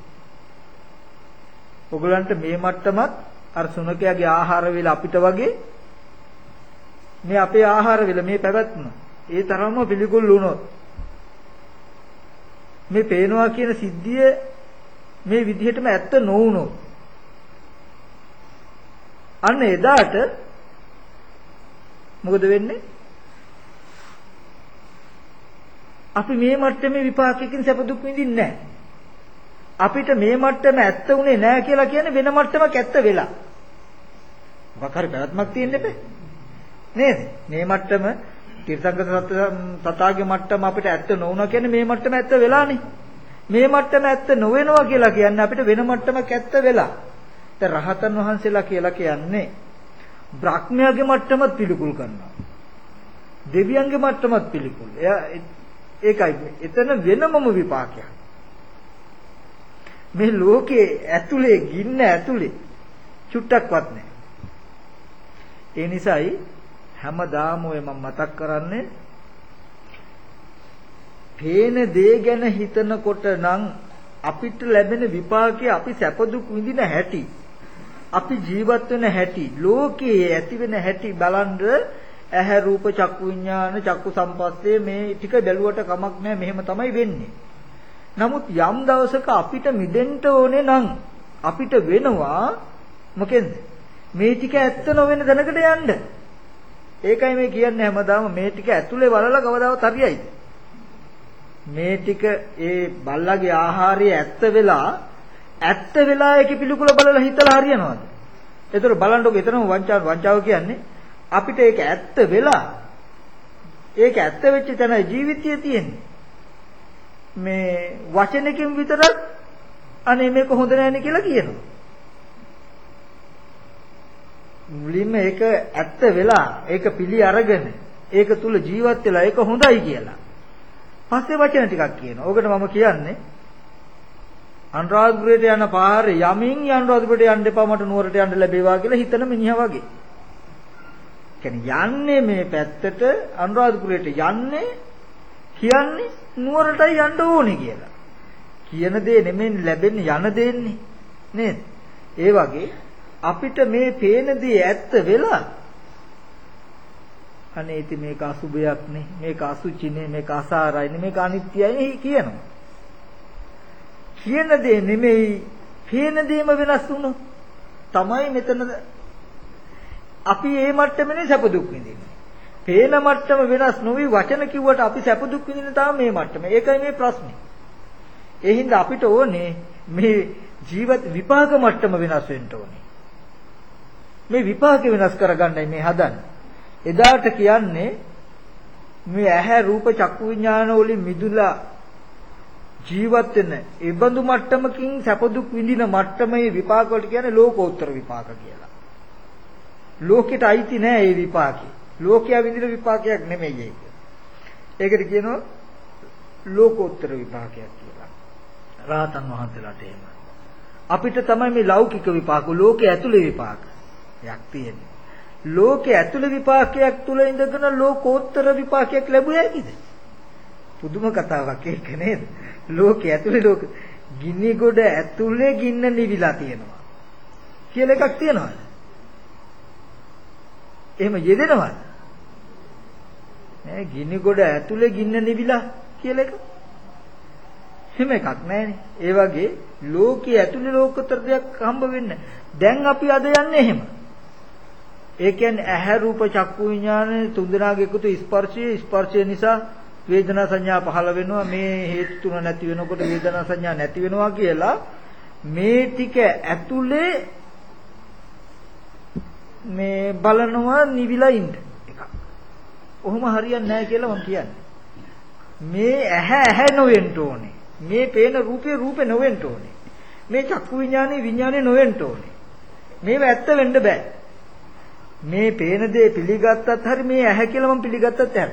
ඔගලන්ට මේ මට්ටමත් අර සුනකයාගේ ආහාර වේල අපිට වගේ මේ අපේ ආහාර වල මේ පැවැත්ම ඒ තරම්ම පිළිකුල් වුණොත් මේ පේනවා කියන සිද්ධිය මේ විදිහටම ඇත්ත නොවුනොත් අන්න එදාට මොකද වෙන්නේ අපි මේ මට්ටමේ විපාකයකින් සැප දුක් විඳින්නේ නැහැ. අපිට මේ මට්ටම ඇත්ත උනේ නැහැ කියලා කියන්නේ වෙන මට්ටමක් ඇත්ත වෙලා. මොකක් හරි පැවැත්මක් තියෙන්න එපේ. නේද? මේ මට්ටම තිරසංගත සතාගේ මට්ටම අපිට ඇත්ත නොවුණා කියන්නේ මේ මට්ටම ඇත්ත වෙලානේ. මේ මට්ටම ඇත්ත නොවෙනවා කියලා කියන්නේ අපිට වෙන මට්ටමක් ඇත්ත වෙලා. දැන් රහතන් වහන්සේලා කියලා කියන්නේ බ්‍රහ්මයාගේ මට්ටමත් පිළිකුල් කරනවා. දෙවියන්ගේ මට්ටමත් පිළිකුල්. එයා ඒකයි එතන වෙනමම විපාකයක්. මේ ලෝකයේ ඇතුලේ ගින්න ඇතුලේ චුට්ටක්වත් නැහැ. ඒ නිසායි හැමදාම ඔය මම මතක් කරන්නේ පේන දේ ගැන හිතනකොට නම් අපිට ලැබෙන විපාකයේ අපි සැප දුක් විඳින හැටි අපි ජීවත් වෙන හැටි ලෝකයේ ඇති වෙන හැටි බලන්ද ඇහැ රූප චක්කු විඥාන චක්කු සම්පස්සේ මේ ටික බැලුවට කමක් නැහැ මෙහෙම තමයි වෙන්නේ. නමුත් යම් දවසක අපිට මිදෙන්න ඕනේ නම් අපිට වෙනවා මොකෙන්ද? මේ ටික ඇත්ත නොවන දැනකට යන්න. ඒකයි මේ කියන්නේ හැමදාම මේ ටික ඇතුලේ වලලා කවදාවත් හරියයිද? මේ ටික ඒ බල්ලාගේ ආහාරය ඇත්ත වෙලා ඇත්ත වෙලා ඒකේ පිළිකුල බලලා හිතලා හරියනවද? ඒතර බලන්නකො එතනම වංචාව වංචාව කියන්නේ අපිට ඒක ඇත්ත වෙලා ඒක ඇත්ත වෙච්ච තැන ජීවිතය තියෙන්නේ. මේ වචනකින් විතරක් අනේ මේක හොඳ නැහැ කියලා කියනවා. මුලින්ම ඒක ඇත්ත වෙලා ඒක පිළි අරගෙන ඒක තුල ජීවත් වෙලා ඒක හොඳයි කියලා. පස්සේ වචන ටිකක් කියනවා. ඕකට මම කියන්නේ අනුරාධපුරයට යන පාරේ යමින් අනුරාධපුරයට යන්න එපා මට නුවරට යන්න ලැබේවා කියලා හිතන මිනිහා වගේ. කියන්නේ යන්නේ මේ පැත්තට අනුරාධපුරයට යන්නේ කියන්නේ නුවරටයි යන්න ඕනේ කියලා. කියන දේ නෙමෙයි ලැබෙන්නේ යන දෙන්නේ නේද? ඒ වගේ අපිට මේ පේන දේ ඇත්ත වෙලා අනේ ඉතින් මේක අසුබයක් නේ මේක අසුචිනේ මේක අසාරයිනේ මේක අනිත්‍යයි කියනවා. කියන දේ නෙමෙයි පේන දේම වෙනස් වුණොත් තමයි මෙතන අපි මේ මට්ටමනේ සැප දුක් විඳින්නේ. පේන මට්ටම වෙනස් නොවි වචන කිව්වට අපි සැප දුක් විඳින තාම මේ මට්ටම. ඒකයි මේ ප්‍රශ්නේ. ඒ හින්දා අපිට ඕනේ මේ ජීවිත විපාක මට්ටම වෙනස් වෙන්න ඕනේ. මේ විපාක වෙනස් කරගන්නයි මේ හදන්නේ. එදාට කියන්නේ මේ ඇහැ රූප චක්කු විඥාන වලින් මිදුලා ජීවත් වෙන ඒ බඳු මට්ටමකින් සැප දුක් විඳින මට්ටමේ විපාක වලට කියන්නේ ලෝකෝත්තර විපාක කියලා. ලෝකෙට අයිති නෑ මේ විපාකේ. ලෝකයා විඳින විපාකයක් නෙමෙයි ඒක. ඒකට කියනවා ලෝකෝත්තර විපාකයක් කියලා. රාතන් වහන්සේලාට එහෙම. අපිට තමයි මේ ලෞකික විපාක ලෝකයේ ඇතුලේ විපාක. යක් තියෙන්නේ. ලෝකයේ ඇතුලේ විපාකයක් තුල ඉඳගෙන ලෝකෝත්තර විපාකයක් ලැබුවේ ඇයිද? පුදුම කතාවක් ඒක නේද? ලෝකයේ ඇතුලේ ලෝක ගිනි ගොඩ ඇතුලේ ගින්න නිවිලා තියෙනවා. කියලා එකක් තියෙනවද? එහෙම යෙදෙනවද? නෑ ගිනි ගොඩ ඇතුලේ ගින්න නිවිලා කියලා එක. එහෙම එකක් නෑනේ. ඒ වගේ ලෝකයේ ඇතුලේ ලෝකතර දෙයක් හම්බ වෙන්නේ. දැන් අපි අද යන්නේ එහෙම. ඒ කියන්නේ ඇහැ රූප චක්කු විඥාන තුන්දෙනාගේ එකතු ස්පර්ශයේ ස්පර්ශය නිසා වේදනා සංඥා පහළ වෙනවා මේ හේතු තුන නැති වෙනකොට වේදනා සංඥා නැති වෙනවා කියලා මේ ටික ඇතුලේ මේ බලනවා නිවිලා ඉන්න එක. ඔහොම හරියන්නේ නැහැ කියලා මම කියන්නේ. මේ ඇහැ ඇහැ නොවෙන්න ඕනේ. මේ පේන රූපේ රූපේ නොවෙන්න ඕනේ. මේ චක්කු විඥානේ විඥානේ නොවෙන්න ඕනේ. මේව ඇත්ත වෙන්න බෑ. මේ පේන දේ පිළිගත්තත් හරි මේ ඇහැ කියලා මම පිළිගත්තත් හරි.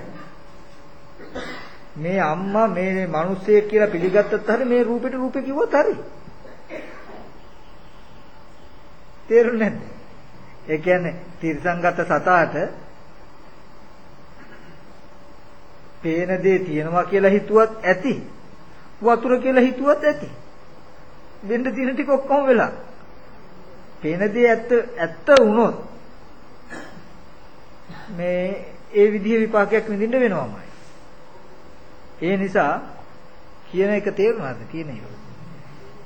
මේ අම්මා මේ මිනිස්සෙක් කියලා පිළිගත්තත් හරි මේ රූපෙට රූපේ කිව්වොත් හරි. තේරුණේ නැද්ද? ඒ කියන්නේ තිරසංගත සතාට පේන දේ තියෙනවා කියලා හිතුවත් ඇති. වතුර කියලා හිතුවත් ඇති. වෙන්න තියෙන ටික ඔක්කොම වෙලා. පේන දේ ඇත්ත ඇත්ත වුණොත් මේ ඒ විදිහේ විපාකයක් විඳින්න වෙනවමයි. ඒ නිසා කියන එක තේරුණාද? කියන එක?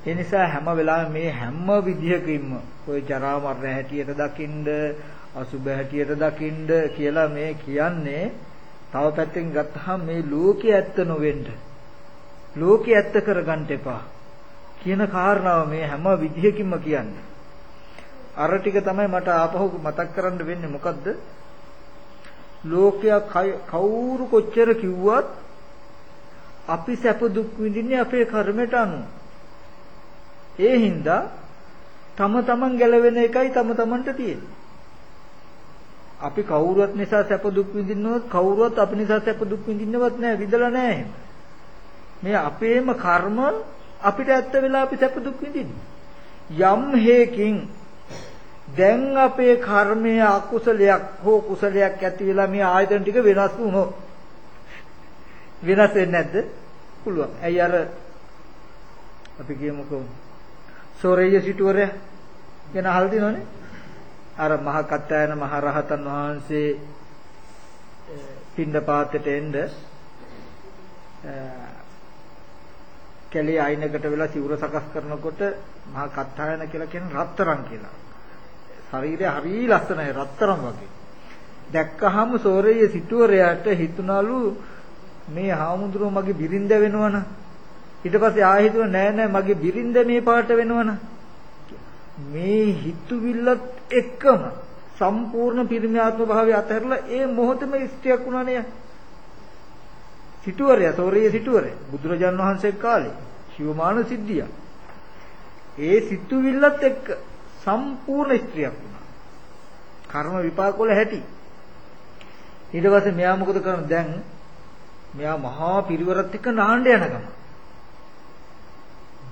ඒ නිසා හැම වෙලාවෙම මේ හැම විදිහකින්ම ඔය ජරා මරණ හැටියට දකින්ද අසුබ හැටියට දකින්ද කියලා මේ කියන්නේ තව පැත්තකින් ගත්තාම මේ ලෝකයේ ඇත්ත නොවෙන්න. ලෝකයේ ඇත්ත කරගන්න එපා. කියන කාරණාව මේ හැම විදිහකින්ම කියන්නේ. අර ටික තමයි මට ආපහු මතක් කරන්න වෙන්නේ. මොකද්ද? ලෝකයා කවුරු කොච්චර කිව්වත් අපි සැප දුක් විඳින්නේ අපේ කර්මයට අනුව ඒ හින්දා තම තමන් ගැලවෙන එකයි තම තමන්ට තියෙන්නේ. අපි කවුරුවත් නිසා සැප දුක් විඳින්නවත් කවුරුවත් අපි නිසා සැප දුක් විඳින්නවත් නැහැ විදලා නැහැ මේ අපේම කර්ම අපිට ඇත්ත වෙලා අපි සැප දුක් විඳින්නේ. යම් හේකින් දැන් අපේ කර්මයේ අකුසලයක් හෝ කුසලයක් ඇති වෙලා මේ ආයතන ටික වෙනස් වුණොත් වෙනස් වෙන්නේ නැද්ද? පුළුවන්. ඇයි අර අපි කියමුකෝ සෝරේය සිටුවරය ගැන අහලා තියෙනවනේ. අර මහ කත්තායන මහ රහතන් වහන්සේ පින්ඩපාතයට එන්න කැලේ අයිනකට වෙලා සිවුර සකස් කරනකොට මහ කත්තායන කියලා කියන රත්තරන් කියලා. ශරීරය හරිය ලස්සනයි රත්තරන් වගේ. දැක්කහම සෝරේය සිටුවරයාට හිතුණලු මේ හාමුදුරුවෝ මගේ බිරින්ද වෙනවනම් ඊට පස්සේ ආයෙ හිතුවා නෑ නෑ මගේ බිරින්ද මේ පාට වෙනවනම් මේ හිතුවිල්ලත් එක්කම සම්පූර්ණ පිරිමි ආත්ම භාවය අතහැරලා ඒ මොහොතේම ඉෂ්ටයක් වුණා නේ සිටුවරයා සෝරිය සිටුවරයා බුදුරජාන් වහන්සේ කාලේ ශිවමාන සිද්ධිය ඒ සිතුවිල්ලත් එක්ක. සම්පූර්ණ ස්ත්‍රියක් වුණා කර්ම විපාක වල හැටි ඊට පස්සේ මෙයා මොකද කරන්නේ දැන් මෙයා මහා පිරිවරත් එක්ක නාන්න යන ගම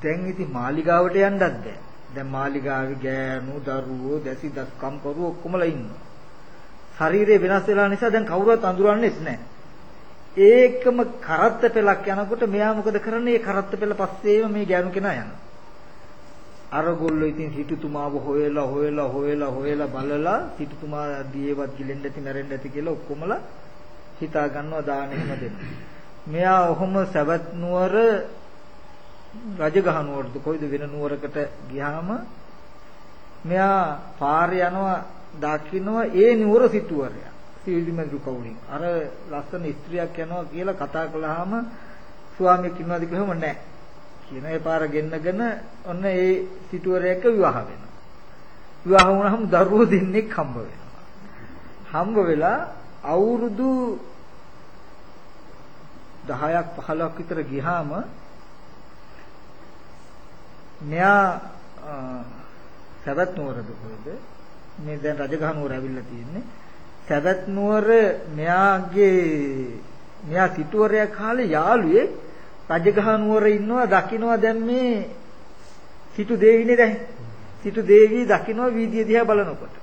දැන් ඉතින් මාලිගාවට යන්නත් බෑ. දැන් මාලිගාවේ ගෑනු, දරුවෝ, දැසි දස්කම් කරු ඔක්කොමලා ඉන්නවා. ශරීරය වෙනස් වෙලා නිසා දැන් කවුරුවත් අඳුරන්නේත් නැහැ. ඒකම කරත්ත පෙලක් යනකොට මෙයා මොකද කරන්නේ? ඒ කරත්ත පෙල පස්සේම මේ ගෑනු කෙනා යනවා. අර ගොල්ලෝ ඉතින් සිටුතුමාව හොයලා හොයලා හොයලා හොයලා බලලා සිටුතුමා දියේවත් ගිලෙන්න ඇති මැරෙන්න ඇති කියලා ඔක්කොමලා හිතා ගන්නවා දාන එහෙම දෙන්න. මෙයා ඔහොම සවැත් නුවර රජගහ නුවරද කොයිද වෙන නුවරකට ගියාම මෙයා පාරේ යනවා දකින්නවා ඒ නුවර සිටුවරයා සිවිලිමදු කවුලින් අර ලස්සන ස්ත්‍රියක් යනවා කියලා කතා කළාම ස්වාමියෙක් ඉන්නවද කොහොම නැහැ කියන ඒ පාර ගෙන්නගෙන ඔන්න ඒ සිටුවරයක විවාහ වෙනවා. විවාහ වුණාම දරුවෝ දෙන්නෙක් හම්බ වෙනවා. හම්බ වෙලා අවුරුදු 10ක් 15ක් විතර ගියාම මෙයා සවැත් නුවරද කොහෙද? මේ දැන් රජගහ නුවර ඇවිල්ලා තියෙන්නේ. සවැත් නුවර මෙයාගේ මෙයා සිටුවරයා කාලේ යාළුවේ රජගහ නුවර ඉන්නවා දකින්නවා දැන් මේ සිටු දේවිනේ දැන්. සිටු දේවිය දකින්නවා වීදිය දිහා බලනකොට.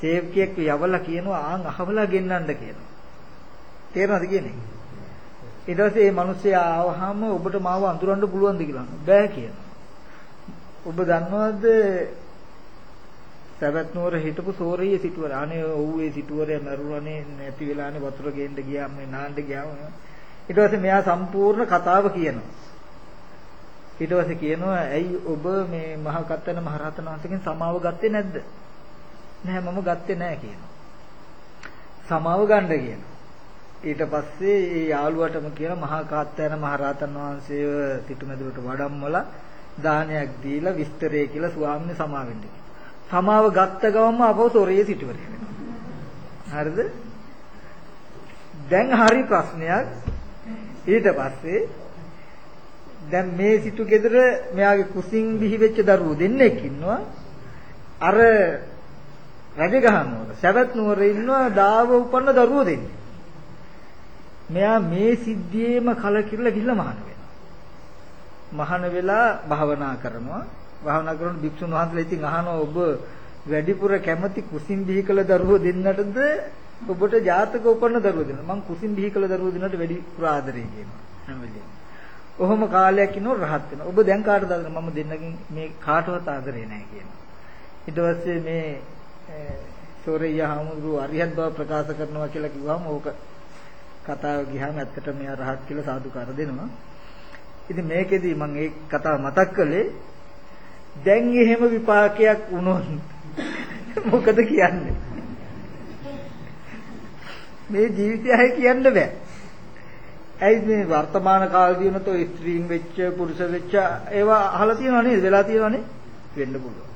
සේවකියෙක් යවලා කියනවා ආන් අහවලා ගෙන්නන්න කියනවා තේරෙනවද කියන්නේ? ඊට පස්සේ මේ මිනිස්සයා ආවහම ඔබට මාව අඳුරන්න පුළුවන්ද කියලා. බෑ කියනවා ඔබ දන්නවද සවැත් නුවර හිටපු සෝරියේ සිටුවර? අනේ ඔව් ඒ සිටුවරේ මරුණනේ නැති වෙලානේ වතුර ගේන්න ගියාම මේ නාන්න ගියාම. ඊට පස්සේ මෙයා සම්පූර්ණ කතාව කියනවා. ඊට පස්සේ කියනවා ඇයි ඔබ මේ මහා කත්තන මහරහතන් වහන්සේගෙන් සමාව ගත්තේ නැද්ද? නැහැ මම ගත්තේ නැහැ කියනවා. සමාව ගන්න කියනවා. ඊට පස්සේ ඒ යාළුවටම කියන මහා කාත්තයන මහරහතන් වහන්සේව සිටුමැදුරට වඩම්මලා දානයක් දීලා විස්තරය කියලා ස්වාමීන් සමාවෙන්න සමාව ගත්ත ගමන්ම අපව තොරේ සිටුවරේ හරිද? දැන් හරි ප්‍රශ්නයක්. ඊට පස්සේ දැන් මේ සිටු ගෙදර මෙයාගේ කුසින් බිහි වෙච්ච දරුවෝ දෙන්නෙක් ඉන්නවා. අර රජගහ නුවර සවැත් නුවර ඉන්නවා දාව උපන්න දරුවෝ දෙන්නේ. මෙයා මේ සිද්ධියේම කලකිරලා ගිහිල්ලා මහාන වෙනවා. මහාන වෙලා භාවනා කරනවා. භාවනා කරන භික්ෂුන් වහන්සේලා ඉතින් අහනවා ඔබ වැඩිපුර කැමති කුසින් බිහි කළ දරුවෝ දෙන්නටද ඔබට ජාතක උපන්න දරුවෝ දෙන්න. මං කුසින් බිහි කළ දරුවෝ දෙන්නට වැඩි පුරාදරේ කියනවා. හැම වෙලේම. ඔහොම කාලයක් ඉන්නව රහත් වෙනවා. ඔබ දැන් කාටද ආදරේ? මම දෙන්නකින් මේ කාටවත් ආදරේ නැහැ කියනවා. ඊට පස්සේ මේ සෝරෙය හාමුදුරුවෝ අරිහත් බව ප්‍රකාශ කරනවා කියලා කිව්වම ඕක කතාව ගියාම ඇත්තට මෙයා රහත් කියලා සාදුකාර දෙනවා. ඉතින් මේකෙදි මම ඒ කතාව මතක් කළේ දැන් එහෙම විපාකයක් වුණොත් මොකද කියන්නේ? මේ ජීවිතය ඇයි කියන්න බෑ. ඇයි මේ වර්තමාන කාලේදී උනත ඔය ස්ත්‍රීන් වෙච්ච පුරුෂ වෙච්ච ඒවා අහලා තියෙනව නේද? වෙලා තියෙනවනේ වෙන්න පුළුවන්.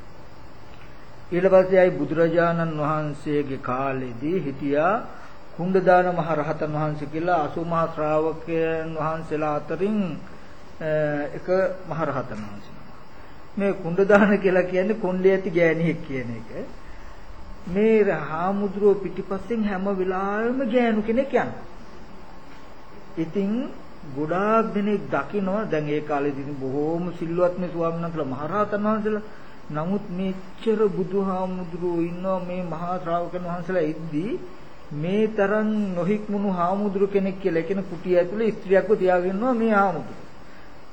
ඊට පස්සේ ආයි බුදුරජාණන් වහන්සේගේ කාලෙදී හිටියා කුණ්ඩදාන මහ රහතන් වහන්සේ කියලා 80 මහා ශ්‍රාවකයන් වහන්සේලා අතරින් එක මහ රහතන් වහන්සේ. මේ කුණ්ඩදාන කියලා කියන්නේ කොණ්ඩේ ඇති ගෑණියෙක් කියන එක. මේ හාමුදුරුව පිටිපස්සෙන් හැම වෙලාවෙම ගෑනු කෙනෙක් යනවා. ඉතින් ගොඩාක් දෙනෙක් දකිනවා දැන් ඒ කාලේදී බොහෝම සිල්වත් මේ ස්වාමීන් වහන්සේලා මහරහතන් වහන්සේලා නමුත් මෙච්චර බුදුහාමුදුරුවෝ ඉන්නවා මේ මහා ශ්‍රාවකයන් වහන්සේලා ඉද්දී මේ තරම් නොහික්මුණු හාමුදුරු කෙනෙක් කියලා කියන කුටිය ඇතුලේ ස්ත්‍රියක්ව තියාගෙන ඉන්නවා මේ හාමුදුරු.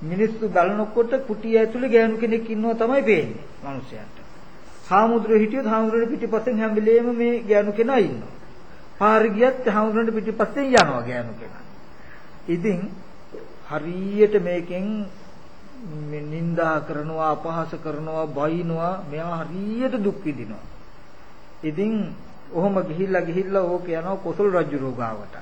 මිනිස්සු බලනකොට කුටිය ඇතුලේ ගෑනු කෙනෙක් ඉන්නවා තමයි පේන්නේ මිනිස්සයාට. හාමුදුරුවෝ හිටියොත් හාමුදුරුවෝ පිටිපස්සෙන් හැම වෙලේම මේ ගෑනු කෙනා ඉන්නවා. පාරේ ගියත් හාමුදුරුවන්ට පිටිපස්සෙන් යනවා ගෑනු කෙනා. ඉතින් හරියට මේකෙන් නින්දා කරනවා අපහාස කරනවා බයිනවා මෙයා හරියට දුක් විඳිනවා. ඉතින් ඔහොම ගිහිල්ලා ගිහිල්ලා ඕක යනවා කොසල් රජුරෝ ගාවට.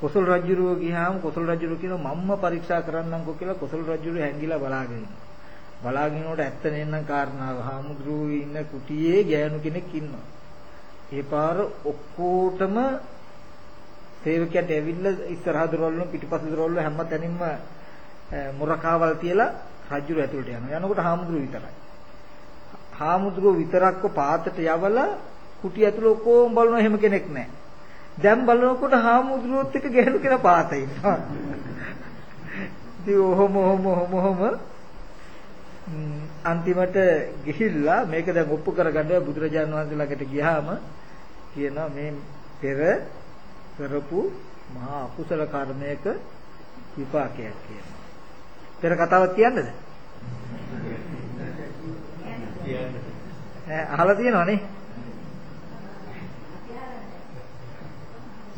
කොසල් රජුරෝ ගියාම කොසල් රජුරෝ කියනවා මම්ම පරීක්ෂා කරන්නම්කෝ කියලා කොසල් රජුරෝ හැංගිලා බලාගෙන ඉන්නවා. බලාගෙන ඉනකොට ඇත්ත නෙන්නම් කාරණාව හාමුදුරුවෝ ඉන්න කුටියේ ගෑනු කෙනෙක් ඉන්නවා. ඒ පාර ඔක්කොටම සේවකයන්ට ඇවිල්ලා ඉස්සරහ දොරවල් පිටිපස්ස දොරවල් හැම තැනින්ම මුරකාවල් තියලා රජුර ඇතුළට යනවා. යනකොට හාමුදුරුවෝ විතරයි. හාමුදුරුවෝ විතරක්ව පාතට යවලා කුටි ඇතුළ ඔක්කොම බලනවා එහෙම කෙනෙක් නැහැ. දැන් බලනකොට හාමුදුරුවෝත් එක්ක ගැහණු කෙනා පාතේ ඉන්නවා. ඉතින් ඔහොම ඔහොම ඔහොම ඔහොම අන්තිමට ගිහිල්ලා මේක දැන් ඔප්පු කරගන්න බුදුරජාණන් වහන්සේ ළඟට ගියාම කියනවා මේ පෙර කරපු මහා අකුසල කර්මයක විපාකයක් කියනවා. පෙර කතාවක් කියන්නද? ඈ අහලා තියෙනවනේ.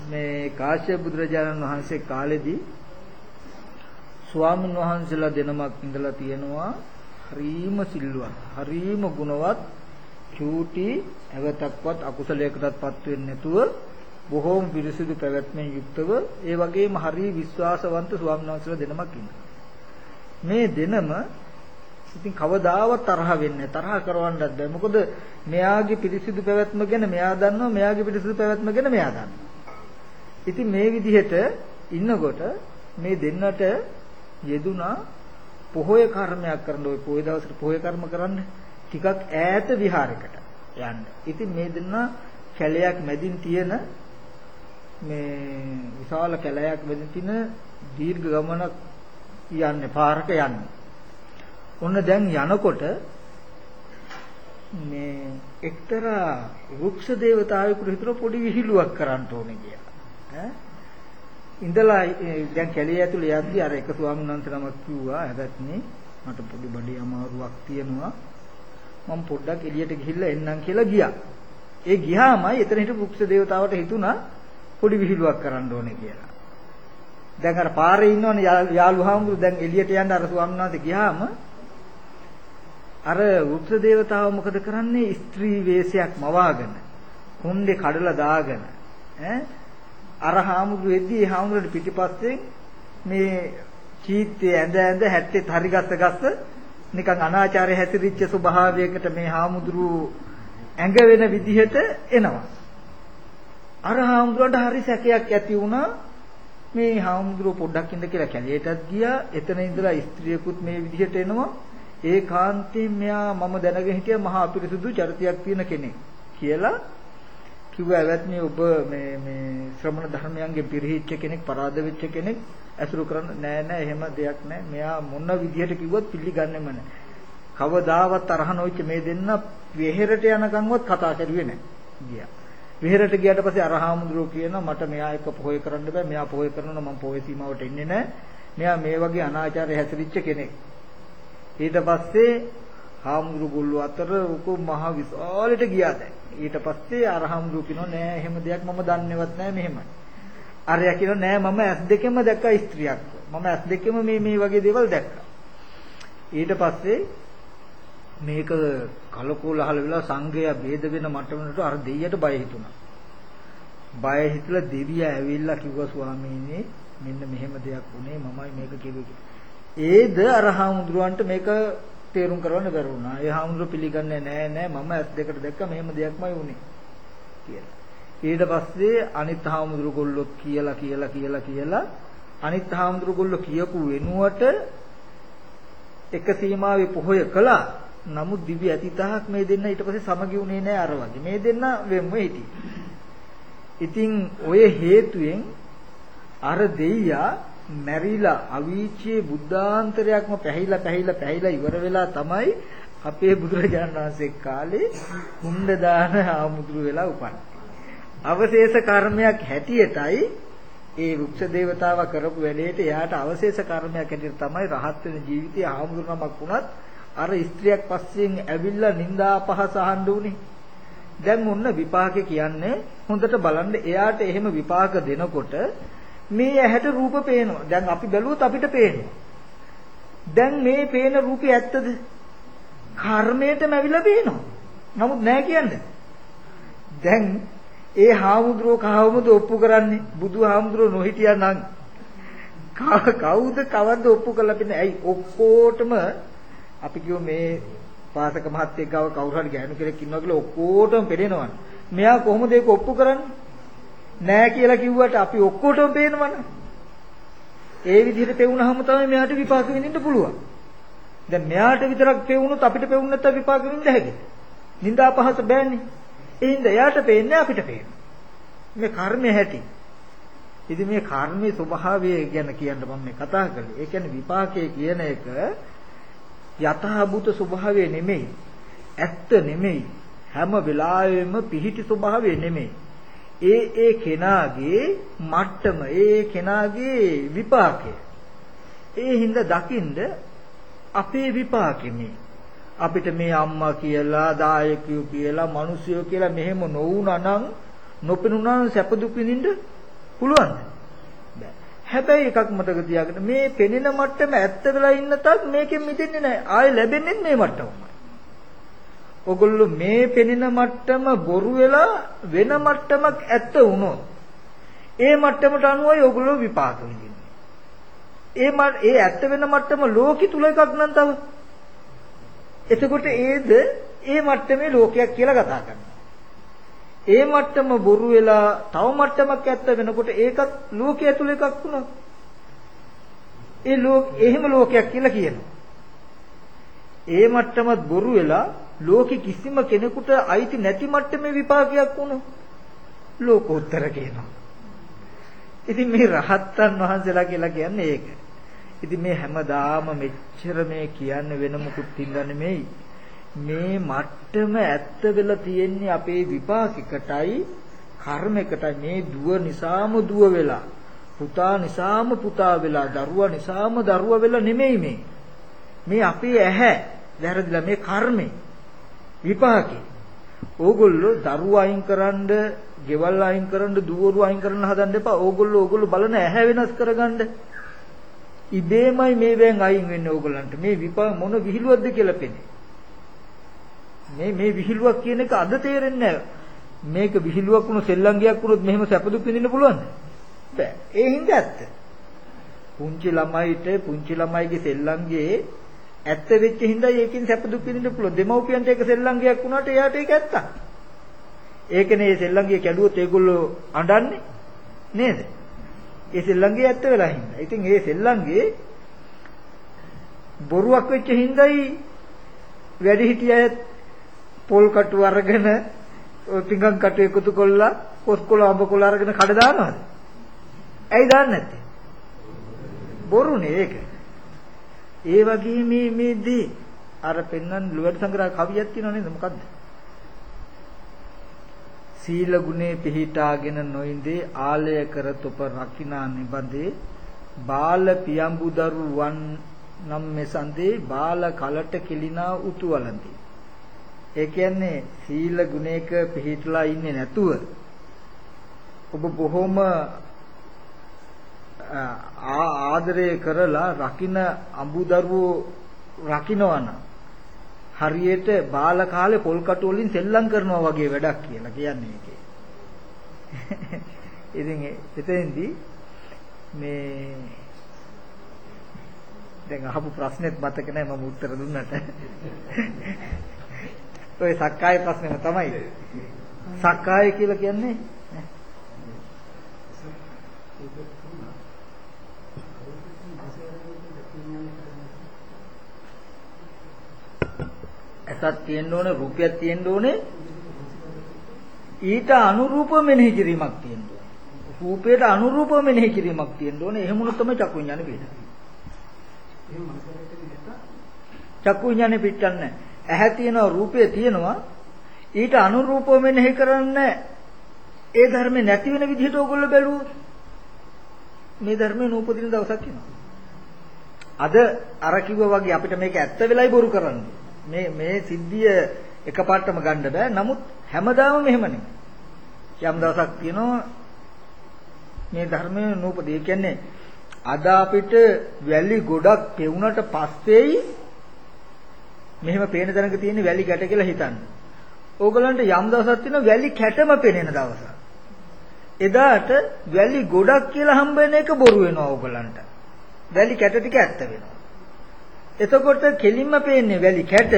මේ කාශ්‍යප බුදුරජාණන් වහන්සේ කාලෙදී ස්වාමීන් වහන්සේලා දෙනමක් ඉඳලා තියෙනවා හරීම සිල්වත් හරීම ගුණවත් චූටි ඇවතක්වත් අකුසලයකටත්පත් වෙන්නේ නැතුව බොහෝම පිරිසිදු පැවැත්මෙන් යුක්තව ඒ වගේම හරි විශ්වාසවන්ත ස්වාමීන් වහන්සේලා දෙනමක් ඉන්නවා. මේ දෙනම ඉතින් කවදාවත් තරහ වෙන්නේ තරහ කරවන්නත් බෑ මොකද මෙයාගේ පිරිසිදු පැවැත්ම ගැන මෙයා දන්නවා මෙයාගේ පිරිසිදු පැවැත්ම ගැන මෙයා දන්නවා. ඉතින් මේ විදිහට ඉන්නකොට මේ දෙන්නට යෙදුනා පොහොය කර්මයක් කරන්න ওই පොහොය දවසට පොහොය කර්ම කරන්න ටිකක් ඈත විහාරයකට යන්න. ඉතින් මේ දෙන්න කැලයක් මැදින් තියෙන මේ විශාල කැලයක් මැදින් තියෙන දීර්ඝ ගමනක් යන්නේ පාරක යන්නේ. ඔන්න දැන් යනකොට මේ එක්තරා වෘක්ෂ දේවතාවෙකුට හිතන පොඩි විහිළුවක් කරන්න ඕනේ කියලා. ඈ ඉඳලා දැන් කැලේ ඇතුලේ යද්දි අර එක ස්වාමීන් වහන්සේ නමක් කිව්වා හැබැයි මට පොඩි බඩේ අමාරුවක් තියෙනවා මම පොඩ්ඩක් එළියට ගිහිල්ලා එන්නම් කියලා ගියා. ඒ ගියාමයි එතන හිටපු වෘක්ෂ දේවතාවට හිතුණා පොඩි විහිළුවක් කරන්න ඕනේ කියලා. දැන් අර පාරේ ඉන්නවනේ යාළුවාම්ගුරු දැන් එළියට යන්න අර ස්වාමීන් වහන්සේ ගියාම අර වෘක්ෂ දේවතාව මොකද කරන්නේ ස්ත්‍රී වේශයක් මවාගෙන කොණ්ඩේ කඩලා දාගෙන ඈ අර හාමුදුරු වෙද්දී හාමුදුරට පිටිපස්සේ මේ චීත්තේ ඇඳ ඇඳ හැත්තේ හරි ගස්ස ගස්ස නිකන් අනාචාරය හැසිරිච්ච ස්වභාවයකට මේ හාමුදුරු ඇඟ වෙන විදිහට එනවා. අර හාමුදුරන්ට හරි සැකයක් ඇති වුණා මේ හාමුදුරුව පොඩ්ඩක් ඉඳ කියලා කැලේටත් ගියා. එතන ඉඳලා ස්ත්‍රියකුත් මේ විදිහට එනවා. ඒ කාන්තේ මෙයා මම දැනගෙන හිටියා මහා අපිරිසුදු චරිතයක් තියෙන කෙනෙක් කියලා කිව්වා ඇවත්නි ඔබ මේ මේ ශ්‍රමණ ධර්මයන්ගේ පිරිහිච්ච කෙනෙක් පරාද වෙච්ච කෙනෙක් ඇසුරු කරන්න නෑ නෑ එහෙම දෙයක් නෑ. මෙයා මොන විදිහට කිව්වත් පිළිගන්නෙම නෑ. කවදාවත් තරහ නොවිච්ච මේ දෙන්න වෙහෙරට යනකන්වත් කතා කරුවේ නෑ ගියා. වෙහෙරට ගියාට පස්සේ අරහාමුදුරුවෝ කියනවා මට මෙයා එක්ක පොහොය කරන්න බෑ. මෙයා පොහොය කරනවා මම පොහොය සීමාවට එන්නේ නෑ. මෙයා මේ වගේ අනාචාරය හැසිරිච්ච කෙනෙක්. ඊට පස්සේ හාමුදුරු ගොල්ලෝ අතර උක මහ විශාලට ගියා දැන්. ඊට පස්සේ අර හාමුදුරු කියනවා නෑ එහෙම දෙයක් මම දන්නේවත් නෑ මෙහෙමයි. අරයා කියනවා නෑ මම ඇස් දෙකෙන්ම දැක්කා ස්ත්‍රියක්. මම ඇස් දෙකෙන්ම මේ මේ වගේ දේවල් දැක්කා. ඊට පස්සේ මේක කලකෝලහල වෙලා සංගය ભેද වෙන මට්ටමකට අර දෙයියට බය හිතුණා. බය හිතලා දෙවියා ඇවිල්ලා කිව්වා ස්වාමීනි මෙන්න මෙහෙම දෙයක් වුණේ මමයි මේක කිව්වේ. ඒද අර හාමුදුරුවන්ට මේක තේරුම් කරවන්න බැරුණා. ඒ හාමුදුරුවෝ පිළිගන්නේ නෑ නෑ මම ඇස් දෙකට දැක්ක මෙහෙම දෙයක්මයි වුණේ කියලා. ඊට පස්සේ අනිත් හාමුදුරු ගොල්ලෝ කියලා කියලා කියලා කියලා අනිත් හාමුදුරු ගොල්ලෝ කියපු වෙනුවට එක සීමාවේ පොහොය කළා. නමුත් දිවි ඇතිතහක් මේ දෙන්න ඊට පස්සේ සමගි වුණේ නෑ අර වගේ. මේ දෙන්න වෙම්ම හිටියේ. ඉතින් ඔය හේතුවෙන් අර දෙයියා මැරිලා අවීචයේ බුද්ධාන්තරයක්ම පැහිලා පැහිලා පැහිලා ඉවර වෙලා තමයි අපේ බුදුරජාණන් වහන්සේ කාලේ හුණ්ඩ දාන ආමුදුරු වෙලා උපන්නේ. අවශේෂ කර්මයක් හැටියටයි ඒ වෘක්ෂ දේවතාවා කරපු වැඩේට එයාට අවශේෂ කර්මයක් හැටියට තමයි රහත් වෙන ජීවිතයේ ආමුදුරු නමක් වුණත් අර ස්ත්‍රියක් පස්සෙන් ඇවිල්ලා නිന്ദා පහස අහන්න උනේ. දැන් ඔන්න විපාක කියන්නේ හොඳට බලන්න එයාට එහෙම විපාක දෙනකොට මේ ඇහැට රූප පේනවා. දැන් අපි බැලුවොත් අපිට පේනවා. දැන් මේ පේන රූපේ ඇත්තද? කර්මයටම ඇවිල්ලා පේනවා. නමුත් නෑ කියන්නේ. දැන් ඒ හාමුදුරුවෝ කවමද ඔප්පු කරන්නේ? බුදු හාමුදුරුවෝ නොහිටියා නම් කවුද කවද්ද ඔප්පු කරලා පින්නේ? ඇයි ඔක්කොටම අපි කියමු මේ පාසක මහත්තයෙක් ගාව කවුරු හරි ගෑනු කෙනෙක් ඉන්නවා කියලා ඔක්කොටම පේනවනේ. මෙයා කොහොමද ඒක ඔප්පු කරන්නේ? නෑ කියලා කිව්වට අපි ඔක්කොටම පේනවනේ. ඒ විදිහට පෙවුනහම තමයි මෙයාට විපාක විඳින්න පුළුවන්. දැන් මෙයාට විතරක් පෙවුනොත් අපිට පෙවුන නැත්නම් විපාක විඳින්න හැකියි. නිന്ദා පහස බෑනේ. ඒ හින්දා එයාට පේන්නේ අපිට පේනවා. මේ කර්මය හැටි. ඉතින් මේ කර්මයේ ස්වභාවය ගැන කියන්න මම මේ කතා කළේ. ඒ කියන්නේ විපාකයේ කියන එක යථාභූත ස්වභාවය නෙමෙයි. ඇත්ත නෙමෙයි. හැම වෙලාවෙම පිහිටි ස්වභාවය නෙමෙයි. ඒ ඒ කෙනාගේ මට්ටම ඒ කෙනාගේ විපාකය. ඒ හින්දා දකින්ද අපේ විපාකෙමේ අපිට මේ අම්මා කියලා දායකයෝ කියලා මිනිස්සුયો කියලා මෙහෙම නොවුනා නම් නොපෙනුනා සැප දුක් විඳින්න පුළුවන්ද? බෑ. හැබැයි එකක් මතක තියාගන්න මේ පෙනෙන මට්ටම ඇත්ත වෙලා ඉන්න තාක් මේකෙන් මිදෙන්නේ නැහැ. ආයෙ ලැබෙන්නේ මේ මට්ටමමයි. ඔගොල්ලෝ මේ පෙනෙන මට්ටම බොරු වෙලා වෙන මට්ටමක් ඇත්ත වුණොත් ඒ මට්ටමට අනුවයි ඔගොල්ලෝ විපාක විඳින්නේ. ඒ ඒ ඇත්ත වෙන මට්ටම ලෝකෙ තුල එකක් නම් තව එතකොට ඒද ඒ මට්ටමේ ලෝකයක් කියලා කතා කරනවා. ඒ මට්ටම බොරු වෙලා තව මට්ටමක් ඇත්ත වෙනකොට ඒකත් ලෝකයේ ඇතුළ එකක් වුණා. ඒ ලෝක එහෙම ලෝකයක් කියලා කියනවා. ඒ මට්ටමත් බොරු වෙලා ලෝකෙ කිසිම කෙනෙකුට අයිති නැති මට්ටමේ විපාකයක් වුණා. ලෝකෝත්තර කියනවා. ඉතින් මේ රහත්තන් වහන්සේලා කියලා කියන්නේ ඒක. ඉතින් මේ හැමදාම මෙච්චර මේ කියන්නේ වෙන මොකුත් හින්දා නෙමෙයි. මේ මට්ටම ඇත්ත වෙලා තියෙන්නේ අපේ විපාකිකටයි කර්මයකටයි මේ දුව නිසාම දුව වෙලා පුතා නිසාම පුතා වෙලා දරුවා නිසාම දරුවා වෙලා නෙමෙයි මේ. මේ අපේ ඇහැ වැරදිලා මේ කර්මේ විපාකේ. ඕගොල්ලෝ දරුවා අයින් කරන්න, ගෙවල් අයින් කරන්න, දුවරු අයින් කරන්න හදන්න එපා. ඕගොල්ලෝ ඕගොල්ලෝ බලන ඇහැ වෙනස් කරගන්න. ඉබේමයි මේ වෙන් අයින් වෙන්නේ ඕගොල්ලන්ට. මේ විපාක මොන විහිළුවක්ද කියලා පෙනේ. මේ මේ විහිළුවක් කියන එක අද තේරෙන්නේ මේක විහිළුවක් වුණු සෙල්ලංගයක් වුණොත් මෙහෙම සැප දුක් විඳින්න පුළුවන්ද? බෑ. ඒ හින්දා ඇත්ත. පුංචි ළමයිට පුංචි ළමයිගේ සෙල්ලංගේ ඇත්ත වෙච්ච හින්දා ඒකෙන් සැප දුක් විඳින්න පුළුවන්. දෙමව්පියන්ට ඒක සෙල්ලංගයක් වුණාට එයාට ඒක ඇත්තක්. ඒකනේ මේ සෙල්ලංගේ කැඩුවොත් ඒගොල්ලෝ අඬන්නේ නේද? ඒ සෙල්ලංගේ ඇත්ත වෙලා හින්දා. ඉතින් ඒ සෙල්ලංගේ බොරුවක් වෙච්ච හින්දායි වැඩි හිටියය පොල් කටු අරගෙන පිඟන් කටු එකතු කරලා කොස්කොල අඹ කොල අරගෙන කඩ දානවද? ඇයි දාන්නේ නැත්තේ? බොරුනේ ඒක. ඒ වගේ මේ මේ දේ අර පෙන්වන් ලුවඩ සංග්‍රහ කවියක් තියෙනව නේද මොකද්ද? සීල ගුණේ පිහිටාගෙන නොඉඳේ ආලය කර තොප රකිනා නිබඳේ බාල පියඹු දරුවන් නම් මෙසන්දේ බාල කලට කිලිනා උතු වලඳි. ඒ කියන්නේ සීල ගුණයක පිළිහිట్లా ඉන්නේ නැතුව ඔබ බොහොම ආදරය කරලා රකින්න අඹදරුවෝ රකින්නවනම් හරියට බාල කාලේ පොල් කටු වලින් සෙල්ලම් කරනවා වගේ වැඩක් කියලා කියන්නේ ඒකේ. ඉතින් එතෙන්දී මේ දැන් අහපු ප්‍රශ්නෙත් මතක නැහැ මම උත්තර දුන්නට. ඔය සක්කාය ප්‍රශ්නෙම තමයි. සක්කාය කියලා කියන්නේ ඇසක් තියෙන්න ඕනේ රුපියක් තියෙන්න ඕනේ. ඊට අනුරූපව මෙනෙහි කිරීමක් තියෙන්න ඕනේ. රූපයට අනුරූපව මෙනෙහි කිරීමක් තියෙන්න ඕනේ. එහෙම වුණොත් තමයි චක්කු විඥානෙ පිටන්නේ චක්කු විඥානෙ පිටන්නේ ඇහැ තියෙනවා රූපය තියෙනවා. ඊට අනුරූපව මෙනෙහි කරන්න ඒ ධර්මේ නැති වෙන විදිහට ඕගොල්ලෝ බැලුවොත් මේ ධර්මේ නූපදින දවසක් එනවා. අද අර කිව්වා වගේ අපිට මේක ඇත්ත වෙලයි බොරු කරන්නේ. මේ මේ සිද්ධිය එකපාරටම ගන්න බෑ. නමුත් හැමදාම මෙහෙම නෙමෙයි. යම් දවසක් තියෙනවා මේ ධර්මයේ නූපදී. කියන්නේ අද අපිට වැලි ගොඩක් පෙවුනට පස්සේයි මෙහෙම පේන තැනක තියෙන වැලි ගැට කියලා හිතන්න. ඕගලන්ට යම් දවසක් තියෙනවා වැලි කැටම පේන දවසක්. එදාට වැලි ගොඩක් කියලා හම්බ වෙන එක බොරු වෙනවා ඕගලන්ට. වැලි කැට ටික ඇත්ත වෙනවා. එතකොට කෙලින්ම පේන්නේ වැලි කැට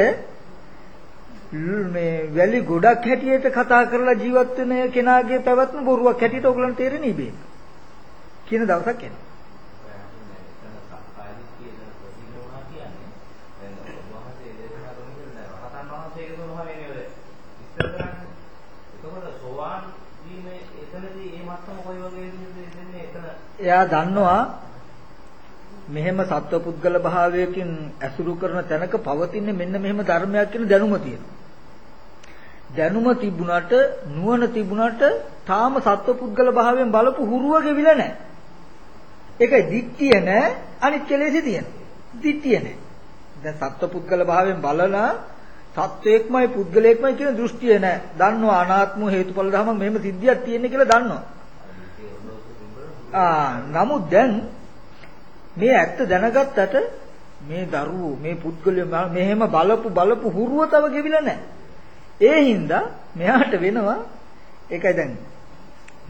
මේ වැලි ගොඩක් හැටියට කතා කරලා ජීවත් වෙන කෙනාගේ පැවැත්ම බොරුවක් හැටියට ඔයගලන්ට තේරෙන්නේ ඉබේ. කියන දවසක් එනවා. එයා දන්නවා මෙහෙම සත්වපුද්ගල භාවයකින් ඇසුරු කරන තැනක පවතින්නේ මෙන්න මෙහෙම ධර්මයක් කියන දැනුම තියෙනවා. දැනුම තිබුණාට නුවණ තිබුණාට තාම සත්වපුද්ගල භාවයෙන් බලපු හුරුව ගෙවිලා නැහැ. ඒකයි දික්තිය නැහැ අනිත් කෙලෙසි තියෙන. දික්තිය නැහැ. දැන් සත්වපුද්ගල භාවයෙන් බලන සත්වයක්මයි පුද්ගලයෙක්මයි කියන දෘෂ්ටිය නැහැ. දන්නවා අනාත්ම හේතුඵල ධර්ම මෙහෙම සිද්ධියක් තියෙන්නේ කියලා දන්නවා. ආ නමුත් දැන් මේ ඇත්ත දැනගත්තට මේ දරුවෝ මේ පුද්ගලයෝ මෙහෙම බලපු බලපු හුරුව තව ගෙවිලා නැහැ. ඒ හින්දා මෙයාට වෙනවා ඒකයි දැන්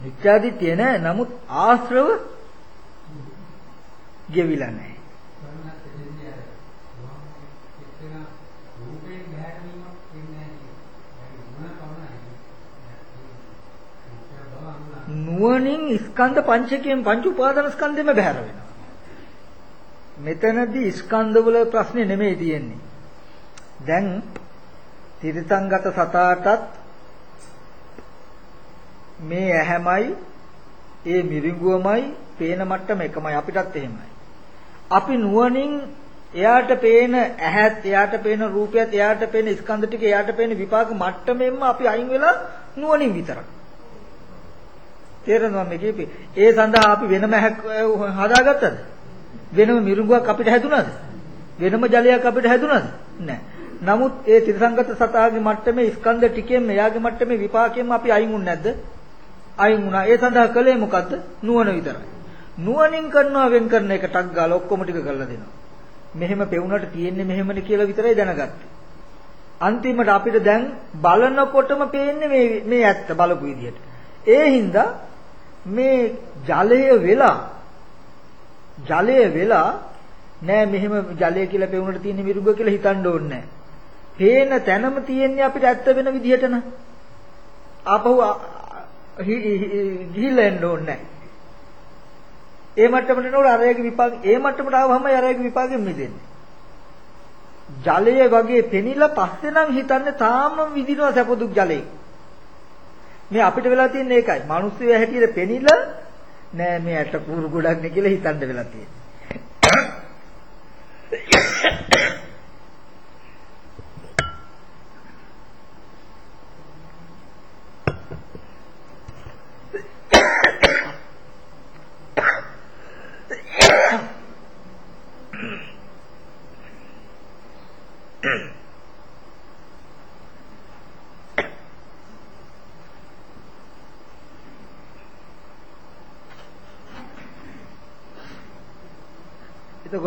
මිත්‍යාදිත්‍ය නැහැ නමුත් ආශ්‍රව ගෙවිලා නැහැ. නුවණින් ස්කන්ධ පංචකයෙන් පංච උපාදාන ස්කන්ධෙම බැහැර වෙනවා. මෙතනදී ස්කන්ධවල ප්‍රශ්නේ නෙමෙයි තියෙන්නේ. දැන් තිරිසංගත සතාටත් මේ ඇහැමයි ඒ මිරිඟුවමයි පේන මට්ටම එකමයි අපිටත් එහෙමයි. අපි නුවණින් එයාට පේන ඇහත් එයාට පේන රූපයත් එයාට පේන ස්කන්ධ ටික එයාට පේන විපාක මට්ටමෙන්ම අපි අයින් වෙලා නුවණින් විතරක්. තේරෙනවද මේ කියපේ? ඒ සඳහා අපි වෙනම හදාගත්තද? වෙනම මිරිඟුවක් අපිට හැදුනද? වෙනම ජලයක් අපිට හැදුනද? නැහැ. නමුත් ඒ ත්‍රිසංගත සතාගේ මට්ටමේ ස්කන්ධ ටිකෙන් එයාගේ මට්ටමේ විපාකයෙන් අපි අයින් වුනේ නැද්ද? අයින් වුණා. ඒ සඳහා කළේ මොකද්ද? නුවණ විතරයි. නුවණින් කරනවා වෙන් කරන එක ටක් ගාලා ඔක්කොම ටික කරලා දෙනවා. මෙහෙම පෙවුනට තියෙන්නේ මෙහෙමනේ කියලා විතරයි දැනගත්තේ. අන්තිමට අපිට දැන් බලනකොටම පේන්නේ මේ මේ ඇත්ත බලපු විදිහට. ඒ හින්දා මේ ජලය වෙලා ජලය වෙලා නෑ මෙහෙම ජලය කියලා පෙවුනට තියෙන මිරුග කියලා හිතන්න ඕනේ නෑ. පේන තැනම තියෙන්නේ අපිට ඇත්ත වෙන විදිහට න ะ. ආපහු ගිහිල්ලා එන්න ඕනේ නෑ. ඒ මට්ටමට නෝර අරයගේ විපාක ඒ මට්ටමට ආවම අරයගේ විපාකෙන් මිදෙන්නේ. ජලය වගේ පෙනිලා පස්සේ නම් හිතන්නේ තාම විදිනවා සැප දුක් ජලයේ. මේ අපිට වෙලා තියෙන එකයි. මිනිස්සු හැටියට පෙනිලා නෑ මේ ඇට පුරු ගොඩක් නේ කියලා හිතන්න වෙලා තියෙන්නේ.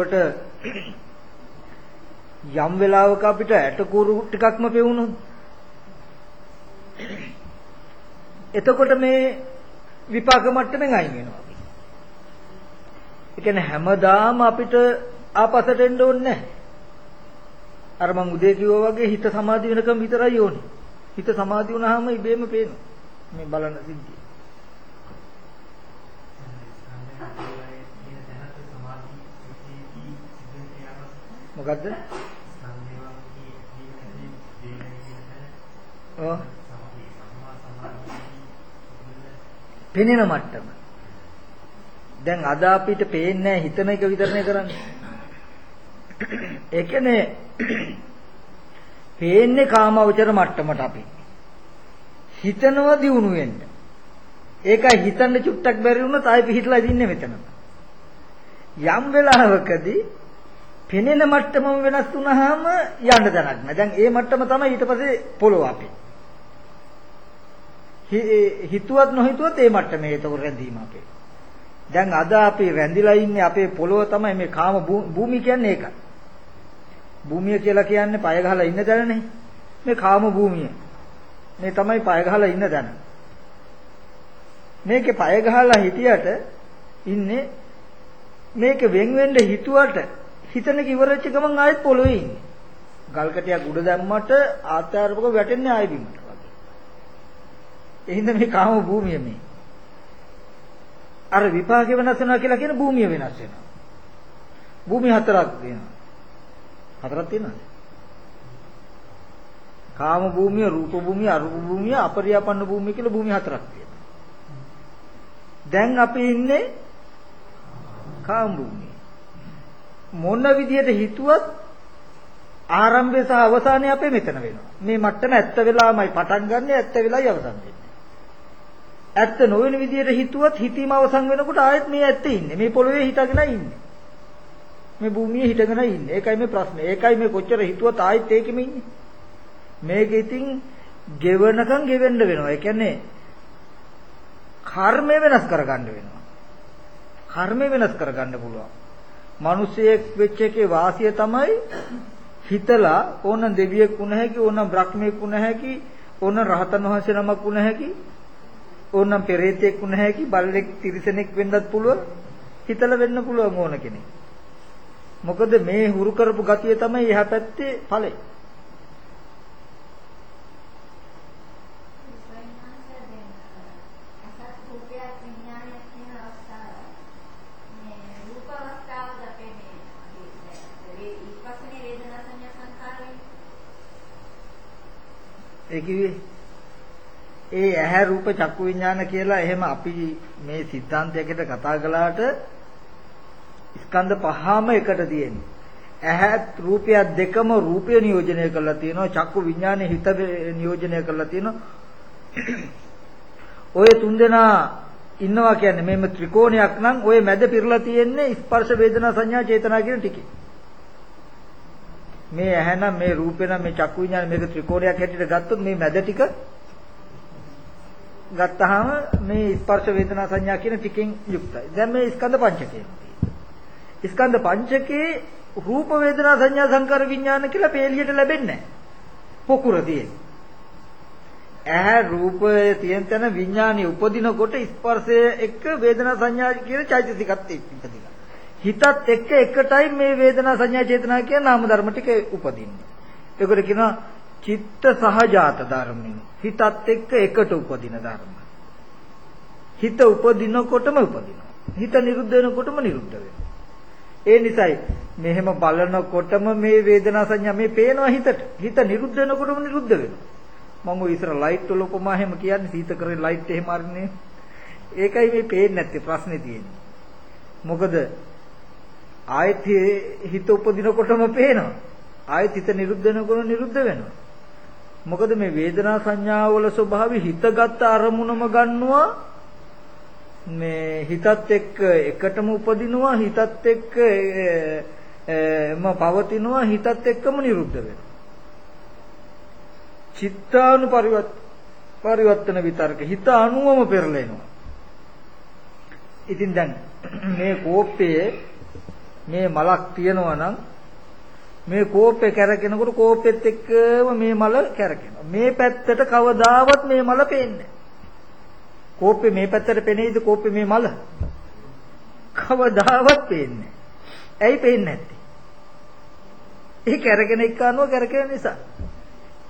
එතකොට යම් වෙලාවක අපිට ඇටකුරු ටිකක්ම පෙවුනොත් එතකොට මේ විපාක මට්ටමින් අයින් වෙනවා. ඒ කියන්නේ හැමදාම අපිට ආපසට එන්න ඕනේ නැහැ. අර මං උදේ කිව්වා වගේ හිත සමාධි වෙනකම් විතරයි ඕනේ. හිත සමාධි වුණාම ඉබේම පේනවා. මේ බලන සිද්ධිය. මොකද්ද? ඔව්. පෙනෙන මට්ටම. දැන් අද අපිට පේන්නේ හිතන එක විතරනේ කරන්නේ. ඒ කියන්නේ පේන්නේ කාමවචර මට්ටමට අපි. හිතනවා දියුණු වෙන්න. ඒකයි හිතන්න චුට්ටක් බැරි වුණොත් ආයෙ පිහිටලා ඉන්නේ මෙතන. යම් වෙලාවකදී පෙනෙන මට්ටමම වෙනස් වුණාම යන්න දැනක් නෑ. දැන් ඒ මට්ටම තමයි ඊට පස්සේ පොළොව අපි. හිතුවත් නොහිතුවත් ඒ මට්ටමේ ඒක රැඳීම අපේ. දැන් අද අපි රැඳිලා ඉන්නේ අපේ පොළොව තමයි මේ කාම භූමිය කියන්නේ ඒකයි. භූමිය කියලා කියන්නේ පය ගහලා ඉන්න තැනනේ. මේ කාම භූමිය. මේ තමයි පය ගහලා ඉන්න තැන. මේකේ පය ගහලා හිටියට ඉන්නේ මේක වෙන් වෙන්න හිතුවට හිතන කිවරච්ච ගමන් ආයෙත් පොළොවේ ඉන්නේ. ගල් කැටයක් උඩ දැම්මට ආත්‍යාරපක වැටෙන්නේ ආයෙ බිමට වගේ. එහෙනම් මේ කාම භූමිය මේ. අර විපාක වෙනස් වෙනවා කියලා කියන භූමිය වෙනස් වෙනවා. භූමි හතරක් දෙනවා. හතරක් තියෙනවද? කාම භූමිය, රූප භූමිය, අරූප භූමිය, අපරියාපන්න භූමිය කියලා භූමි හතරක් තියෙනවා. දැන් අපි ඉන්නේ කාම භූමියේ. මොන විදියට හිතුවත් ආරම්භය සහ අවසානය අපේ මෙතන වෙනවා. මේ මට්ටම ඇත්ත වෙලාමයි පටන් ගන්න ඇත්ත වෙලයි අවසන් වෙන්නේ. ඇත්ත නොවන විදියට හිතුවත් හිතීම අවසන් වෙනකොට ආයෙත් මේ ඇත්තේ ඉන්නේ. මේ පොළවේ හිටගෙන ඉන්නේ. මේ භූමියේ හිටගෙන ඉන්නේ. ඒකයි මේ ප්‍රශ්නේ. ඒකයි මේ කොච්චර හිතුවත් ආයෙත් ඒකෙම ඉන්නේ. මේක ඉතින් ගෙවනකම් ගෙවෙන්න වෙනවා. ඒ කියන්නේ කර්මය වෙනස් කරගන්න වෙනවා. කර්මය වෙනස් කරගන්න පුළුවන්. මිනිසෙක් වෙච්ච එකේ වාසිය තමයි හිතලා ඕන දෙවියෙක් වුණ හැකි ඕන බ්‍රහ්මයෙක් වුණ හැකි ඕන රහතන් වහන්සේ නමක් වුණ හැකි ඕනම් පෙරේතෙක් වුණ හැකි බල්ලෙක් තිරිසනෙක් වෙන්නත් පුළුවන් හිතලා වෙන්න පුළුවන් ඕන කෙනෙක්. මොකද මේ හුරු කරපු ගතිය තමයි එහා පැත්තේ ඵලෙ ඒ කිව්වේ ඒ ඇහැ රූප චක්කු විඥාන කියලා එහෙම අපි මේ සිද්ධාන්තයකට කතා කළාට ස්කන්ධ පහම එකට තියෙන්නේ. ඇහත් රූපය දෙකම රූපය නියෝජනය කරලා තියෙනවා චක්කු විඥානේ හිත නියෝජනය කරලා තියෙනවා. ඔය තුන්දෙනා ඉන්නවා කියන්නේ මේම ත්‍රිකෝණයක් නම් ඔය මැද පිරලා තියෙන්නේ ස්පර්ශ වේදනා සංඥා චේතනා කියන ටිකේ. මේ ඇහැ නම් මේ රූපේ නම් මේ චක්කු විඥාන මේක ත්‍රිකෝණයක් හැටියට ගත්තොත් මේ මැද ටික ගත්තාම මේ ස්පර්ශ වේදනා සංඥා කියන ටිකෙන් යුක්තයි. දැන් මේ ස්කන්ධ පංචකය. ස්කන්ධ පංචකේ රූප වේදනා සංඥා සංකාර විඥාන කියලා පේලියට ලැබෙන්නේ නැහැ. පොකුර තියෙන්නේ. ඇහැ රූපය තියෙන තැන විඥානිය උපදිනකොට ස්පර්ශය එක්ක වේදනා සංඥා කියන චෛතසිකත් ඉපදිනවා. හිතත් එක්ක එකටයි මේ වේදනා සංඥා චේතනා කියන නාම ධර්ම ටික උපදින්නේ. ඒකට කියනවා චිත්ත සහජාත ධර්මයි. හිතත් එක්ක එකට උපදින ධර්ම. හිත උපදිනකොටම උපදිනවා. හිත නිරුද්ධ වෙනකොටම නිරුද්ධ වෙනවා. ඒ නිසායි මෙහෙම බලනකොටම මේ වේදනා සංඥා මේ පේනවා හිතට. හිත නිරුද්ධ වෙනකොටම නිරුද්ධ වෙනවා. මම ඔය ඉස්සර ලයිට් වල උපමා එහෙම කියන්නේ සීත කරේ ලයිට් එහෙම අරින්නේ. ඒකයි මේ පේන්නේ නැත්තේ ප්‍රශ්නේ තියෙන්නේ. මොකද ආයෙත් හිත උපදිනකොටම පේනවා. ආයෙත් හිත නිරුද්ධ වෙනකොට නිරුද්ධ වෙනවා. මොකද මේ වේදනා සංඥාවල ස්වභාවය හිතගත් අරමුණම ගන්නවා මේ හිතත් එක්ක එකටම උපදිනවා හිතත් එක්ක ම පවතිනවා හිතත් එක්කම නිරුද්ධ වෙනවා චිත්තානු පරිවර්තන විතර්ක හිත අනුවම පෙරලෙනවා ඉතින් දැන් මේ කෝප්පයේ මේ මලක් තියෙනවා නම් මේ කෝප්පේ කැරකෙනකොට කෝප්පෙත් එක්කම මේ මල කැරකෙනවා. මේ පැත්තට කවදාවත් මේ මල පේන්නේ කෝප්පේ මේ පැත්තට පෙනේද කෝප්පේ මේ මල? කවදාවත් පේන්නේ ඇයි පේන්නේ නැත්තේ? ඒ කැරකෙන එක අනුව කැරකෙන නිසා.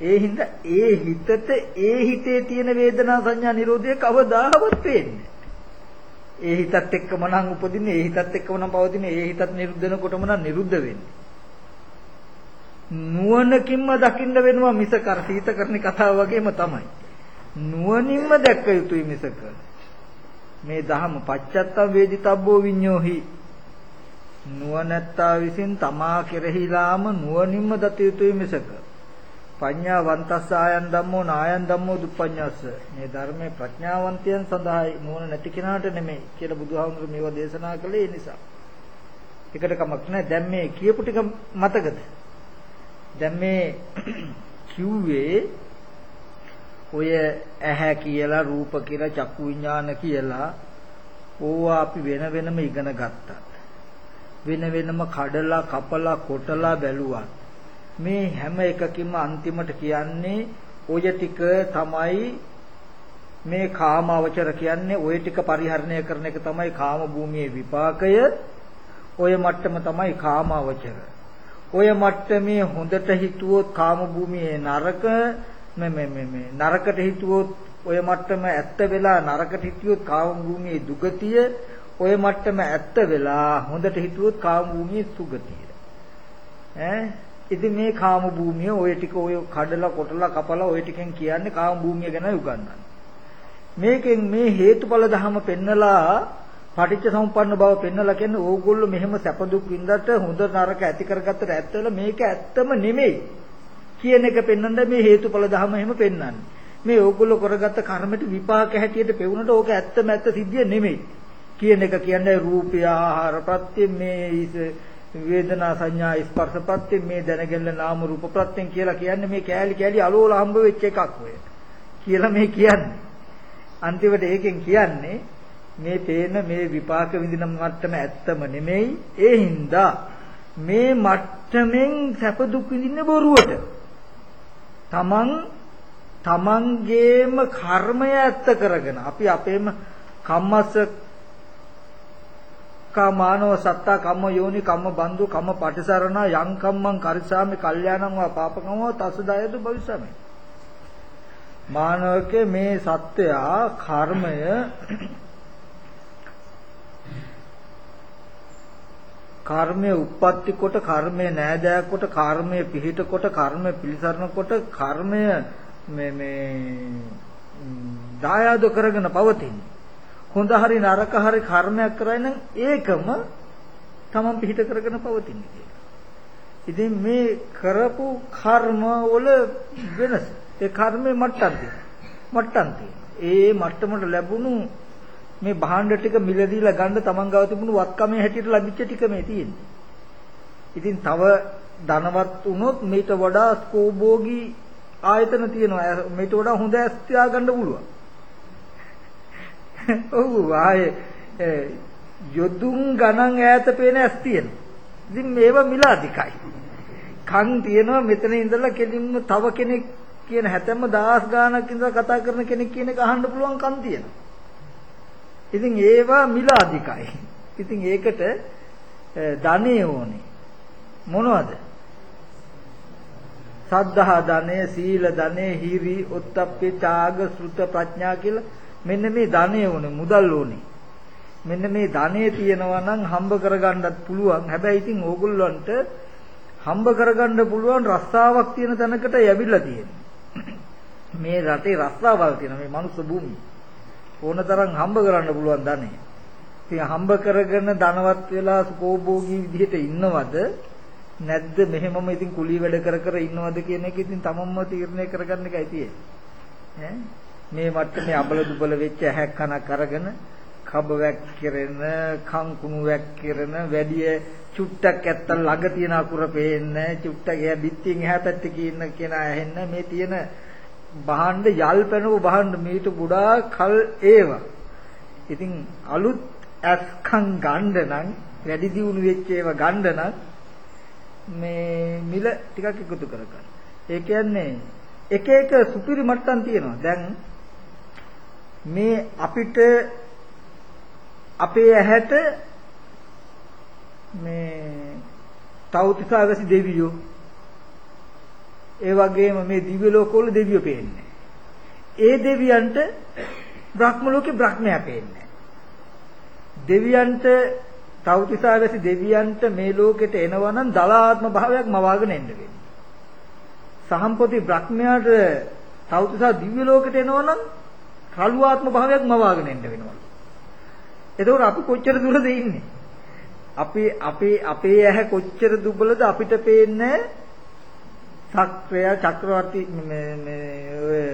ඒ හින්දා ඒ හිතට ඒ හිතේ තියෙන වේදනා සංඥා නිරෝධය කවදාවත් පේන්නේ ඒ හිතත් එක්කම නම් උපදින්නේ ඒ හිතත් එක්කම නම් පවතින්නේ ඒ හිතත් නිරුද්ධ වෙනකොටම නම් නිරුද්ධ වෙන්නේ. නුවණකින්ම දකින්න වෙනවා මිසක අර සීත කරන කතාව වගේම තමයි. නුවණින්ම දැක්ක යුතුයි මිසක. මේ දහම පච්චත්තම් වේදිතබ්බෝ විඤ්ඤෝහි. නුවණැත්තා විසින් තමා කෙරෙහිලාම නුවණින්ම දත යුතුයි මිසක. පඤ්ඤාවන්තස්ස ආයන් ධම්මෝ නායන් ධම්මෝ දුප්පඤ්ඤස්ස මේ ධර්මයේ ප්‍රඥාවන්තයන් සඳහායි නුවණ නැති කෙනාට නෙමෙයි කියලා බුදුහාමුදුරු මේවා දේශනා කළේ ඒ නිසා. එකට කමක් නැහැ. දැන් මේ කියපු ටික මතකද? දැන් මේ කිව්වේ ඔය ඇහැ කියලා රූප කියලා චක්කු විඥාන කියලා ඕවා අපි වෙන වෙනම ඉගෙන ගත්තා. වෙන වෙනම කඩලා කපලා කොටලා බැලුවා. මේ හැම එකකින්ම අන්තිමට කියන්නේ ඔය ටික තමයි මේ කාම අවචර කියන්නේ. ඔය ටික පරිහරණය කරන එක තමයි කාම භූමියේ විපාකය. ඔය මට්ටම තමයි කාම අවචර ඔය මට්ටමේ හොඳට හිතුවොත් කාම භූමියේ නරක මේ මේ මේ නරකට හිතුවොත් ඔය මට්ටම ඇත්ත වෙලා නරකට හිතුවොත් කාම භූමියේ දුගතිය. ඔය මට්ටම ඇත්ත වෙලා හොඳට හිතුවොත් කාම භූමියේ සුගතිය. ඈ? ඉතින් මේ කාම භූමිය ඔය ටික ඔය කඩලා කොටලා කපලා ඔය ටිකෙන් කියන්නේ කාම භූමිය ගැන උගන්වන්නේ. මේකෙන් මේ හේතුඵල ධහම පෙන්නලා පටිච්ච සමුප්පන්න බව පෙන්නලා කියන්නේ ඕගොල්ලෝ මෙහෙම සැප දුක් විඳට හොඳ නරක ඇති කරගත්තට ඇත්තවල මේක ඇත්තම නෙමෙයි කියන එක පෙන්වන්න මේ හේතුඵල ධහම එහෙම පෙන්වන්නේ. මේ ඕගොල්ලෝ කරගත්ත කර්මයට විපාක හැටියට පෙවුනට ඕක ඇත්තම ඇත්ත සිද්ධිය නෙමෙයි කියන එක කියන්නේ රූපය ආහාර ප්‍රත්‍ය මේ වේදනා සංඥා ස්පර්ශ ප්‍රත්‍ය මේ දැනගන්න නාම රූප ප්‍රත්‍යයෙන් කියලා කියන්නේ මේ කෑලි කෑලි අලෝල හම්බ වෙච්ච එකක් ඔය කියලා මේ කියන්නේ. අන්තිමට ඒකෙන් කියන්නේ මේ පේන මේ විපාක විඳින මට්ටම ඇත්තම නෙමෙයි ඒ හින්දා මේ මට්ටමින් සැප දුක් විඳින්නේ බොරුවට තමන් තමන්ගේම කර්මය ඇත්ත කරගෙන අපි අපේම කම්මස්ස කා මානව සත්තා කම්ම යෝනි කම්ම බන්දු කම්ම පටිසරණ යං කම්මං කරිසාමි කල්යාණං වා පාපකං වා තසදායද භවිසමි. මානවකේ මේ සත්‍යයා කර්මය කර්මයේ උප්පත්ති කොට කර්මයේ නෑදෑ කොට කර්මයේ පිහිට කොට කර්මයේ පිළිසරණ කොට කර්මය මේ මේ දායාද කරගෙන පවතින්නේ. හොඳ හරි නරක හරි කර්මයක් කරයි නම් ඒකම තමන් පිළිහිට කරගෙන පවතින්නේ කියලා. ඉතින් මේ කරපු කර්ම වල වෙනස ඒ කර්මේ මට්ටම් තියෙනවා. මට්ටම් තියෙනවා. ඒ මට්ටමට ලැබුණු මේ භාණ්ඩ ටික මිලදීලා ගන්න තමන් ගාව තිබුණු වත්කමේ හැටියට ලැබිච්ච ටික මේ තියෙන්නේ. ඉතින් තව ධනවත් වුණොත් මේට වඩා ස්කෝභෝගී ආයතන තියෙනවා. මේට වඩා හොඳ ඇස් තියාගන්න පුළුවන්. ඔව් ආයේ යොදුන් ගණන් ඈත පේන ඇස් තියෙනවා. ඉතින් මේවා මිල අධිකයි. කන් තියෙනවා මෙතන ඉඳලා කෙලින්ම තව කෙනෙක් කියන හැතැම්ම දහස් ගාණක් ඉඳලා කතා කරන කෙනෙක් කියන එක අහන්න පුළුවන් කන් තියෙනවා. ඉතින් ඒවා මිල අධිකයි. ඉතින් ඒකට ධනෙ ඕනේ. මොනවද? සද්ධා ධනෙ, සීල ධනෙ, හිරි, උත්තප්පේ, ත්‍යාග, සෘත ප්‍රඥා කියලා මෙන්න මේ ධනෙ ඕනේ මුදල් ඕනේ. මෙන්න මේ ධනෙ තියෙනවා නම් හම්බ කරගන්නත් පුළුවන්. හැබැයි ඉතින් ඕගොල්ලන්ට හම්බ කරගන්න පුළුවන් රස්සාවක් තියෙන තැනකට යවිලා තියෙනවා මේ රටේ රස්සාවල් තියෙන මේ මනුස්ස භූමිය. ඕනතරම් හම්බ කරන්න පුළුවන් ධනෙ ඉතින් හම්බ කරගෙන ධනවත් වෙලා සුකෝභෝගී විදිහට ඉන්නවද? නැද්ද මෙහෙමම ඉතින් කුලී වැඩ කර කර ඉන්නවද කියන එක ඉතින් තමන්ම තීරණය කරගන්න එකයි තියෙන්නේ. ඈ? මේ මට්ටමේ අබල දුබල වෙච්ච ඇහැක් කනක් අරගෙන කබ වැක්කිරෙන කන් කුණු වැක්කිරෙන වැඩි චුට්ටක් ඇත්ත ළඟ තියෙන අකුර පේන්නේ චුට්ටක් එයා පිටින් එහා පැත්තේ කියන කෙන ඇහෙන්න මේ තියෙන බහඬ යල් පැනව බහඬ මීට ගොඩාක් කල් ඒවා ඉතින් අලුත් ඇස්කම් ගන්න නම් වැඩි දියුණු වෙච්ච ඒවා ගන්න නම් මේ මිල ටිකක් එකතු කරගන්න. ඒ කියන්නේ එක එක සුපිරි මට්ටම් තියෙනවා. දැන් මේ අපිට අපේ ඇහැට මේ තවුතිසාවැසි දෙවියෝ ඒ වගේම මේ දිව්‍ය ලෝකවල දෙවියෝ පේන්නේ. ඒ දෙවියන්ට බ්‍රහ්ම ලෝකේ බ්‍රහ්මයා පේන්නේ. දෙවියන්ට තවුතිසාවැසි දෙවියන්ට මේ ලෝකෙට එනවා නම් දලාත්ම භාවයක් මවාගෙන එන්න වෙන්නේ. සහම්පති බ්‍රහ්මයාට තවුතිසා දිව්‍ය ලෝකෙට එනවා නම් කලුආත්ම භාවයක් මවාගෙන එන්න වෙනවා. එතකොට අපි කොච්චර දුරද ඉන්නේ? අපි අපේ අපේ ඇහැ කොච්චර දුබලද අපිට පේන්නේ සක්‍රය චක්‍රවර්ති මේ මේ ඔය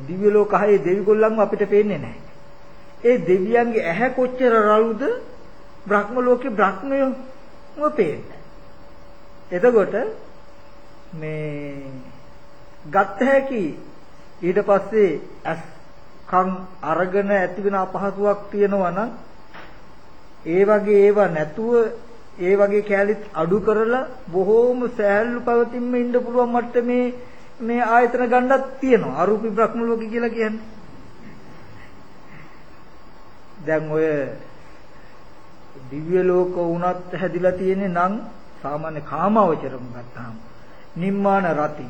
දිව්‍ය ලෝක හයේ දෙවිගොල්ලන්ව අපිට පේන්නේ නැහැ. ඒ දෙවියන්ගේ ඇහැ කොච්චර රළුද බ්‍රහ්ම ලෝකේ බ්‍රහ්මයෝ පේන්නේ. එතකොට මේ ගත්ත හැකි ඊට පස්සේ ඇස් කන් අරගෙන ඇති වෙන අපහසුාවක් තියෙනවා නම් ඒ වගේ ඒවා නැතුව ඒ වගේ කැලිත් අඩු කරලා බොහෝම සෑහළු පවතින්න ඉන්න පුළුවන් මට්ටමේ මේ ආයතන ගණ්ඩක් තියෙනවා අරූපී බ්‍රහ්ම ලෝකේ කියලා කියන්නේ. දැන් ඔය දිව්‍ය ලෝක වුණත් හැදිලා තියෙන්නේ නම් සාමාන්‍ය කාමවචරම ගත්තාම නිම්මාන රති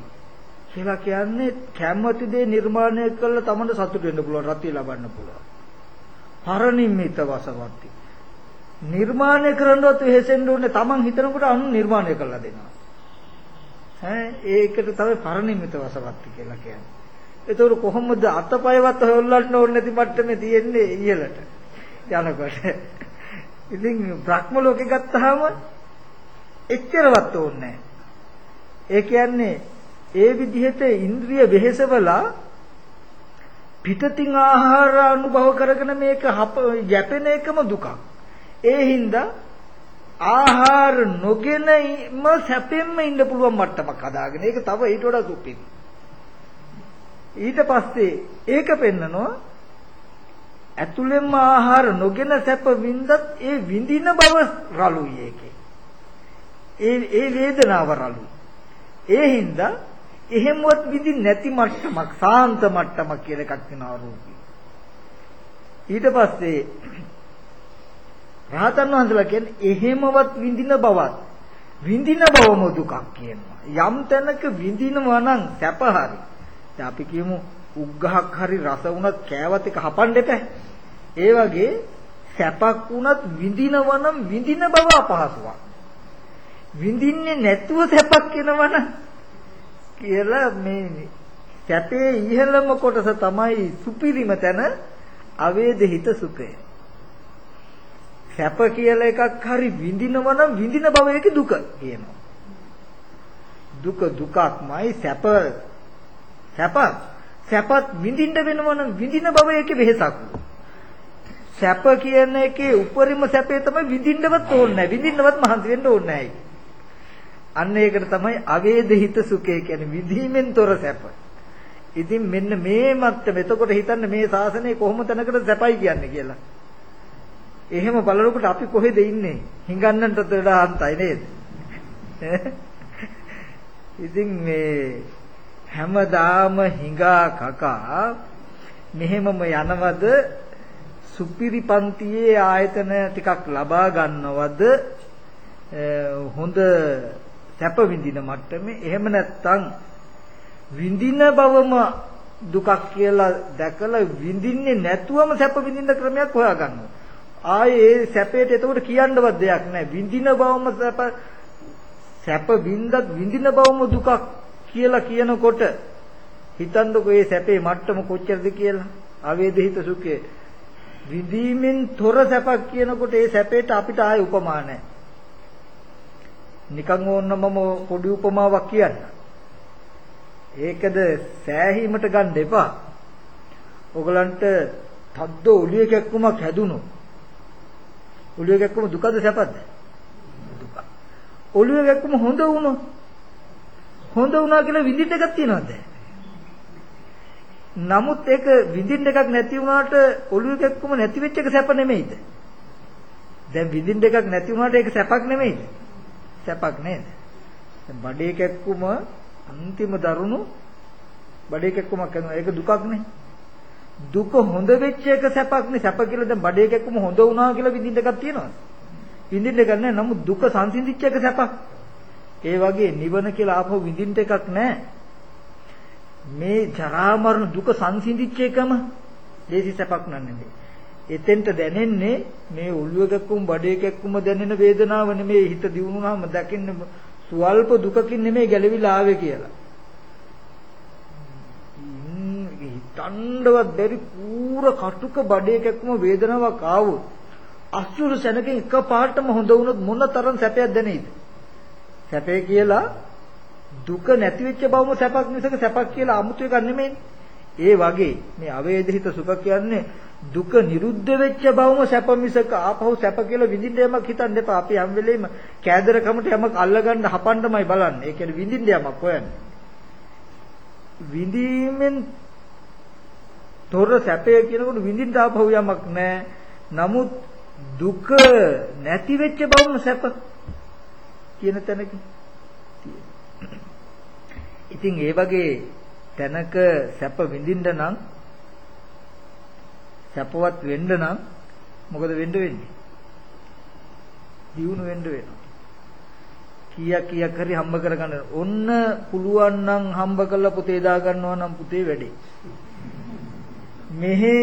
කියලා කියන්නේ කැමති දේ නිර්මාණය කළා තමන්ට සතුට වෙන්න පුළුවන් රතිය ලබන්න පුළුවන්. පරිනිම්මිත වසවත්ති. නිර්මාණය කරනවත් වෙහෙසෙන්න ඕනේ තමන් හිතනකොට අනු නිර්මාණය කළා දෙනවා. ඈ ඒකට තමයි පරිනිම්මිත වසවත්ති කියලා කියන්නේ. ඒතකොට කොහොමද අතපයවත් හොල්ලන්න ඕනේ නැති මට්ටමේ තියෙන්නේ ඉහළට. යනකොට. ඉතින් බ්‍රහ්ම ලෝකේ ගත්තාම එච්චරවත් ඕනේ ඒ කියන්නේ ඒ විදිහට ඉන්ද්‍රිය වෙහෙසවලා පිටතින් ආහාර අනුභව කරගෙන මේක යැපෙන එකම දුකක්. ඒ හින්දා ආහාර නොගෙනම සැපෙන්න ඉන්න පුළුවන් මට්ටමක් හදාගෙන ඒක තව ඊට වඩා සුපිරි. ඊට පස්සේ ඒක පෙන්නනවා ඇතුළෙන්ම ආහාර නොගෙන සැප වින්දත් ඒ විඳින බව රළුයි ඒකේ. ඒ ඒ වේදනාව රළුයි. ඒ හින්දා එහෙමවත් විඳින් නැති මට්ටමක් සාන්ත මට්ටමක් කියලා එකක් තියෙනවා රූපී. ඊට පස්සේ රහතන් වහන්සේලා කියන්නේ එහෙමවත් විඳින බවත් විඳින බවම දුකක් කියනවා. යම් තැනක විඳිනවා නම් සැප හරි. දැන් අපි කියමු උග්ගහක් හරි රස වුණත් කෑවත් එක හපන්න එපා. ඒ වගේ සැපක් වුණත් විඳිනවා නම් විඳින බව අපහසුවක්. විඳින්නේ නැතුව සැපක් වෙනවනම් කියලා මේ සැපේ ඉහළම කොටස තමයි සුපිරිම තැන අවේදිත සුඛය. සැප කියලා එකක් හරි විඳිනවා නම් විඳින බව ඒකේ දුක කියනවා. දුක දුකක්මයි සැප සැපත් සැපත් විඳින්න වෙනවා නම් විඳින බව ඒකේ වෙහසක්. සැප කියන එකේ උපරිම සැපේ තමයි විඳින්නවත් ඕනේ නැහැ. විඳින්නවත් මහන්සි වෙන්න ඕනේ නැහැ. අන්න ඒකට තමයි අවේදිත සුඛය කියන්නේ විඳීමෙන් තොර සැප. ඉතින් මෙන්න මේ මත්තම එතකොට හිතන්න මේ ශාසනය කොහොම තැනකට සැපයි කියන්නේ කියලා. එහෙම බලනකොට අපි කොහෙද ඉන්නේ? හිඟන්නන්ට වඩා අන්තයි නේද? ඉතින් මේ හැමදාම හිඟා කකා මෙහෙමම යනවද සුපිරි පන්තියේ ආයතන ටිකක් ලබා ගන්නවද හොඳ සැප විඳින මට්ටමේ එහෙම නැත්නම් විඳින බවම දුකක් කියලා දැකලා විඳින්නේ නැතුවම සැප විඳින්න ක්‍රමයක් හොයා ගන්නවා. ආයේ ඒ සැපේට එතකොට කියන්නවත් දෙයක් නැහැ. විඳින බවම සැප සැප විඳත් විඳින බවම දුකක් කියලා කියනකොට හිතන්නකෝ මේ සැපේ මට්ටම කොච්චරද කියලා. අවේදිත සුඛේ විඳීමෙන් තොර සැපක් කියනකොට ඒ සැපේට අපිට ආයේ උපමා නැහැ. නිකන් ඕන්න මම පොඩි උපමාවක් කියන්න. ඒකද සෑහීමට ගන්න එපා. ඔයගලන්ට තද්ද ඔලිය කැක්කුමක් හැදුනොත් ඔලිය කැක්කුම දුකද සැපද? දුක. ඔලිය කැක්කුම හොඳ වුණොත් හොඳ වුණා කියලා විඳින්න එකක් තියනවද? නමුත් ඒක විඳින්න එකක් නැති වුණාට ඔලිය කැක්කුම නැති වෙච්ච එක සැප නෙමෙයිද? දැන් විඳින්න එකක් නැති වුණාට ඒක සැපක් නෙමෙයිද? සැපක් නේද? දැන් බඩේ කැක්කුම අන්තිම දරුණු බඩේ කැක්කුමක් කරනවා. ඒක දුකක් නේ. දුක හොඳ වෙච්ච එක සැපක් නේ. සැප කියලා දැන් බඩේ කැක්කුම හොඳ වුණා කියලා විඳින්න එකක් තියෙනවද? විඳින්න එකක් නැහැ. නමුත් දුක සංසිඳිච්ච එක සැපක්. ඒ වගේ නිවන කියලා ආපහු විඳින්න එකක් නැහැ. මේ ජරා මරණ දුක සංසිඳිච්ච එකම දේසි සැපක් නන්නේ. එතෙන්ට දැනෙන්නේ මේ ඔළුව කැක්කුම් බඩේ කැක්කුම දැනෙන වේදනාව නෙමෙයි හිත දියුණුවාම දකින්න සුවල්ප දුකකින් නෙමෙයි ගැලවිලා ආවේ කියලා. හිතන්නවත් බැරි පූර කටුක බඩේ කැක්කුම වේදනාවක් ආවොත් අසුරු සැනකින් එකපාරටම හොඳ වුණොත් මොන තරම් සැපයක් දැනෙයිද? සැපේ කියලා දුක නැති වෙච්ච බවම සැපක් මිසක සැපක් කියලා 아무තු එකක් නෙමෙයි. ඒ වගේ මේ අවේදිත සුඛ කියන්නේ දුක නිරුද්ධ වෙච්ච බවම සැප මිසක ආපහු සැප කියලා විඳින්න යමක් හිතන්න එපා. අපි හැම වෙලෙම කෑදරකමට යමක් අල්ලගන්න හපන්නමයි බලන්නේ. ඒ කියන්නේ විඳින්න යමක් හොයන්නේ. විඳීමෙන් තොර සැපය කියනකොට විඳින්න ආපහු යමක් නැහැ. නමුත් දුක නැති වෙච්ච බවම සැප කියන තැනක ඉතින් ඒ වගේ තැනක සැප විඳින්න නම් සැපවත් වෙන්න නම් මොකද වෙන්න වෙන්නේ? දියුණු වෙන්න වෙනවා. කීයක් කීයක් හරි හම්බ කරගන්න. ඔන්න පුළුවන් නම් හම්බ කරලා පුතේ දා ගන්නවා නම් පුතේ වැඩේ. මෙහි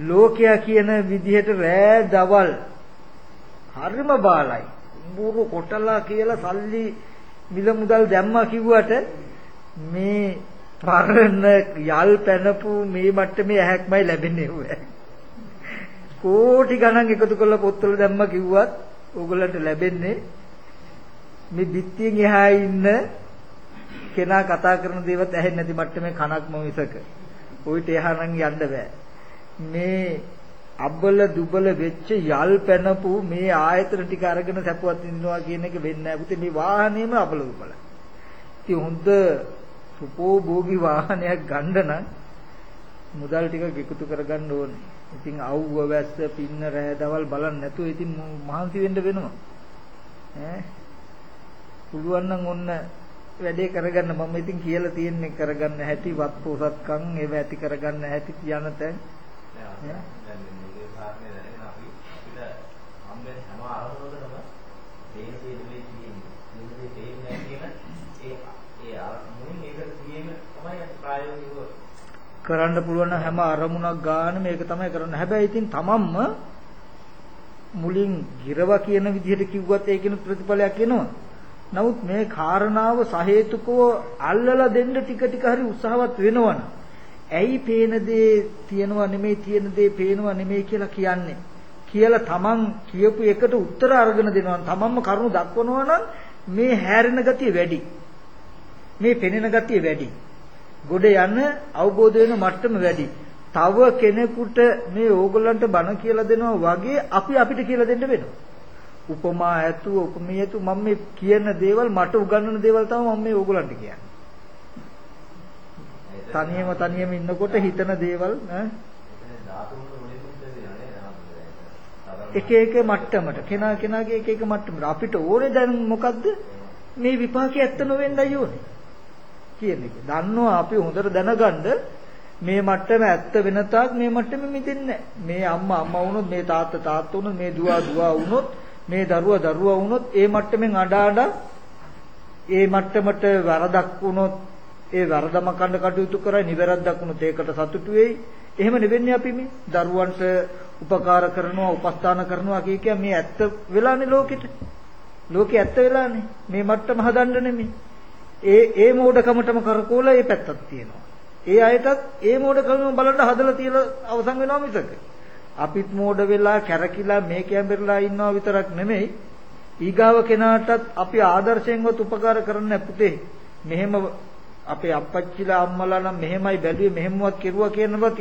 ලෝකයා කියන විදිහට රෑ දවල් හරිම බාලයි. බුරු කොටලා කියලා සල්ලි මිල මුදල් දැම්මා කිව්වට මේ පරණ යල් පැනපු මේ මට්ටමේ ඇහැක්මයි ලැබෙන්නේ උෑ. කෝටි ගණන් එකතු කරලා පොත්වල දැම්ම කිව්වත් ඕගොල්ලන්ට ලැබෙන්නේ මේ බිත්තියෙන් එහා ඉන්න කෙනා කතා කරන දේවත් ඇහෙන්නේ නැති මට්ටමේ කනක්ම මිසක. ඔයිට එහා නම් යන්න බෑ. මේ අබ්බල දුබල වෙච්ච යල් පැනපු මේ ආයතන ටික අරගෙන සැපවත් ඉන්නවා කියන එක වෙන්නේ නැහැ. පුතේ මේ වාහනේම අබල දුබල. ඉතින් හොඳ සුපෝභෝගී වාහනයක් ගන්න නම් මුදල් ටික එකතු කරගන්න ඕනේ. ඉතින් අවුව වැස්ස පින්න රෑ දවල් බලන්න නැතුව ඉතින් මහන්සි වෙන්න වෙනවා. ඈ? පුළුවන් නම් ඔන්න වැඩේ කරගන්න. මම ඉතින් කියලා තියෙන්නේ කරගන්න හැටි වත් පොසත්කම් ඒව ඇති කරගන්න හැටි කියන තැන් දැන් මේකේ කාරණේ දැනගෙන අපි අපිට හම්බෙන හැම අරමුණකම තේන තේන මේ තියෙන්නේ. මේ තේන්නේ කියන ඒ ඒ මුලින් ඒකට තියෙන තමයි අපි ප්‍රායෝගිකව කරන්න පුළුවන් හැම අරමුණක් ගන්න මේක තමයි කරන්න. හැබැයි ඉතින් තමන්ම මුලින් ගිරව කියන විදිහට කිව්වත් ඒකින ප්‍රතිඵලයක් එනවා. නමුත් මේ කාරණාව සහේතුකව අල්ලලා දෙන්න ටික ටික හරි උත්සාහවත් වෙනවනම් ඇයි පේන දේ තියනවා නෙමෙයි තියෙන දේ පේනවා නෙමෙයි කියලා කියන්නේ කියලා තමන් කියපු එකට උත්තර අරගෙන දෙනවා තමන්ම කරුණු දක්වනවා නම් මේ හැරෙන ගතිය වැඩි මේ පෙනෙන ගතිය වැඩි ගොඩ යන අවබෝධ වෙන මට්ටම වැඩි. තව කෙනෙකුට මේ ඕගොල්ලන්ට බණ කියලා දෙනවා වගේ අපි අපිට කියලා දෙන්න වෙනවා. උපමා ඇතු උපමී ඇතු මම මේ කියන දේවල් මට උගන්වන දේවල් තමයි මම මේ ඕගොල්ලන්ට කියන්නේ. තනියම තනියම ඉන්නකොට හිතන දේවල් ඈ? එක එක මට්ටමට කෙනා කෙනාගේ එක එක මට්ටමට. අපිට ඕනේ දැන් මොකද්ද? මේ විපාකේ ඇත්ත නොවෙන්නයි ඕනේ. කියන එක. දන්නවා අපි හොඳට දැනගන්න මේ මට්ටම ඇත්ත වෙන තාක් මේ මට්ටමෙ මිදෙන්නේ මේ අම්මා අම්මා වුණොත් මේ තාත්තා තාත්තා වුණොත් මේ දුව දුව වුණොත් මේ දරුවා දරුවා වුණොත් ඒ මට්ටමින් අඩා අඩා ඒ මට්ටමට වරදක් වුණොත් ඒ වරදම කන්න කටයුතු කරයි නිවැරද්දක් වුණොත් ඒකට සතුටු වෙයි. එහෙම නෙවෙන්නේ අපි මේ දරුවන්ට උපකාර කරනවා, උපස්ථාන කරනවා කිය කිය මේ ඇත්ත වෙලානේ ලෝකෙට. ලෝකේ ඇත්ත වෙලානේ. මේ මට්ටම හදන්න නෙමෙයි. ඒ ඒ මෝඩකමටම කරකෝලා ඒ පැත්තක් තියෙනවා. ඒ අයටත් ඒ මෝඩකම බලන්න හදලා තියලා අවසන් වෙනවා මිසක. අපිත් මෝඩ වෙලා කැරකිලා මේ කැඹරලා ඉන්නවා විතරක් නෙමෙයි. ඊගාව කෙනාටත් අපි ආදර්ශයෙන්වත් උපකාර කරන්න පුතේ. මෙහෙම අපේ අප්පච්චිලා අම්මලා නම් මෙහෙමයි බැලුවේ මෙහෙමවත් කෙරුවා කියනවත්